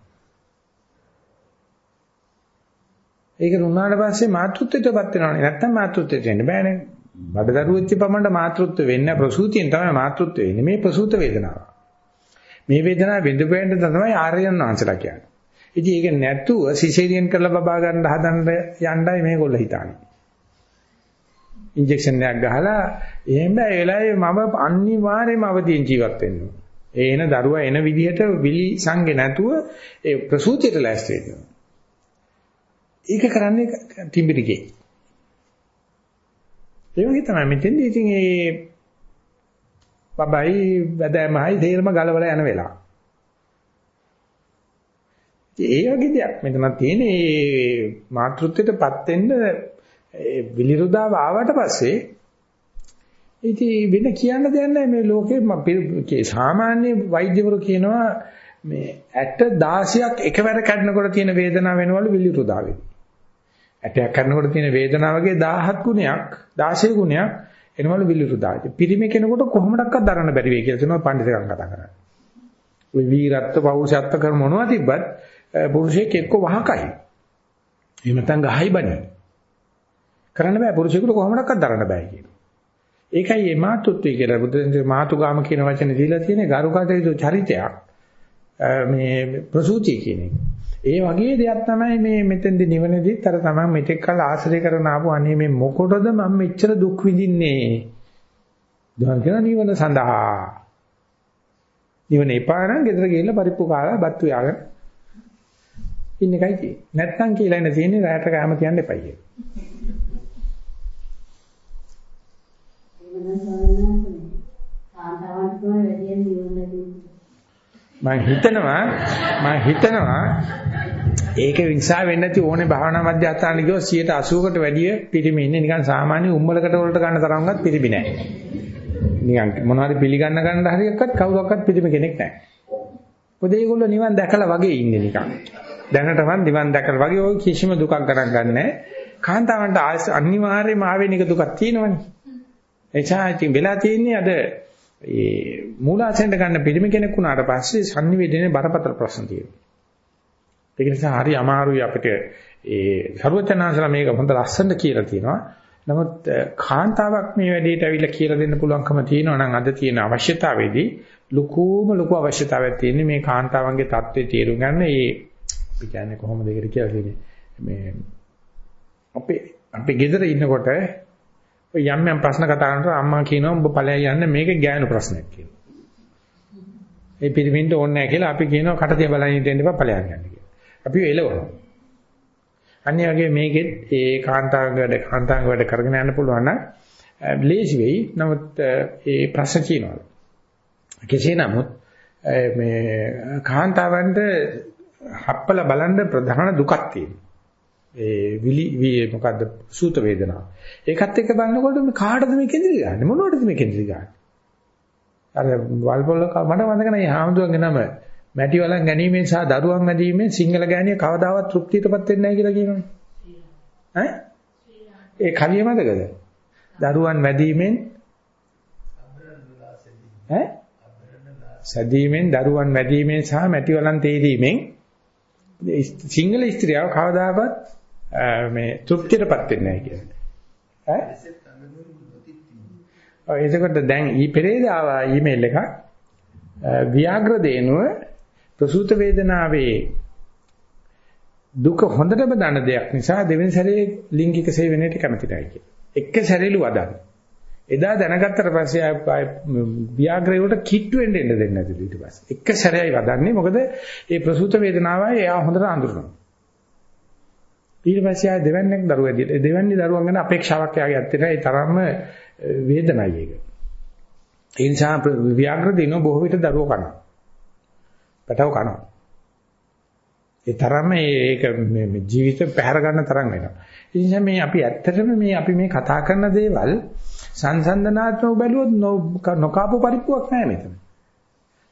ඒක රුණාට පස්සේ මාතෘත්වයටපත් වෙනවනේ. නැත්තම් මාතෘත්වයට වෙන්න බෑනේ. බඩදරුවෙච්ච පමණට මාතෘත්ව වෙන්නේ ප්‍රසූතියෙන් තමයි මාතෘත්ව වෙන්නේ. මේ ප්‍රසූත වේදනාව. මේ වේදනාව විඳපෙන්න තමයි ආර්යයන් වහන්සේලා කියන්නේ. ඉතින් ඒක නැතුව සිසේරියන් කරලා බබා ගන්න හදන්න යන්නයි මේගොල්ලෝ හිතන්නේ. ඉන්ජෙක්ෂන් එකක් ගහලා එහෙම ඒ වෙලාවේ මම අනිවාර්යයෙන්ම අවදීන් ජීවත් වෙන්න ඕන. ඒ එන දරුවා එන විදිහට විලි සංගේ නැතුව ඒ ප්‍රසූතියට ලෑස්ති වෙනවා. ඒක කරන්නේ තිඹිරිගේ. ඒ වගේ තමයි මෙතෙන්දී ඉතින් ඒ බබයි වැදෑමයි තේරම ගලවලා යන වෙලාව. ඒ වගේ දෙයක් මෙතන තියෙන්නේ මාතෘත්වයටපත් වෙන්න විලිරුදාව ආවට පස්සේ ඉතින් වෙන කියන්න දෙයක් නැහැ මේ ලෝකේ සාමාන්‍ය වෛද්‍යවරු කියනවා මේ 60 16ක් එකවර කඩනකොට තියෙන වේදනාව වෙනවලු විලිරුදාවේ. 60ක් කඩනකොට තියෙන වේදනාවගේ 17 ගුණයක් 16 ගුණයක් එනවලු විලිරුදාවේ. පිරිමි කෙනෙකුට කොහොමඩක්වත් දරන්න බැරි වෙයි කියලා තියෙනවා පඬිතුකම් කතා කරන්නේ. ওই වීරත්ව පෞරුෂත්ව කර මොනවා තිබ්බත් පුරුෂයෙක් එක්ක වහකයි. එහෙම නැත්නම් ගහයි බණි. කරන්න බෑ පුරුෂයෙකුට කොහොමඩක්වත් දරන්න බෑ කියනවා. ඒකයි මේ මාතුත්වය කියලා බුදුන් මාතුගාම කියන වචනේ දීලා තියෙන්නේ ගරුකටයුතු චරිතයක්. මේ ප්‍රසූචි කියන එක. ඒ වගේ දෙයක් තමයි මේ මෙතෙන්දි නිවනදිත් අර තමයි මෙතෙක් කල ආශ්‍රය කරන ආපු අනේ මේ මොකටද මම මෙච්චර දුක් විඳින්නේ? දුවන් කියන නිවන සඳහා. නිවන එපා නම් ගෙදර ගිහිල්ලා පරිප්පු කාලා බත්තු යාගෙන ඉන්න එකයි තියෙන්නේ. නැත්තම් කියලා ඉන්න තියෙන්නේ රැයට කෑම කියන්න එපයි කියලා. මම හිතනවා මම හිතනවා ඒක විශ්සා වෙන්නේ නැති ඕනේ භාවනා මධ්‍යස්ථාන ගියෝ 180කට වැඩිය පිරිමි ඉන්නේ නිකන් සාමාන්‍ය උම්මලකට වලට ගන්න තරම්වත් පිරිමි නැහැ. නිකන් මොනවාරි පිළිගන්න ගන්න හරියක්වත් කවුරක්වත් පිරිමි කෙනෙක් නැහැ. පොද ඒගොල්ලෝ නිවන් දැකලා වගේ ඉන්නේ නිකන්. දැනටමත් නිවන් දැකලා වගේ ඔය කිසිම දුකක් ගණන් ගන්නෑ. කාන්තාවන්ට අනිවාර්යයෙන්ම ආවේනික දුකක් තියෙනවනේ. එනිසා ඉතින් වෙලා තියෙන්නේ අද ඒ මූලාසෙන්ද ගන්න පිළිම කෙනෙක් වුණාට පස්සේ sannivedanaye බරපතල ප්‍රශ්න තියෙනවා. ඒක නිසා හරි අමාරුයි අපිට ඒ ਸਰවචනාසලා මේක හොඳ ලස්සනට කියලා තියෙනවා. නමුත් කාන්තාවක් මේ වැඩේට ඇවිල්ලා කියලා දෙන්න පුළුවන්කම තියෙනවා නම් අද තියෙන අවශ්‍යතාවේදී ලකෝම ලකෝ අවශ්‍යතාවයක් තියෙන්නේ මේ කාන්තාවන්ගේ தත්ත්වේ තේරුම් ගන්න. ඒ අපි කියන්නේ කොහොමද ඒකට කියලා කියන්නේ මේ අපේ අපේ ගෙදර ඉන්නකොට ඔය යම් යම් ප්‍රශ්න කතා කරනකොට අම්මා කියනවා උඹ ඵලයන් යන්න මේක ගෑනු ප්‍රශ්නයක් කියලා. ඒ පිරිමින්ට ඕනේ නැහැ කියලා අපි කියනවා කටතිය බලන් ඉඳින්න එපා ඵලයන් යන්න කියලා. අපි එළවනවා. අනිත් වගේ මේකෙත් ඒ කාන්තාංග වැඩ කාන්තාංග වැඩ කරගෙන යන්න පුළුවන් නම් ලේසි වෙයි. නමුත් ඒ ප්‍රශ්න කියනවා. කෙසේ නමුත් මේ කාන්තාවන්ට හප්පල බලන්න ප්‍රධාන දුකක් තියෙනවා. ඒ විලි මොකද්ද සූත වේදනාව. ඒකත් එක්ක බලනකොට මේ කාටද මේ කෙඳිරි ගන්න මොනවටද මේ කෙඳිරි ගන්න? අර වල්පොල්ල මට මතක නැහැ හාමුදුරන්ගේ නම මැටි වලන් ගැනීමෙන් සහ දරුවන් වැඩිවීමෙන් සිංහල ගෑණිය කවදාවත් තෘප්තියටපත් වෙන්නේ නැහැ කියලා කියනවනේ. ඈ? ඒ කවිය මතකද? දරුවන් වැඩිවීමෙන් ඈ? සැදීමෙන් දරුවන් වැඩිවීමෙන් සහ මැටි වලන් තේරීමෙන් සිංහල ස්ත්‍රියව කවදාකවත් මේ තෘප්තියටපත් වෙන්නේ නැහැ කියන්නේ. ඈ? ඔය එතකොට දැන් ඊ පෙරේද ආවා ඊමේල් එකක් ව්‍යාග්‍ර දේනුව ප්‍රසූත වේදනාවේ දුක හොඳටම දන්න දෙයක් නිසා දෙවෙනි සැරේ ලිංගික සේවනයේට කැමති නැහැ කිය. එක සැරේලු වදන්න. එදා දැනගත්තට පස්සේ ආය ව්‍යාග්‍රේ වලට කිට්ටු වෙන්න එන්න දෙන්නේ නැතිලු ඊට පස්සේ. එක සැරේයි වදන්නේ මොකද ඒ ප්‍රසූත වේදනාවයි එයා හොඳට අඳුරනවා. ඊට පස්සේ ආය දෙවන්නේක් දරුවා ඇදිලා දෙවන්නේ දරුවන් ගැන අපේක්ෂාවක් යාගේ ඇත්තේ නැහැ. ඒ තරම්ම වේදනයි ඒක. ඒ නිසා ව්‍යාග්‍ර දින බොහෝ විට දරුවෝ කනවා. පැටව කනවා. ඒ තරම්ම මේක මේ ජීවිත පැහැර ගන්න තරම් වෙනවා. ඒ නිසා මේ අපි ඇත්තටම මේ අපි මේ කතා කරන දේවල් සංසන්දනාත්මක බැලුවොත් නොකාපු පරිප්පුවක් නැහැ මෙතන.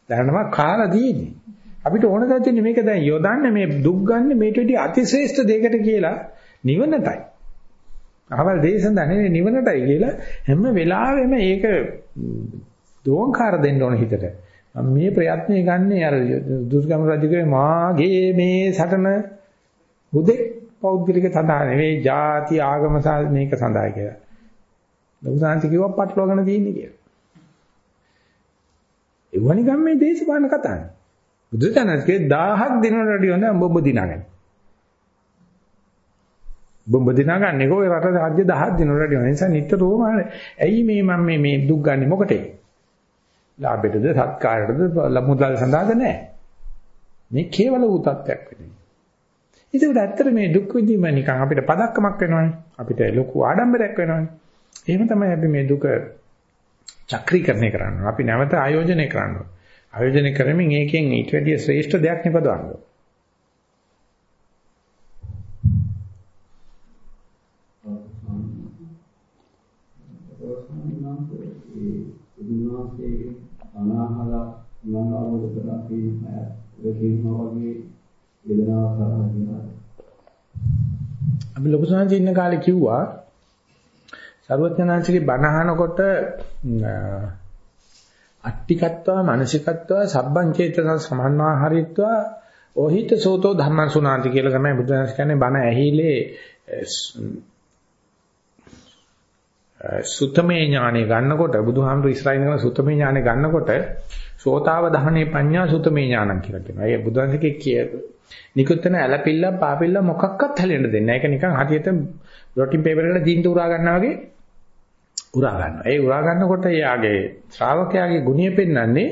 දැනනවා කාලා දීන්නේ. අපිට ඕන දා තියෙන්නේ මේක දැන් යොදන්නේ මේ දුක් ගන්න මේට වැඩි අතිශ්‍රේෂ්ඨ දෙයකට කියලා නිවනටයි. අහවල් දේශන නෙවෙයි නිවනටයි කියලා හැම වෙලාවෙම ඒක දෝංකාර දෙන්න ඕන හිතට. මේ ප්‍රයත්නය ගන්නේ අර දුර්ගම රජුගේ මාගේ මේ සටන හුදෙක් පෞද්ගලික සඳහා නෙවෙයි ಜಾති ආගම මේක සඳහා කියලා. ලොකුසාන්ති කිව්වා පටලවාගෙන තියෙන්නේ කියලා. ඒ වනිගම් මේ දේශපාලන කතානේ. බුදුසසුනගේ 1000ක් දිනවල රැඩිය හොඳ උඹ ඔබ දිනාගන්න. බොම්බ දිනාගන්නේ කොහේ රට රාජ්‍ය 1000ක් දිනවල රැඩිය. ඒ නිසා නිතරම ඇයි මේ මම මේ මේ දුක් ගන්නෙ මොකටේ? ලාභයටද සත්කාරයටද මුදල් සඳහාද නැහැ. මේ කේවල වූ තත්ත්වයක් වෙන්නේ. ඒකට ඇත්තට මේ දුක් විඳීම නිකන් අපිට පදක්කමක් වෙනවනේ. අපිට ලොකු ආඩම්බරයක් වෙනවනේ. එහෙම තමයි අපි මේ දුක චක්‍රීකරණය කරන්නේ. අපි නැවත ආයෝජනය කරනවා. ආයෝජනය කරමින් ඒකෙන් ඊට වැඩිය ශ්‍රේෂ්ඨ දෙයක් නිපදවන්න. අනාහල මම අවබෝධ කරලා තියෙන අය ඔය කියනවා වගේ වේදනාව කරා කියනවා. අපි ලොකු සංජය ඉන්න කාලේ කිව්වා සරුවඥාන්සේගේ බණ අහනකොට අට්ටිකත්වා මානසිකත්වා සබ්බං චේතන සමන්වා හරිත්වා ඔහිත සෝතෝ ධම්මං සුනාන්ති කියලා තමයි බුදුන් කියන්නේ බණ ඇහිලේ සුතමේ ඥානෙ ගන්නකොට බුදුහාමුදුරු ඉස්රායිල් කරන සුතමේ ඥානෙ ගන්නකොට සෝතාව දහනේ පඤ්ඤා සුතමේ ඥානං කියලා කියනවා. ඒ බුදුන්සේගේ කිය නිකුත්න ඇලපිල්ල පාපිල්ල මොකක්වත් හැලෙන්න දෙන්නේ නැහැ. ඒක නිකන් හරියට රොටින් පේපර් එකට දීන්ත උරා ගන්නවා වගේ උරා ගන්නවා. ඒ උරා ගන්නකොට එයාගේ ශ්‍රාවකයාගේ ගුණය පෙන්වන්නේ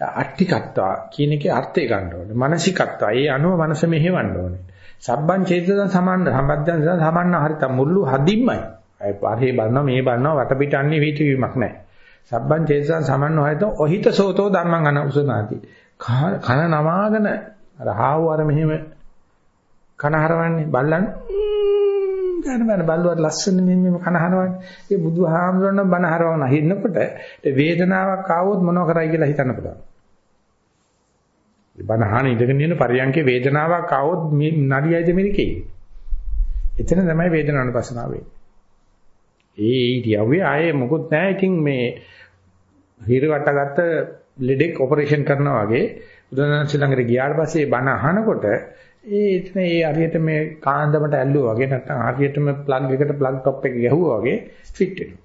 අට්ටිකත්වා කියන එකේ අර්ථය ගන්න ඕනේ. මානසිකත්වා. ඒ අනුව මනස මෙහෙවන්න ඕනේ. සබ්බං චේතන සමන්න සම්බද්ධං සමන්න හරිත මුල්ලු හදින්මයි. අය පරේ බලනවා මේ බලනවා වටපිට අන්නේ වීතිවීමක් නැහැ. සබ්බං චේතසං සමන්නෝ හයත ඔහිත සෝතෝ ධම්මං අනුසනාති. කන නමාගෙන අර හාව අර මෙහෙම කන හරවන්නේ බල්ලන් ගන්න බෑ බල්ලුවට ලස්සන මෙහෙම කන හරවන්නේ. ඒ බුදුහාමුදුරන බණ හරවන හින්නකොට වේදනාවක් ආවොත් මොනව කරයි කියලා හිතන්න පුළුවන්. බණ අහන ඉඳගෙන ඉන්න පරියන්කේ වේදනාවක් ආවොත් මේ නඩියයිද මෙනිකේ. එතන තමයි වේදනානුපස්සනාව වෙන්නේ. ඒ ඉතියව්වේ ආයේ මොකුත් නැහැ. ඉතින් මේ හිර වටගත්ත ලෙඩෙක් ඔපරේෂන් කරනවා වගේ බුදුරජාණන් ළඟට ගියාට පස්සේ බණ අහනකොට ඒ එතන ඒ හරියට මේ කාන්දමට ඇල්ලුවා වගේ නැත්නම් හරියටම ප්ලග් එකට ප්ලග් টොප් එක ගැහුවා වගේ ෆිට වෙනවා.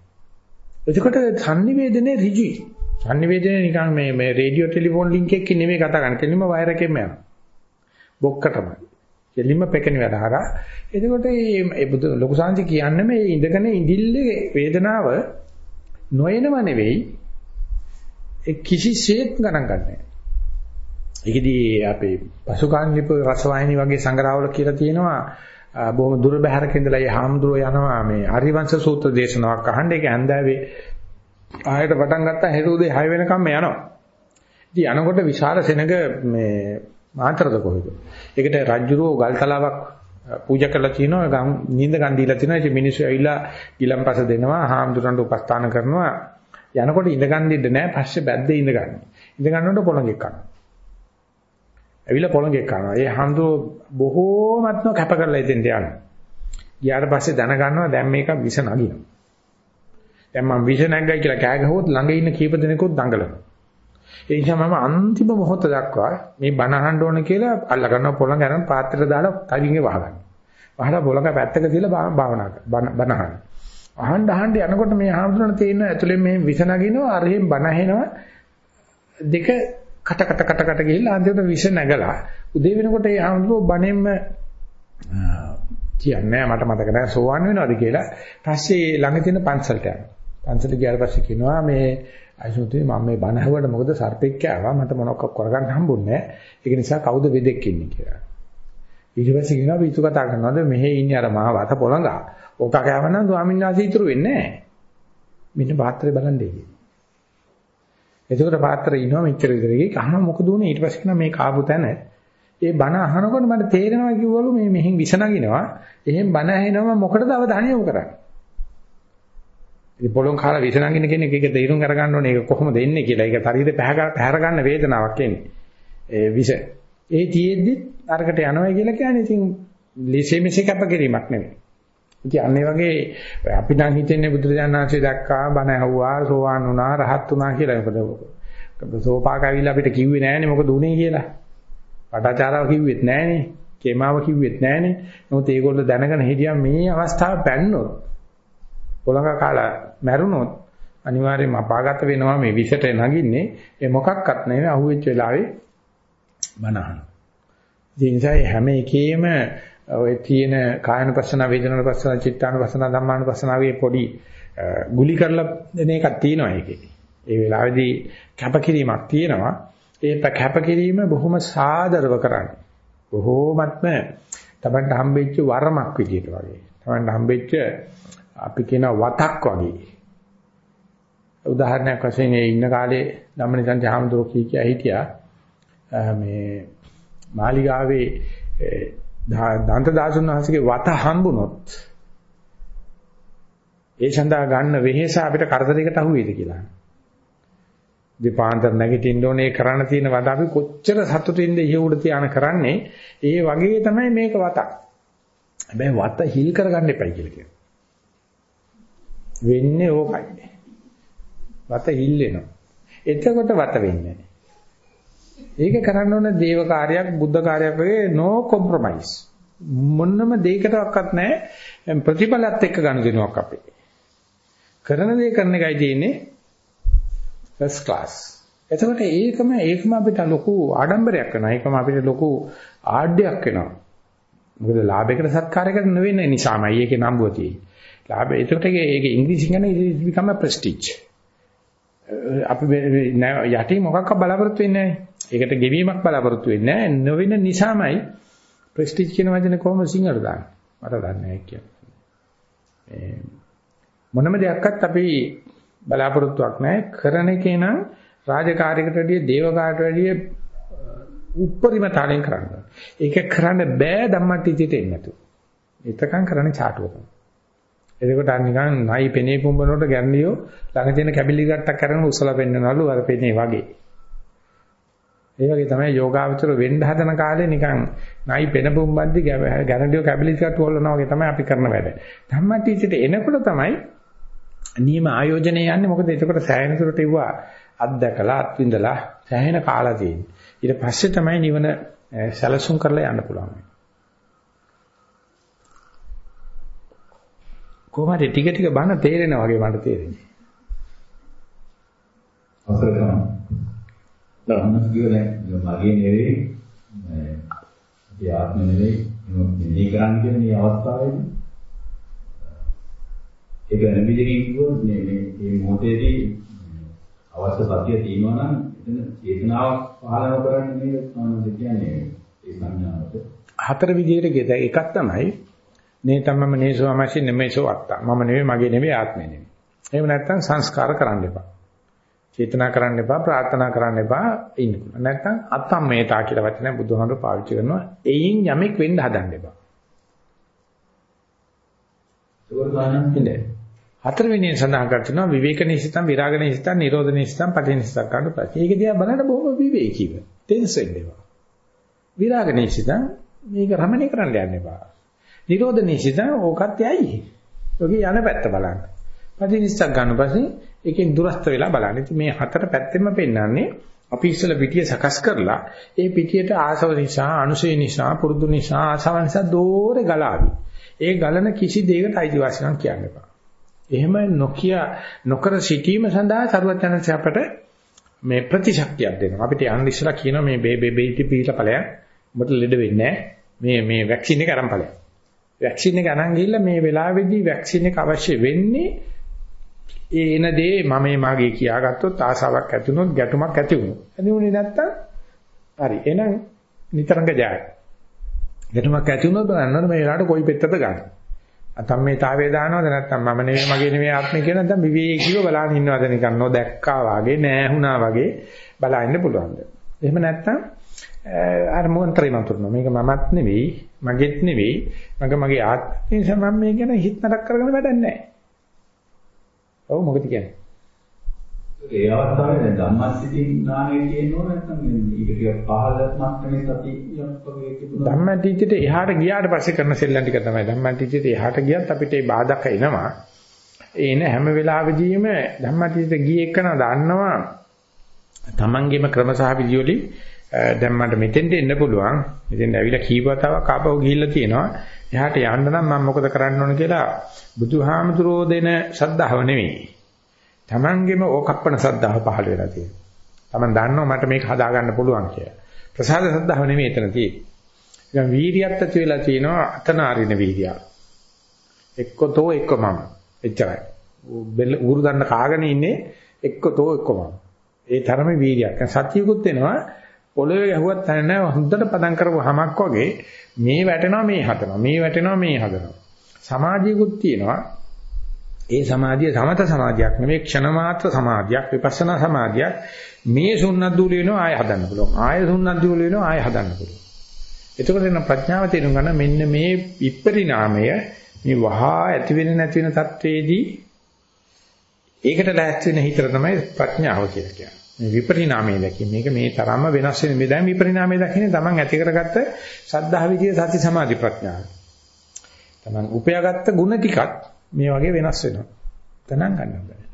එතකොට sannivedanaye ඍජුයි. sannivedanaye නිකන් මේ මේ රේඩියෝ ටෙලිෆෝන් ලින්ක් එකකින් නෙමෙයි කතා කරන්නේ. කෙලින්ම වයර් එකෙන්ම යනවා. බොක්කටමයි. කෙලින්ම පෙකෙන වැඩ හරහා. එතකොට මේ බුදු ලොකු සාන්ති කියන්නේ මේ ඉඳගෙන ඉඳිල්ලේ වේදනාව නොයනව නෙවෙයි ඒ කිසිසේත් ගණන් ගන්නෑ. ඒකෙදී අපේ පසුකාලීනව රසවාහිනී වගේ සංග්‍රහවල කියලා තියෙනවා බොහොම දුර බැහැරක ඉඳලා ඒ හාමුදුරුවෝ යනවා මේ ආරිවංශ සූත්‍ර දේශනාවක් අහන්න ඒක ඇන්දාවේ ආයෙත් පටන් ගත්තා හෙරුදේ 6 වෙනකම්ම යනවා. ඉතින් යනකොට විශාල සෙනඟ මේ මාතරද කොහෙද? ඒකට රජ්ජුරුව ගල්තලාවක් පූජා කරලා තිනවා ගම් නිින්ද ගන් දීලා තිනවා ඉතින් මිනිස්සු ඇවිල්ලා ගිලම්පස දෙනවා හාමුදුරන්ට උපස්ථාන කරනවා යනකොට ඉඳ ගන්න දෙන්න නෑ පස්සේ බැද්දේ ඉඳ ගන්න. ඉඳ ගන්නකොට පොළඟෙක් කනවා. ඇවිල්ලා පොළඟෙක් කනවා. ඒ හාමුදුර බොහෝමත්ම කැප කරලා ඉතින්ට යනවා. ගියාට පස්සේ දැනගන්නවා දැන් මේක විස නගිනවා. දැන් මම විස නැග්ගයි කියලා කෑ ගහුවොත් ළඟ ඉන්න කීප දෙනෙකුත් දඟලනවා. ඒ නිසා මම අන්තිම මොහොත දක්වා මේ බණ අහන්න ඕන කියලා අල්ල ගන්නවා පොළඟ අරන් පාත්‍රයට දාලා කලින්ගේ වහගන්න. වහලා පොළඟ පැත්තක තියලා භාවනා බණ අහන්න. අහන්න අහන්න යනකොට මේ ආහඳුනන තේින ඇතුලෙන් මේ විස නගිනවා අරහෙන් බණ ඇහෙනවා දෙක කට කට කට කට ගිහිල්ලා අන්තිමට විස නැගලා උදේ වෙනකොට ඒ ආහඳුනෝ බණෙන්ම කියන්නේ මට මතක නැහැ සෝවන් වෙනවද කියලා. පස්සේ ළඟ තියෙන පන්සලට යනවා. පන්සලට ගියාට පස්සේ කියනවා මේ අයිසුතුයි මම මේ බණ ඇහුවට මොකද සර්පෙක් කෑවා මට මොනවක් කරගන්න හම්බුන්නේ නැහැ. ඒක නිසා කවුද වෙදෙක් ඉන්නේ කියලා. ඊට පස්සේ කියනවා පිටු කතා කරනවාද මෙහෙ ඉන්නේ අර මහා වත පොළඟා. ඕක කෑව නම් ස්වාමීන් වහන්සේ ඉතුරු වෙන්නේ නැහැ. මෙන්න පාත්‍රය බලන්නේ කියලා. එතකොට පාත්‍රය ඉනවා මෙච්චර විතරේ. කහන මොකද උනේ? ඊට පස්සේ කියනවා මේ කාපු තැන. ඒ බණ අහනකොට මට තේරෙනවා කිව්වලු මේ මෙහෙන් විස නගිනවා එහෙන් බණ ඇහෙනවා මොකටද අවධානය යොමු කරන්නේ? ඉතින් පොළොන් කාලා විස නගින කෙනෙක් ඒක තේරුම් අරගන්න ඕනේ. ඒක කොහොමද එන්නේ කියලා. ඒක ශරීරේ පැහැර ගන්න වේදනාවක් එන්නේ. ඒ විස. ඒ තියෙද්දි අරකට යනවා කියලා කියන්නේ ඉතින් ලිසේ මෙසේ කැපකිරීමක් නෙමෙයි. ඉතින් අන්න ඒ වගේ අපි නම් හිතන්නේ බුදුරජාණන් වහන්සේ දැක්කා බණ ඇහුවා සෝවාන් වුණා රහත් වුණා කියලා. මොකද සෝපාක ඇවිල්ලා අපිට කිව්වේ නෑනේ මොකද උනේ කියලා. පටාචාරාව කිව්වෙත් නෑනේ කේමාව කිව්වෙත් නෑනේ නමුත් ඒගොල්ලෝ දැනගෙන හිටියා මේ අවස්ථාව පැන්නොත් පොළඟ කාලා මැරුණොත් අනිවාර්යයෙන්ම අපාගත වෙනවා මේ විසට නගින්නේ. ඒ මොකක්වත් නෙවෙයි අහුවෙච්ච වෙලාවේ බනහන. ඒ නිසා හැම එකේම ඔය තියෙන කායනුපස්සන වේදනානුපස්සන චිත්තානුපස්සන ධම්මානුපස්සනාවේ පොඩි ගුලි කරලා දෙන එකක් තියෙනවා ඒකේ. ඒ වෙලාවේදී කැපකිරීමක් තියෙනවා. ඒ කැපකිරීම බොහොම සාදරව කරන්නේ. බොහෝමත්ම තමන්ට හම්බෙච්ච වරමක් විදියට වගේ. තමන්ට හම්බෙච්ච අපි කියන වතක් වගේ. උදාහරණයක් වශයෙන් ඒ ඉන්න කාලේ ධම්මනිසන්ත හාමුදුරුවෝ කී කිය හිටියා මේ මාලිගාවේ දන්ත දාසුන් වහන්සේගේ වත හම්බුනොත් ඒ සඳහා ගන්න වෙහෙස අපිට කරදරයකට අහු වේද කියලා. දීපාන්තර නැගිටින්න ඕනේ කරන්න තියෙන වද අපි කොච්චර සතුටින්ද ඉහ උඩ තියාන කරන්නේ ඒ වගේ තමයි මේක වතක්. හැබැයි වත හිල් කරගන්න එපයි කියලා කියනවා. වෙන්නේ ඕකයි. වත හිල් වෙනවා. එතකොට වත වෙන්නේ ඒක කරන්න ඕන දේව කාර්යයක් බුද්ධ කාර්යයක් වගේ no compromise. මොන්නම දෙයකටවත් නැහැ ප්‍රතිඵලත් එක්ක ගනුදෙනුවක් අපේ. කරන දේ කරන එකයි තියෙන්නේ first class. එතකොට ඒකම ඒකම අපිට ලොකු ආඩම්බරයක් වෙනවා. ඒකම අපිට ලොකු ආඩ්‍යයක් වෙනවා. මොකද ලාභයකට සත්කාරයකට නෙවෙයි නිසාමයි ඒකේ නම්බුව තියෙන්නේ. ලාභය එතකොට ඒක ඉංග්‍රීසියෙන් කියන්නේ it become a prestige. අපි යටි මොකක්ද බලාපොරොත්තු වෙන්නේ නැහැ. ඒකට ගෙවීමක් බලාපොරොත්තු වෙන්නේ නැහැ. නොවෙන නිසාමයි ප්‍රෙස්ටිජ් කියන වචනේ කොහොමද සිංහලට දාන්නේ? මට දන්නේ නැහැ කියන්නේ. මොනම දෙයක්වත් අපි බලාපොරොත්තුවක් නැහැ. කරන එකේ නම් රාජකාරියකට වැඩිය දේවකාරයට වැඩිය උප්පරිම තාලෙන් කරන්න. ඒක කරන්න බෑ ධම්මටිතියට එන්නේ නැතු. එතකන් කරන්නේ චාටුව තමයි. එතකොට අර නිකන් නයි පෙනේ පුම්බනකොට ගැරන්ඩියෝ ළඟ තියෙන කැබිලි ගට්ටක් කරගෙන උස්සලා පෙන්නනවලු අර පෙනේ වගේ. ඒ වගේ තමයි යෝගාවචර වෙන්න හදන කාලේ නිකන් නයි පෙන පුම්බද්දි ගැරන්ඩියෝ කැබිලි ගට්ට හොල්ලනවා වගේ තමයි අපි කරන වැඩ. ධම්මටිචිට එනකොට තමයි නියම ආයෝජනය යන්නේ මොකද එතකොට සෑහෙන දුරට ඉවුවා අත්දකලා අත්විඳලා සෑහෙන කාලා තියෙන්නේ. ඊට පස්සේ තමයි නිවන සැලසුම් කරලා යන්න පුළුවන්. කොහොමද ටික ටික බන තේරෙනා වගේ මට තේරෙන්නේ. අවසර ධර්මස් කියන්නේ මගේ නෙවෙයි. මේ ආත්ම නෙවෙයි. මේ කරන්නේ කියන මේ අවස්ථාවේදී. ඒක වෙනවිදිහකින් කිව්වොත් මේ මේ මේ මොහොතේදී අවශ්‍ය සතිය තියෙනවා නම් එතන චේතනාවක් පහළ කරන්නේ මේ මොනවද කියන්නේ ඒ සංඥාවට. හතර විදිහට ගෙද එකක් තමයි නේ තමම නේසෝමසි නෙමෙයිසෝ අත්තා. මම නෙවෙයි මගේ නෙවෙයි ආත්මෙ නෙවෙයි. එහෙම නැත්නම් සංස්කාර කරන්න එපා චේතනා කරන්න එපා ප්‍රාර්ථනා කරන්න එපා ඉන්න. නැත්නම් අත්තම්මේතා කියලා වචනය බුදුහාමුදුරුවෝ පාවිච්චි කරනවා. එයින් යමෙක් වෙන්න හදන්න එපා. හතරවෙනි සඳහන් කරනවා විවේක නිසිතම් විරාග නිසිතම් නිරෝධ නිසිතම් පටි නිසිතම් ගන්න ප්‍රති. ඒක දිහා බලන්න බොහොම විවේකීව. ටෙන්ස් වෙන්න එපා. විරාග නිසිතම් මේක රමණේ කරන්න යන්න එපා. නිරෝධ නිසිතම් ඕකත් යයි. ඔගේ යන පැත්ත බලන්න. පටි නිසිතම් ගන්න පස්සේ ඒකෙන් දුරස්ත වෙලා බලන්න. ඉතින් මේ හතර පැත්තෙම පෙන්වන්නේ අපි ඉස්සල පිටිය සකස් කරලා ඒ පිටියට ආසව නිසා, අනුසය නිසා, පුරුදු නිසා, ආසව නිසා දෝරේ ගලාවි. ඒ ගලන කිසි දෙයකට අයිතිවාසිකම් කියන්න එපා. එහෙම නොකිය නොකර සිටීම සඳහා සරුවචනන්සේ අපට මේ ප්‍රතිශක්තියක් දෙනවා. අපිට යන්න ඉස්සලා කියනවා මේ බේ බේ බේ පිටලා ඵලයක්. ඔබට ලෙඩ වෙන්නේ මේ මේ වැක්සින් එක අරන් ඵලයක්. වැක්සින් එක අරන් ගිහිල්ලා මේ වෙලාවේදී වැක්සින් එක අවශ්‍ය වෙන්නේ ඒ එන දේ මම මාගේ කියාගත්තොත් ආසාවක් ඇති වුණොත් ගැටුමක් ඇති වුණොත්. ඇති වුණේ නැත්තම් හරි. එහෙනම් නිතරංග ජයයි. ගැටුමක් ඇති වුණොත් බලන්න මේ වෙලාවට කොයි පෙත්තද ගන්න. අතම් මේ තාවේ දානවද නැත්තම් මම නෙවෙයි මගේ නෙවෙයි ආත්මය කියන නැත්තම් විවේකීව බලන් ඉන්නවද නිකන් නොදැක්කා වගේ නෑහුණා වගේ බලන්න පුළුවන්ද. එහෙම නැත්තම් අර මොන්තරේ මතුරුන මේක මමත් නෙවෙයි මගේත් නෙවෙයි මගේ මගේ ආත්මය නිසා මම මේ ගැන හිත නරක කරගෙන වැඩක් නැහැ. ඔව් මොකද කියන්නේ? ඒ අවස්ථාවේ දැන් ධම්මසිතින් නාමයේ කියනෝ නැත්නම් ඊට ටිකක් පහළ මට්ටමේ සතියක්. ධම්මටිච්චිට එහාට ගියාට පස්සේ කරන සෙල්ලම් ටික තමයි ධම්මටිච්චිට එහාට ගියත් අපිට ඒ බාධක එනවා. ඒ එන හැම වෙලාවෙදීම ධම්මටිච්චිට ගියේ එක්කන දන්නවා තමන්ගේම ක්‍රම සහ විදි වලින් දැන් මට මෙතෙන්ට එන්න පුළුවන්. මෙතෙන් ඇවිල්ලා කීපතාවක් ආපහු ගිහිල්ලා තියෙනවා. එහාට යන්න නම් මම මොකද කරන්න ඕන කියලා බුදුහාමුදුරෝ දෙන ශ්‍රද්ධාව නෙවෙයි. Tamangeම ඕකප්පන ශ්‍රද්ධාව පහළ වෙලා තියෙනවා. Taman දන්නවා මට මේක හදා ගන්න පුළුවන් කියලා. ප්‍රසාද ශ්‍රද්ධාව නෙවෙයි එතන තියෙන්නේ. දැන් වීරියත් ඇති වෙලා තියෙනවා අතනාරින වීරිය. එක්කතෝ එක්ක මම. එච්චරයි. බෙල්ල උරු දන්න කාගෙන ඉන්නේ එක්කතෝ එක්ක මම. ඒ තරමේ වීරියක්. සත්‍යකුත් වෙනවා පොළවේ ගැහුවත් තැන්නේ හොඳට පදම් කරපු හමක් වගේ මේ වැටෙනවා මේ හදනවා මේ වැටෙනවා මේ හදනවා. සමාධියකුත් තියෙනවා. ඒ සමාධිය සමත සමාධියක් නෙමෙයි ක්ෂණ මාත්‍ර සමාධියක් විපස්සනා සමාධියක්. මේ සුන්නද්දූල වෙනවා ආය හදන්න පුළුවන්. ආය සුන්නද්දූල වෙනවා ආය හදන්න පුළුවන්. එතකොට එන ප්‍රඥාව තේරුම් ගන්න මෙන්න මේ විපරිණාමය මේ වහා ඇති වෙන නැති වෙන තත්වයේදී ඒකට ලෑස්ති වෙන හිතර තමයි ප්‍රඥාව කියලා කියන්නේ. මේ විපරිණාමය දැකීම. මේක මේ තරම්ම වෙනස් වෙන මේ දැන් විපරිණාමය දකින්නේ Taman ඇති කරගත්ත සද්ධා විදියේ සති සමාධි ප්‍රඥාව. Taman උපයාගත්ත ಗುಣ ටිකත් මේ වගේ වෙනස් වෙනවා. ගණන් ගන්න බෑ.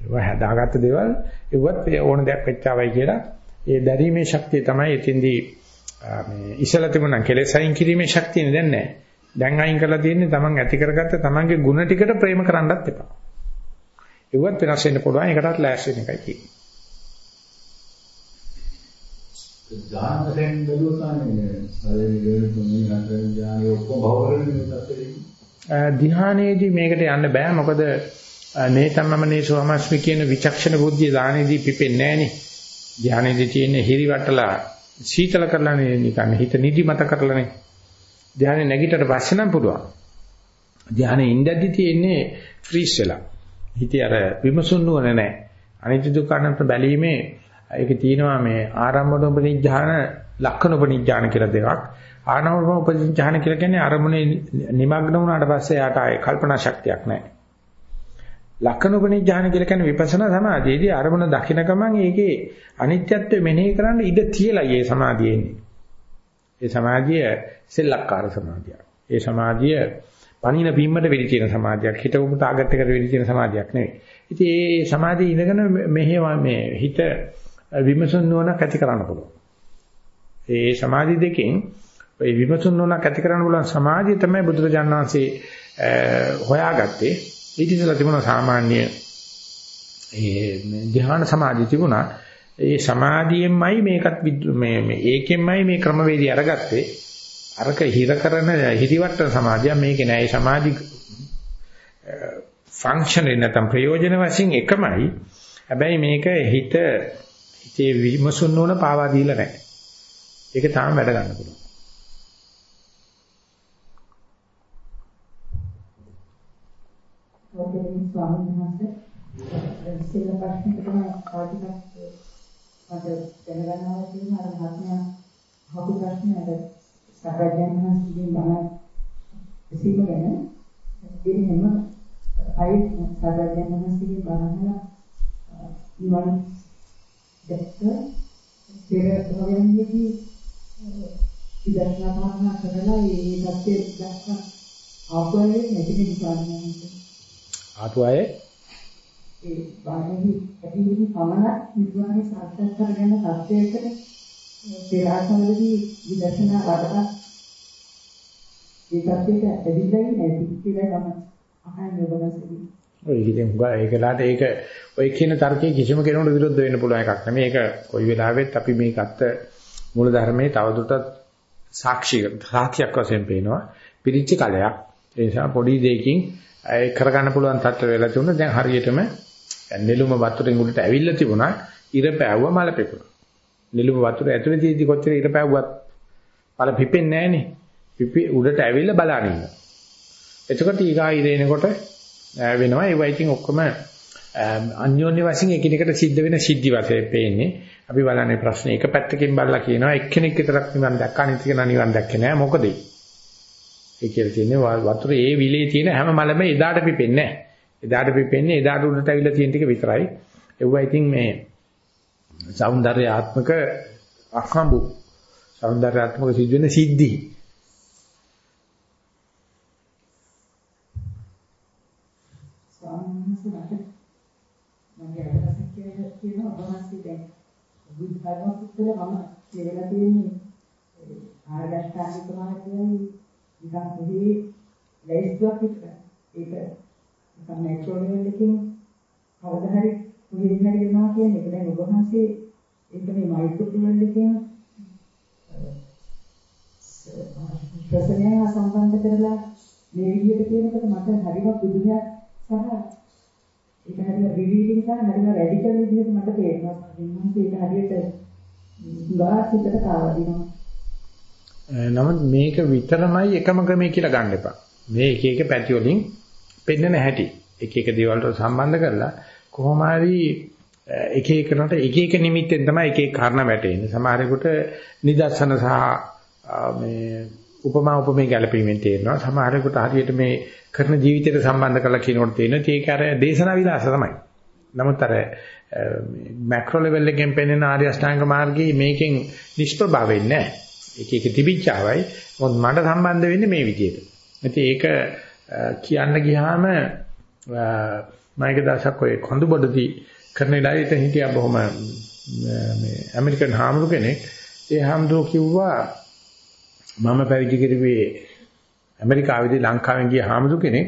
ඒවා හදාගත්ත දේවල් ඒවත් ඕන දෙයක් වෙච්චාවයි කියලා ඒ දැරීමේ ශක්තිය තමයි එතින්දී මේ ඉසල තිබුණා කෙලෙස් අයින් කිරීමේ ශක්තිය දැන් නැහැ. දැන් අයින් කරලා තියෙන්නේ Taman ඇති කරගත්ත Tamanගේ ಗುಣ ටිකට ප්‍රේම කරන්නත් එපා. ඒවත් වෙනස් වෙන්න පුළුවන්. ඒකටත් ලෑස්ති වෙන එකයි තියෙන්නේ. ඥාන වශයෙන් බැලුවොත්න්නේ සාධනෙ තුනේ නතර ඥානෙ ඔක්කොම භවරන්නේ තත්ත්වෙදී ධ්‍යානයේදී මේකට යන්න බෑ. මොකද නේතම්මම නේසෝමස්මි කියන විචක්ෂණ බුද්ධිය දානෙදී පිපෙන්නේ නෑනේ. ධ්‍යානයේදී තියෙන හිරිවටලා සීතල කරලානේ නිකන් හිත නිදිමත කරලානේ. ධ්‍යානෙ නැගිටට පස්සේ නම් පුළුවන්. ධ්‍යානෙ ඉඳද්දි තියෙන්නේ ෆ්‍රීස් වෙලා හිතේ අර විමසුන් නුවණ නැහැ අනිත්‍ය දුක්ඛ අනන්ත බැලීමේ ඒකේ තියෙනවා මේ ආරම්භන උපනිඥාන ලක්ෂණ උපනිඥාන කියලා දෙකක්. ආනවම උපනිඥාන කියලා කියන්නේ අරමුණේ নিমগ্ন වුණාට පස්සේ යාට ආයේ කල්පනා ශක්තියක් නැහැ. ලක්ෂණ උපනිඥාන කියලා කියන්නේ විපස්සනා සමාධියේදී අරමුණ දකින්න ගමන් ඒකේ අනිත්‍යත්වය මෙනෙහි කරන්න ඉඩ තියලා ඒ සමාධියේ ඉන්නේ. ඒ සමාධිය සෙල්ලක්කාර සමාධියක්. ඒ සමාධිය පණින බිම්මට වෙලි තියෙන සමාධියක්. හිතවමු ටාගට් එකට වෙලි තියෙන සමාධියක් නෙවෙයි. ඉතින් ඒ සමාධිය ඉඳගෙන මෙහෙම මේ හිත විමසන නුවණක් ඇති කරන්න පුළුවන්. ඒ සමාධි දෙකෙන් ඒ විමසුන් නොනක් ඇති කරන්න පුළුවන් සමාධිය තමයි බුදුරජාණන් වහන්සේ හොයාගත්තේ. ඊට ඉස්සෙල්ලා තිබුණා සාමාන්‍ය ඒ ධ්‍යාන සමාධිය තිබුණා. ඒ සමාධියෙන්මයි මේකත් මේ මේ ඒකෙන්මයි මේ ක්‍රමවේදය අරගත්තේ. අරක හිර කරන හිරිවට්ට සමාධිය මේකේ නෑ. ඒ සමාධි ෆන්ක්ෂන් එක නැත්නම් ප්‍රයෝජන වශයෙන් එකමයි. හැබැයි මේක හිත හිතේ විමසුන් නොවන පාවා දීලා නැහැ. ඒක තාම වැඩ ගන්න පුළුවන්. ඔතනින් ස්වාමීන් වහන්සේ ඉස්සෙල්ලා ප්‍රශ්නෙට තමයි කාටිකක් මට දැනගන්න අවශ්‍ය වෙන අර මහත්මයා අහපු ප්‍රශ්නේ සතරජන් වහන්සේගෙන් බණ එසීම ගැන දෙන්නේ හැම අය සතරජන් වහන්සේගෙන් බණ නිවන් දැක්ක පෙර භවයන්දී විදර්ශනා භාවනා කරලා ඒ தත්ත්වයට දක්වා ආපුවායේ නැති නිසාන්නේ ආපු අය ඒ බාහිර ඇතිවෙන පමණ නිර්වාණය සාර්ථක කරගෙන තත්ත්වයකට පෙර ආසනවලදී විදර්ශනා වඩලා ඒ தත්ත්වයට ඇවිල්ලා නැති කියලා තමයි අහන්නේ ඔබලසදී ඔය ඉතින් ඒකලාට ඒක ඔය කියන තර්කයේ කිසිම කෙනෙකුට විරුද්ධ වෙන්න පුළුවන් එකක් නෙමෙයි. ඒක කොයි වෙලාවෙත් අපි මේක අත්ත මූල ධර්මයේ තවදුරටත් සාක්ෂි සාක්ෂියක් වශයෙන් පේනවා. පිරිච්ච කලයක්. ඒ නිසා පොඩි දෙයකින් ඒ කරගන්න පුළුවන් තත්ත්ව වෙලා තිබුණා. දැන් හරියටම නෙළුම වතුරෙන් උඩට ඇවිල්ලා තිබුණා. ඉර පෑවුව මල පෙකුණා. නෙළුම වතුර ඇතුලේ තියෙදි කොච්චර ඉර පෑවුවත් මල පිපෙන්නේ නැහනේ. පිපි උඩට ඇවිල්ලා බලන ඉන්නවා. එතකොට ඊගා ඉරේනකොට වෙනවා. ඒවා ඉතින් ඔක්කොම අන්‍යෝන්‍ය වශයෙන් එකිනෙකට සිද්ධ වෙන සිද්ධි වශයෙන් පේන්නේ. අපි බලන්නේ ප්‍රශ්නේ එක පැත්තකින් බලලා කියනවා එක්කෙනෙක් විතරක් නිවන් දැක්කා අනිත් කෙනා නිවන් දැක්කේ නෑ මොකද ඒ කියලා තියෙන්නේ වතුර ඒ විලේ තියෙන හැම මලම එදාට පිපෙන්නේ නෑ. එදාට පිපෙන්නේ එදාට උඩට ඇවිල්ලා තියෙන ටික විතරයි. ඒවා ඉතින් මේ సౌందర్යාත්මක අහඹු සෞන්දර්යාත්මක සිද්ධ වෙන සිද්ධි ආරගස්ථානික මාර්ගයෙන් නිකන් කොහේ ලැයිස්තුවක් විතර ඒක නිකන් නැචරල් එකකින් කවදා හරි පොඩි හරි වෙනවා කියන එක දැන් ඔබවහන්සේ ඒක මේ මයික්‍රෝ ලෙවල් එකකින් ප්‍රශ්නය සම්බන්ධ කරලා මේ විදිහට කියනකොට මට හරිම පුදුමයක් සහ ඒක හරියට රිවීලින් කරන හරියට රැඩිකල් විදිහට මට තේරෙනවා. මම ඒක හරියට ගාස් හිතට කාවදිනවා. නමුත් මේක විතරමයි එකම ක්‍රමය කියලා ගන්න එපා. මේ එක එක පැති වලින් පෙන්නන හැටි. එක එක දේවල් වලට සම්බන්ධ කරලා කොහොම හරි එක එකනට එක එක නිමිත්තෙන් තමයි එක එක කාරණා වැටෙන්නේ. සමහරෙකුට නිදර්ශන සහ මේ උපමා උපමේ ගැලපීමෙන් තේරෙනවා. සමහරෙකුට හරියට මේ කරන ජීවිතයට සම්බන්ධ කරලා කියනකොට තියෙනවා ඒක අර දේශනා විලාස තමයි. නමුත් අර මැක්‍රෝ ලෙවල් එකෙන් පෙන්වන ආර්ය අෂ්ටාංග මාර්ගයේ මේකෙන් නිෂ්ප්‍රභා වෙන්නේ නැහැ. ඒක එක තිබිච්චාවයි. මොකද මට සම්බන්ධ වෙන්නේ මේ විදිහට. ඉතින් ඒක කියන්න ගියාම මම එක දවසක් ඔය කොඳු බඩදී කරන ඉලාරිට හිටියා බොහොම මේ ඇමරිකන් හාමුදුර කෙනෙක්. ඒ හාමුදුර කිව්වා මම පැවිදි කිරුවේ ඇමරිකාවේදී ලංකාවෙන් ගිය හාමුදුර කෙනෙක්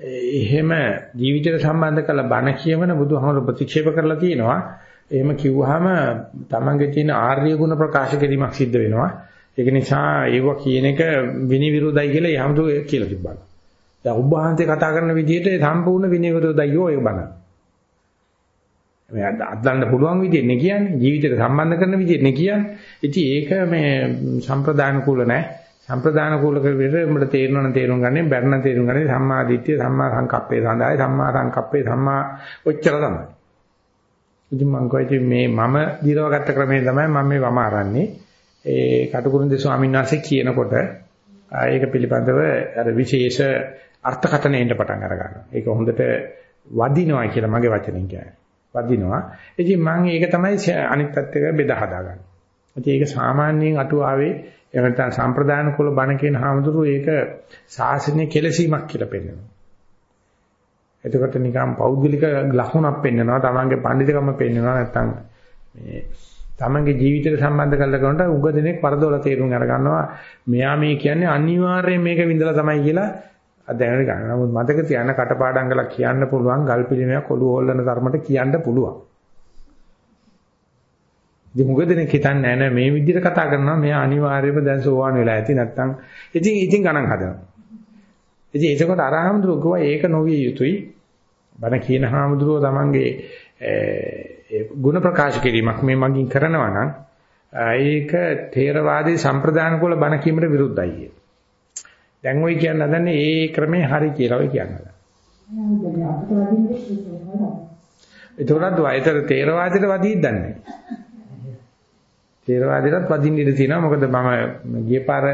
එහෙම ජීවිතයට සම්බන්ධ කරලා බණ කියවන බුදුහාමුදුර ප්‍රතික්ෂේප කරලා තියෙනවා. එහෙම කිව්වහම තමන්ගේ තියෙන ආර්ය ගුණ ප්‍රකාශ කිරීමක් සිද්ධ වෙනවා. ඒක නිසා ඒව කියන එක විනිවිරුද්ධයි කියලා යහමුදු කියලා තිබ්බා. දැන් ඔබ වහන්සේ කතා කරන විදිහට සම්පූර්ණ විනිවිරුද්ධයි යෝ ඒක බණ. මේ අදන්න පුළුවන් විදිහට නේ කියන්නේ ජීවිතයට සම්බන්ධ කරන විදිහට නේ කියන්නේ. ඉතින් ඒක මේ සම්ප්‍රදාන කුල නැහැ. සම්ප්‍රදාන කූලක විදිහට උඹට තේරෙනවා නම් තේරුම් ගන්න බැරණ තේරුම් ගන්න සම්මා දිට්ඨිය සම්මා සංකප්පේ සඳහායි සම්මා සංකප්පේ සම්මා ඔච්චර තමයි. ඉතින් මම කියයි මේ මම දිරවගත්ත ක්‍රමය තමයි මම මේ වම අරන්නේ. ඒ කටුකුරුන්දේ ස්වාමීන් වහන්සේ කියනකොට ඒක පිළිබඳව අර විශේෂ අර්ථකථනයෙන්ද පටන් අර ගන්නවා. ඒක හොඳට වදිනවා කියලා මගේ වචනෙන් කියන්නේ. වදිනවා. ඉතින් මම ඒක තමයි අනිත් පැත්තක බෙදා හදාගන්නේ. ඉතින් ඒක සාමාන්‍යයෙන් අටුවාවේ එහෙම නැත්නම් සම්ප්‍රදාන කුල බණ කියන හාමුදුරුවෝ ඒක ශාසනය කෙලසීමක් කියලා පෙන්නනවා. එතකොට නිකම් පෞද්ගලික ලකුණක් පෙන්නනවා, තමන්ගේ පඬිතුකම පෙන්නනවා නැත්නම් මේ තමන්ගේ ජීවිතයට සම්බන්ධ කරලා කරනකොට උග දෙනෙක් පරදොල තේරුම් අරගන්නවා මෙයා මේ කියන්නේ අනිවාර්යයෙන් මේක විඳලා තමයි කියලා දැනගෙන ගන්න. නමුත් මතක තියාගන්න කටපාඩම් කරලා කියන්න පුළුවන් ගල් පිළිමයක් ඔළුව හොල්ලන තරමට කියන්න පුළුවන්. ඉතින් මොකද දෙනෙක් හිතන්නේ නැහැ මේ විදිහට කතා කරනවා මෙයා අනිවාර්යයෙන්ම දැන් සෝවාන් වෙලා ඇති නැත්තම් ඉතින් ඉතින් ගණන් හදනවා. ඉතින් ඒකකොට අරහමඳුර කිව්වා ඒක නොවිය යුතුයි. බණ කියන හාමුදුරුවෝ තමන්ගේ ගුණ ප්‍රකාශ කිරීමක් මේ මගින් කරනවා නම් ඒක තේරවාදී සම්ප්‍රදාන කුල බණ කීමට විරුද්ධයි කිය. දැන් ওই කියන්න හදන්නේ ඒ ක්‍රමේ හරි කියලා ඔය කියන්න එතකොටත් වයතර තේරවාදයට වදීත් දන්නේ. තේරවාදයටත් වදින්න ඉඩ තියෙනවා. මොකද මම ගිය පාර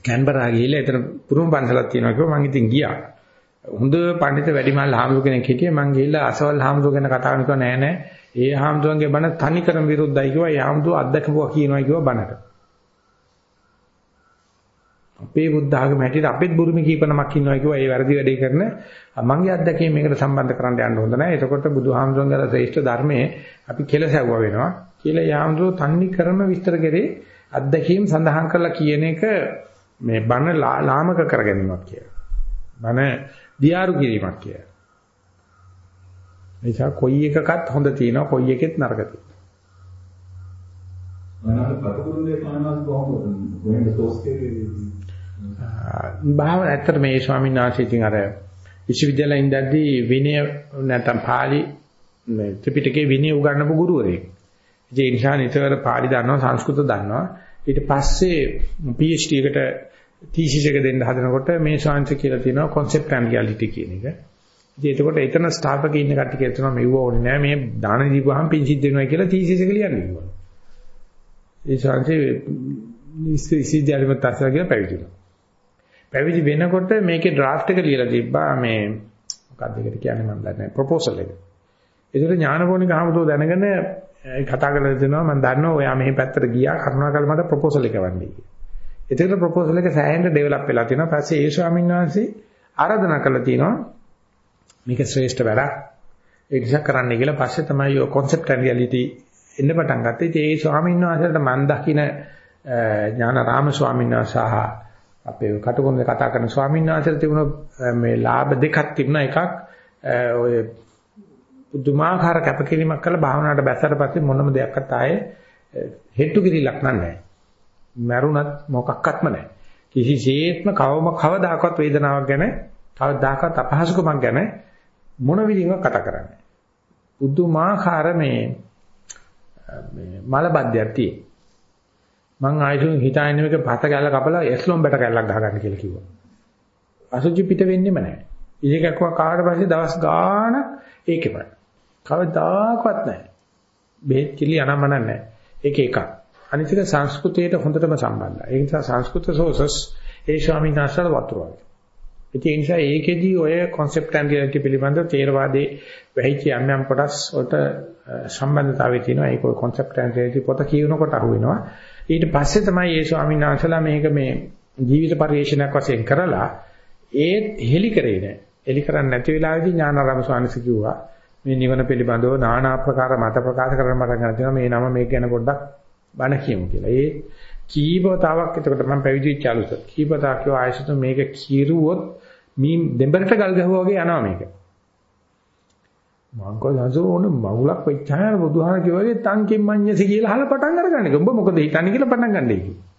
කැන්බරා ගිහිල්ලා එතන පුරුම පන්සලක් තියෙනවා කිව්වා මම ඉතින් ගියා. හොඳ පඬිත වැඩිමහල් හාමුදුර කෙනෙක් හිටියේ මං ගිහිල්ලා අසවල් හාමුදුර ගැන කතා කරනකොට නෑ නෑ ඒ හාමුදුරන්ගේ බණ තනිකරම විරුද්ධයි කිව්වා ඒ හාමුදුර අත්දකපුවා කියනවා කිව්වා බණට. අපේ බුද්ධ ආගම හැටියට අපෙත් බුරුමි කීපනමක් ඉන්නවා කිව්වා ඒ වැරදි වැඩේ කරන මංගේ අත්දැකීම් මේකට සම්බන්ධ කරන්න යන්න හොඳ නැහැ. එතකොට බුදුහාමුදුරන්ගේ ශ්‍රේෂ්ඨ ධර්මයේ අපි කෙලසැවුවා වෙනවා. කියලා යාමුදුර තන්නේ කරම විස්තර කරේ අත්දැකීම් සඳහන් කරලා කියන එක මේ බණ ලාමක කරගැනීමක් කියලා. බණ දියාරු කිරීමක් කියලා. නිසා කොයි එකකත් හොඳ තියෙනවා කොයි එකෙත් නරක තියෙනවා. මනස කටුකුරුනේ පානස් කොහොමද? වෙන සෝස් භාව ඇත්තට මේ ස්වාමීන් වහන්සේ ඉතින් අර විශ්වවිද්‍යාලයේ ඉඳද්දී විනය නැත්නම් පාලි මේ ත්‍රිපිටකේ විනය උගන්වපු ගුරුවරයෙක්. ඒ නිසා නිතර පාලි දන්නවා සංස්කෘත දන්නවා. ඊට පස්සේ PhD එකට තීසිස් එක දෙන්න හදනකොට මේ ශාන්ති කියලා තියෙනවා concept and reality කියන එක. ඉතින් එතකොට එතන ස්ථාපකේ ඉන්න කට්ටිය කියලා තියෙනවා මෙව ඕනේ නෑ මේ දාන දීපුවාම පිං සිද්ධ වෙනවා කියලා තීසිස් එක ලියන්න කිව්වා. ඒ ශාන්ති ඉස්සිද්ධියලිමත් අස්සලා කියලා පැවිදි වුණා. පැවිදි වෙනකොට මේකේ draft එක ලියලා තිබ්බා මේ මොකක්ද ඒකට කියන්නේ මම දන්නේ නැහැ proposal එක. ඒතර ඥානපෝනික හමුදෝ දැනගෙන කතා කරලා දෙනවා මම දන්නවා ඔයා මෙහි පැත්තට ගියා කරුණාකර මට proposal එක වන්නේ කියලා. එතකොට ප්‍රොපෝසල් එක සෑහෙන්න ඩෙවලොප් වෙලා තියෙනවා. පස්සේ ඒ ස්වාමීන් වහන්සේ ආරාධනා කළා තියෙනවා මේක ශ්‍රේෂ්ඨ වැඩක්. ඒ නිසා කරන්න කියලා පස්සේ තමයි ඔය concept and reality එන්න පටන් ගත්තේ. ඉතින් ඒ ස්වාමීන් වහන්සේට මන් දකින්න ඥානාරාම ස්වාමීන් වහන්සේ සහ අපේ කටුකොන්දේ කතා කරන ස්වාමීන් වහන්සේට තිබුණ මේ ලාභ දෙකක් තිබුණා. එකක් ඔය පුදුමාකාර කැපකිරීමක් කළා භාවනාවට බැස්සට පස්සේ මොනම දෙයක්වත් ආයේ හෙට්ටු කිරිලක් නැහැ. මැරුණත් මොකක්වත්ම නැහැ. කිසිසේත්ම කවම කවදාකවත් වේදනාවක් ගැන කවදාකවත් අපහසුකමක් ගැන මොන විදිහකින්වත් කතා කරන්නේ. පුදුමාකාර මේ මේ මලබද්ධයක් තියෙන. මං ආයෙත් හිතාගෙන මේක පත ගැල කපලා එස්ලොම් බැට ගැලක් ගහගන්න කියලා කිව්වා. අසුචි පිට වෙන්නෙම නැහැ. ඉලෙකක්ව කාට පස්සේ දවස් ගාණක් ඒකෙමයි. කවදාකවත් නැහැ. බෙහෙත් කිලි අනම්මන නැහැ. ඒක එකක්. අනිතික සංස්කෘතියට හොඳටම සම්බන්ධයි. ඒ නිසා සංස්කෘත සෝසස් ඒ ස්වාමීන් වහන්සේලා වතුරයි. ඒ නිසා ඒකෙදී ඔය concept and reality පිළිබඳ තේරවාදයේ වෙහිච්ච යම් යම් කොටස් වලට සම්බන්ධතාවය තියෙනවා. ඒක ඔය concept and reality පොත කියනකොට අහු වෙනවා. ඊට පස්සේ තමයි ඒ ස්වාමීන් වහන්සේලා මේක මේ ජීවිත පරිශ්‍රණයක් වශයෙන් කරලා ඒ හෙලි කරේ නෑ. හෙලි කරන්නේ නැති වෙලාවේදී ඥානාරාම ස්වාමීන් කිව්වා මේ නිවන පිළිබඳව নানা ආකාර මත ප්‍රකාශ කරන්න මට ගන්න තියෙනවා. මේ නම මේක ගැන පොඩ්ඩක් බණ කියමු කියලා. ඒ කීපවතාවක් එතකොට මම පැවිදි වෙච්ච අලුත. කීපවතාවක් කිව්වා ආයසතු මේක කීරුවොත් මී දෙඹරට ගල් ගහුවා වගේ යනවා මේක. මං කොහොමද ඕන මගුලක් වෙච්චාම බුදුහාම කිව්වාගේ තංකින් මඤ්ඤසි කියලා අහලා පටන් අරගන්න. උඹ මොකද හිතන්නේ කියලා පටන් ගන්නයි කිව්වා.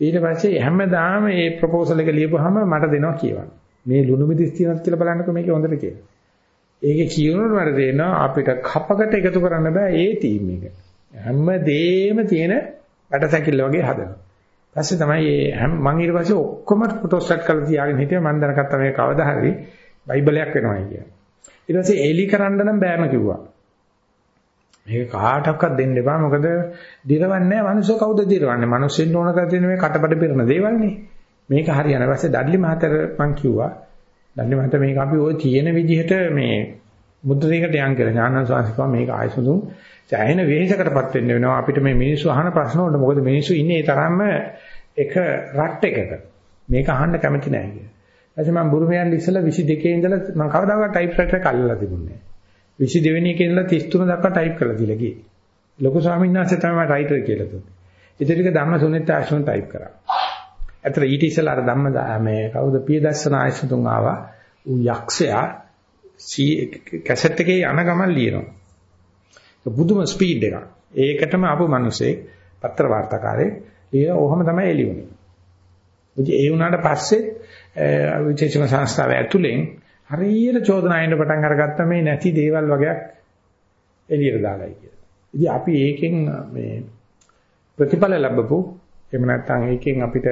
ඊට පස්සේ හැමදාම මේ ප්‍රොපෝසල් එක ලියපුවාම මට දෙනවා කියවන්න. මේ ලුණු මිදිස් තියෙනවද කියලා බලන්නකෝ මේකේ හොඳට කියලා. ඒකේ කියනකොට මට දෙනවා අපිට කපකට එකතු කරන්න බෑ ඒ ටීම් එක. හැමදේම තියෙන වැඩසැකිල්ල වගේ හදනවා. පස්සේ තමයි හැම මම ඊට පස්සේ ඔක්කොම ෆොටෝස් සෙට් කරලා තියාගෙන හිටියා මම දැනගත්තා මේ කවදා හරි බයිබලයක් වෙනවා කියලා. ඊට පස්සේ එලි කරන්න නම් බෑම කිව්වා. මේක කාටවත් දෙන්න එපා. මොකද දිරවන්නේ නැහැ. මිනිස්සු කවුද දිරවන්නේ? මිනිස්සුන් ඕන කර තියෙන මේ කටබඩ පිරන දේවල්නේ මේක හරියන පස්සේ ඩඩ්ලි මහතර මං කිව්වා. ඩඩ්ලි මහතර මේක අපි ওই තියෙන විදිහට මේ මුද්‍රණයකට යන් කියලා ඥානන් සාංශිකව මේක ආයසුතුම් සෑහෙන වෙහෙසකටපත් වෙන්න වෙනවා. අපිට මේ මිනිස්සු අහන ප්‍රශ්න වලට මොකද මිනිස්සු ඉන්නේ ඒ තරම්ම එක රට් එකක. මේක අහන්න කැමති නැහැ කියලා. ඊපස්සේ මම බුරුමයන් ඉස්සලා 22 ඉඳලා මම කවදාකවත් ටයිප් රයිටර් එක අල්ලලා තිබුණේ නැහැ. 22 වෙනි එකේ ඉඳලා 33 දක්වා ටයිප් කරලා දීලා ගියේ. ලොකු ස්වාමීන් වහන්සේ තමයි රයිටර් කියලා දුන්නේ. ඉතින් ටික ධම්ම සුනිත් ආශ්‍රම ටයිප් කරා. අතර ඊට ඉස්සෙල්ලා අර ධම්ම මේ කවුද පියදස්සන ආයසතුන් ආවා. ඌ යක්ෂයා කැසට් එකේ යන ගමන් ලියනවා. බුදුම ස්පීඩ් එකක්. ඒකටම ආපු මිනිස්සේ පත්‍ර වාර්තාකාරයෙක් ලියලා ඔහම තමයි එළියුනේ. ඉතින් ඒ වුණාට පස්සේ විශේෂම සංස්ථාව ඇතුලෙන් හරියට චෝදනා එන්න පටන් අරගත්ත මේ නැති දේවල් වගේක් එළියට දාලායි කියලා. ඉතින් අපි ඒකෙන් මේ ප්‍රතිඵල ලැබපු එහෙම නැත්නම් ඒකෙන් අපිට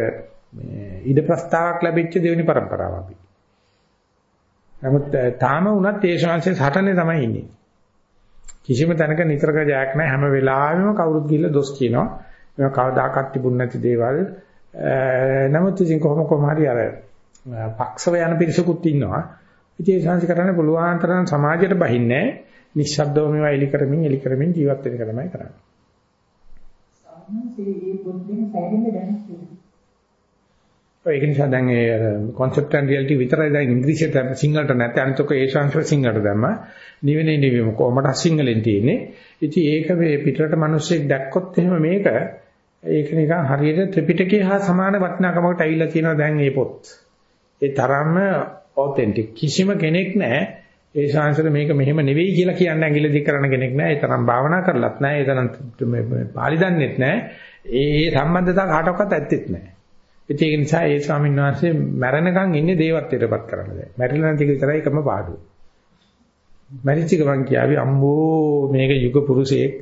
මේ ඉද ප්‍රස්තාවක් ලැබිච්ච දෙවෙනි પરම්පරාව අපි. නමුත් තාම වුණත් ඒ ශාංශයේ සටනේ තමයි ඉන්නේ. කිසිම තැනක නිතරක ජයක් නැහැ හැම වෙලාවෙම කවුරුත් ගිහිල්ලා දොස් කියනවා. මේවා කවදාකවත් තිබුණ නැති දේවල්. නමුත් ඉතින් කොහොම කොහම හරි අර පක්ෂව යන පිරිසකුත් ඉන්නවා. ඉතින් ඒ ශාංශ කරන්නේ පුළුවන් තරම් සමාජයට බහින්නේ නිශ්ශබ්දව මේවා එලි කරමින් එලි කරමින් ජීවත් වෙන එක තමයි කරන්නේ. ඒක නිසා දැන් ඒ concept and reality විතරයි දැන් ඉංග්‍රීසියට සිංහලට නැත්නම් අනිත් ඔක ඒ ශාංශ සිංහලට දැම්ම. නිවෙන්නේ නිවෙම කොහමද සිංහලෙන් තියෙන්නේ? ඉතින් ඒක මේ පිටරට මිනිස්සෙක් දැක්කොත් එහෙම මේක ඒක නිකන් හරියට ත්‍රිපිටකේ හා සමාන වටිනාකමකට ඇවිල්ලා තියෙනවා දැන් මේ පොත් ඒ තරම්ම ඔතෙන්ටික් කිසිම කෙනෙක් නැහැ. ඒ ශාංශර මේක මෙහෙම නෙවෙයි කියලා කියන්න ඇඟිලි දික් කරන කෙනෙක් නැහැ. ඒ තරම් භාවනා කරලත් නැහැ. ඒ තරම් පාලි දන්නෙත් නැහැ. ඒ සම්බන්ධතාව කාටවත් ඇත්තෙත් නැහැ. ඒක නිසා ඒ ස්වාමීන් වහන්සේ මැරෙනකන් ඉන්නේ දේවත්වයටපත් කරන්න බෑ. මැරිලා නැති එක විතරයි එකම පාඩුව. මැරිච්ච ගමන් කියාවි අම්බෝ මේක යුග පුරුෂයෙක්.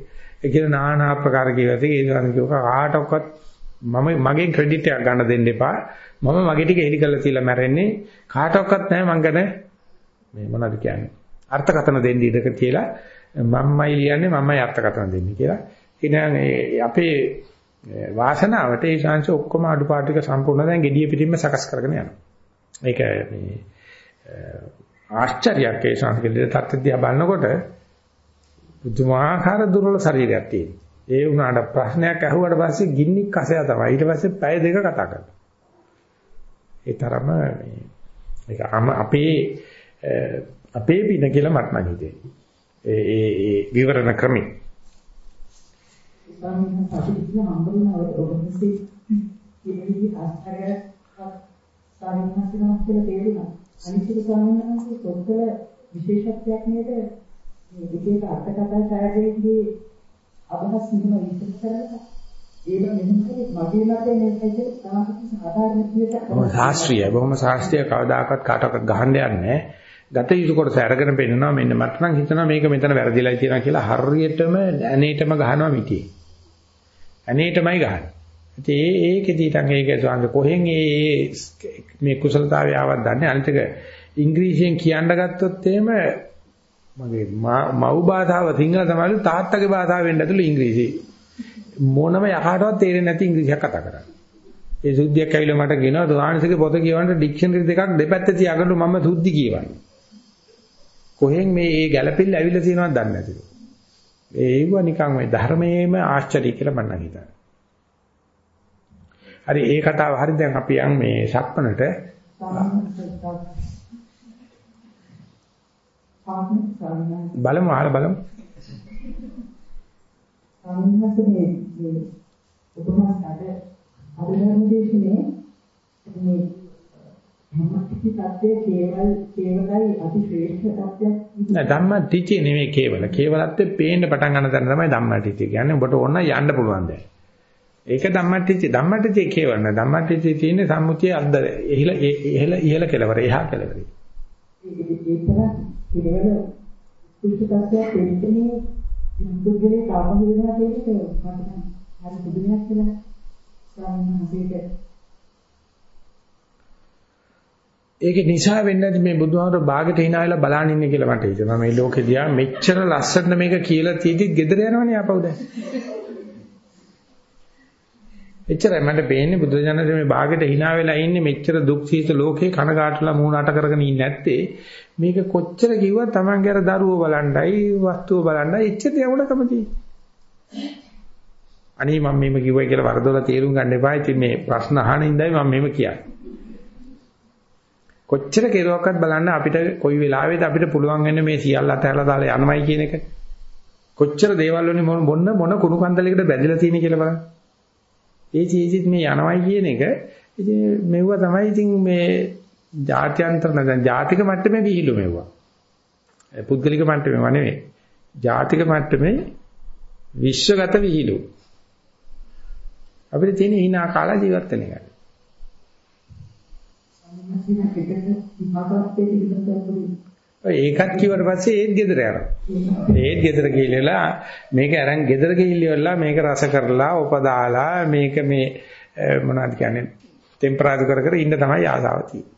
ඒ කියන নানা ආකාර කියලාද ඒ ස්වාමීන් කිව්ව කාටවත් මම මගේ ක්‍රෙඩිට් එකක් ගන්න දෙන්න එපා. මම මගේ ටික එලි කරලා තියලා මැරෙන්නේ කාටවත් නැහැ මං ගැන මේ මොනවද කියන්නේ. අර්ථකථන දෙන්න ඉඩක කියලා මම්මයි ලියන්නේ මම්මයි අර්ථකථන දෙන්නේ කියලා. ඉතින් අපේ වාසනාවට ඒ ශාංශ ඔක්කොම අඩුපාඩු ටික සම්පූර්ණ දැන් gediya පිටින්ම සකස් කරගෙන යනවා. මේක මේ ආශ්චර්යයක් ඒ ශාංශ කෙලෙද තත්ත්වය බලනකොට බුදුමාහාර දුර්වල ශරීරයක් තියෙනවා. ඒ වුණාට ප්‍රශ්නයක් අහුවට පස්සේ ගින්නි කසය තමයි. ඊට පස්සේ පැය දෙක කතා කරනවා. ඒ තරම මේ ඒක අපේ අපේ පින කියලා මට නම් හිතෙන්නේ. ඒ ඒ විවරණ ක්‍රමී ස්වාමීන් වහන්සේ අපිට හම්බුනා ඔබවහන්සේ කියන විදිහ ආස්තරයක් ස්වාමීන් වහන්සේ නමක් කියලා තේරුණා. අනිත් ස්වාමීන් වහන්සේ පොතේ විශේෂත්වයක් නේද මේ විදිහට අර්ථකථන සායදීගේ අදහස් මෙහෙම විස්තර කරලා ශාස්ත්‍රීය බොහොම ශාස්ත්‍රීය කවදාකවත් කාටවත් ගහන්න යන්නේ. ගත යුතු කොටස අරගෙන පෙන්නනවා මෙන්න මට නම් හිතනවා මේක මෙතන වැරදිලා තියෙනවා කියලා හරියටම ඇනේටම ගහනවා මිටියේ. අනේටමයි ගහන්නේ. ඉතින් ඒ ඒකෙදී තං ඒක සාංග කොහෙන් ඒ මේ කුසලතාවය ආවත් දන්නේ අනිතක ඉංග්‍රීසියෙන් කියන්න ගත්තොත් එහෙම මගේ මව් භාෂාව සිංහල තමයි තාත්තගේ භාෂාව වෙන්න ඇතුළු ඉංග්‍රීසි. මොනම යකාටවත් තේරෙන්නේ නැති ඉංග්‍රීසියක් කතා කරන්නේ. ඒ සුද්ධියක් ඇවිල්ලා මට කියනවා දුආනසික පොත කියවන්න ඩික්ෂනරි දෙකක් දෙපැත්තේ තියාගන්න මම සුද්ධි කියවන්නේ. කොහෙන් මේ මේ ගැළපෙල්ල ඇවිල්ලා තියෙනවද දන්නේ නැතිලු. ඒව නිකන් ওই ධර්මයේම ආශ්චර්ය කියලා මම හිතනවා. හරි ඒ කතාව හරි දැන් අපි යන් මේ සක්මනට බලමු අහලා බලමු. සමින්හසනේ මේ උපමාස්තට අභිධර්ම දේශනේ මේ ධම්මටිති தත්ත්වය කේවල කේවලයි අතිශ්‍රේෂ්ඨ தත්ත්වයක් නෑ ධම්මටිති නෙමෙයි කේවල. කේවලත්තේ පේන්න පටන් ගන්න තැන තමයි ධම්මටිති කියන්නේ. ඔබට ඕන යන්න පුළුවන් දැන්. ඒක ධම්මටිති ධම්මටිති කේවල නෑ. ධම්මටිති තියෙන්නේ සම්මුතිය අද්ද ඉහළ ඉහළ ඉහළ කෙලවර එහා කෙලවර ඒක ඒක කේවල සුසුකත්වයක් වෙන්නේ දෙන්නේ සම්බුද්ධලේ කාම වෙනවා කියන එක මට හරි පුදුමයක් කියලා සාමාන්‍යයෙන් ඒක නිසා වෙන්නේ නැති මේ බුදුහාමර ਬਾගෙට hina වෙලා බලන් ඉන්නේ කියලා මට හිතෙනවා. මේ ලෝකෙ දිහා මෙච්චර ලස්සන මේක කියලා තීදිත් gedera යනවනේ ආපහු දැන්. එච්චරයි මට පේන්නේ බුදුජානක මේ ਬਾගෙට hina වෙලා ඉන්නේ මෙච්චර දුක් සීත ලෝකේ කනගාටුලා මූණ අට කරගෙන ඉන්නේ නැත්තේ මේක කොච්චර කිව්වත් Tamange අර දරුවෝ බලණ්ඩයි වස්තුව බලණ්ඩයි එච්චර යවුණකම තියෙන්නේ. අනේ මම මේව කිව්වයි කියලා වරදොල තේරුම් ගන්න එපා. ඉතින් මේ ප්‍රශ්න අහන ඉඳයි මම මේව කියන්නේ. කොච්චර කෙරුවක්වත් බලන්න අපිට කොයි වෙලාවෙද අපිට පුළුවන් වෙන්නේ මේ සියල්ල අතහැරලා දාලා යනවයි කියන එක. කොච්චර දේවල් වලින් මොන මොන මොන කුණු කන්දලයකට බැඳලා තියෙන කියලා බලන්න. ඒ චීසිත් මේ යනවයි කියන එක ඉතින් මෙවුව තමයි ඉතින් මේ ජාත්‍යන්තර නැත්නම් ජාතික මට්ටමේ විහිළු මෙවුවා. පුද්ගලික මට්ටමේ නෙවෙයි. ජාතික මට්ටමේ විශ්වගත විහිළු. අපිට තියෙන hina කාලා ජීවත් වෙන එක. ඒකත් කිව්වට පස්සේ ඒත් ගෙදර යනවා. ඒත් ගෙදර ගිහිල්ලා මේක අරන් ගෙදර ගිහිල්ලා මේක රස කරලා උපදාලා මේක මේ මොනවද කියන්නේ ටෙම්පරාදු කර කර ඉන්න තමයි ආසාව තියෙන්නේ.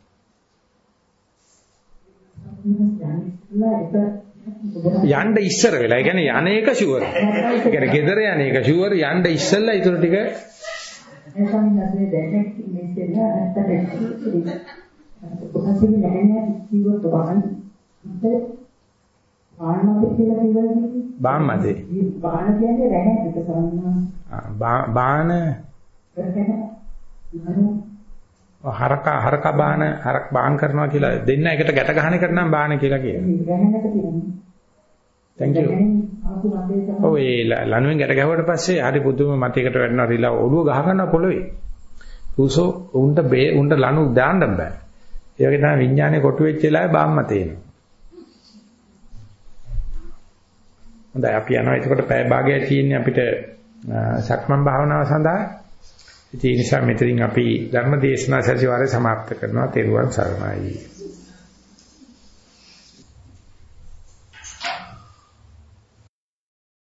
යන්න ඉස්සර වෙලා. ඒ කියන්නේ යන්නේක ෂුවර්. ඒ කියන්නේ ගෙදර යන්නේක ෂුවර් යන්න ඉස්සෙල්ලා ඊටු ටික එසමින් බාහමද කියලා කියන්නේ බාහමදේ බාහන කියන්නේ රැහැ එක සම්මා කරගෙන හරක හරක බාහන හරක් බාහන් කරනවා කියලා දෙන්න එකට ගැට ගන්න එකට නම් බාහන කියලා කියනවා. thank you. ඔව් ඒ ලණුවෙන් ගැට ගැහුවට පස්සේ හරි පුදුම මතයකට වැටෙනවා රිලා ඔළුව ගහ ගන්නවා පොළවේ. පුසෝ උන්ට උන්ට ලණු දාන්න බෑ. ඒ වගේ තමයි විඥානේ කොටු වෙච්ච වෙලාවේ බාම්ම තේනවා. හොඳයි අපි යනවා එතකොට පැය භාගයක් තියෙන්නේ අපිට සක්මන් භාවනාව සඳහා. ඉතින් ඒ නිසා මෙතනින් අපි ධර්ම දේශනා සැසිවාරය સમાપ્ત කරනවා. තෙරුවන් සරණයි.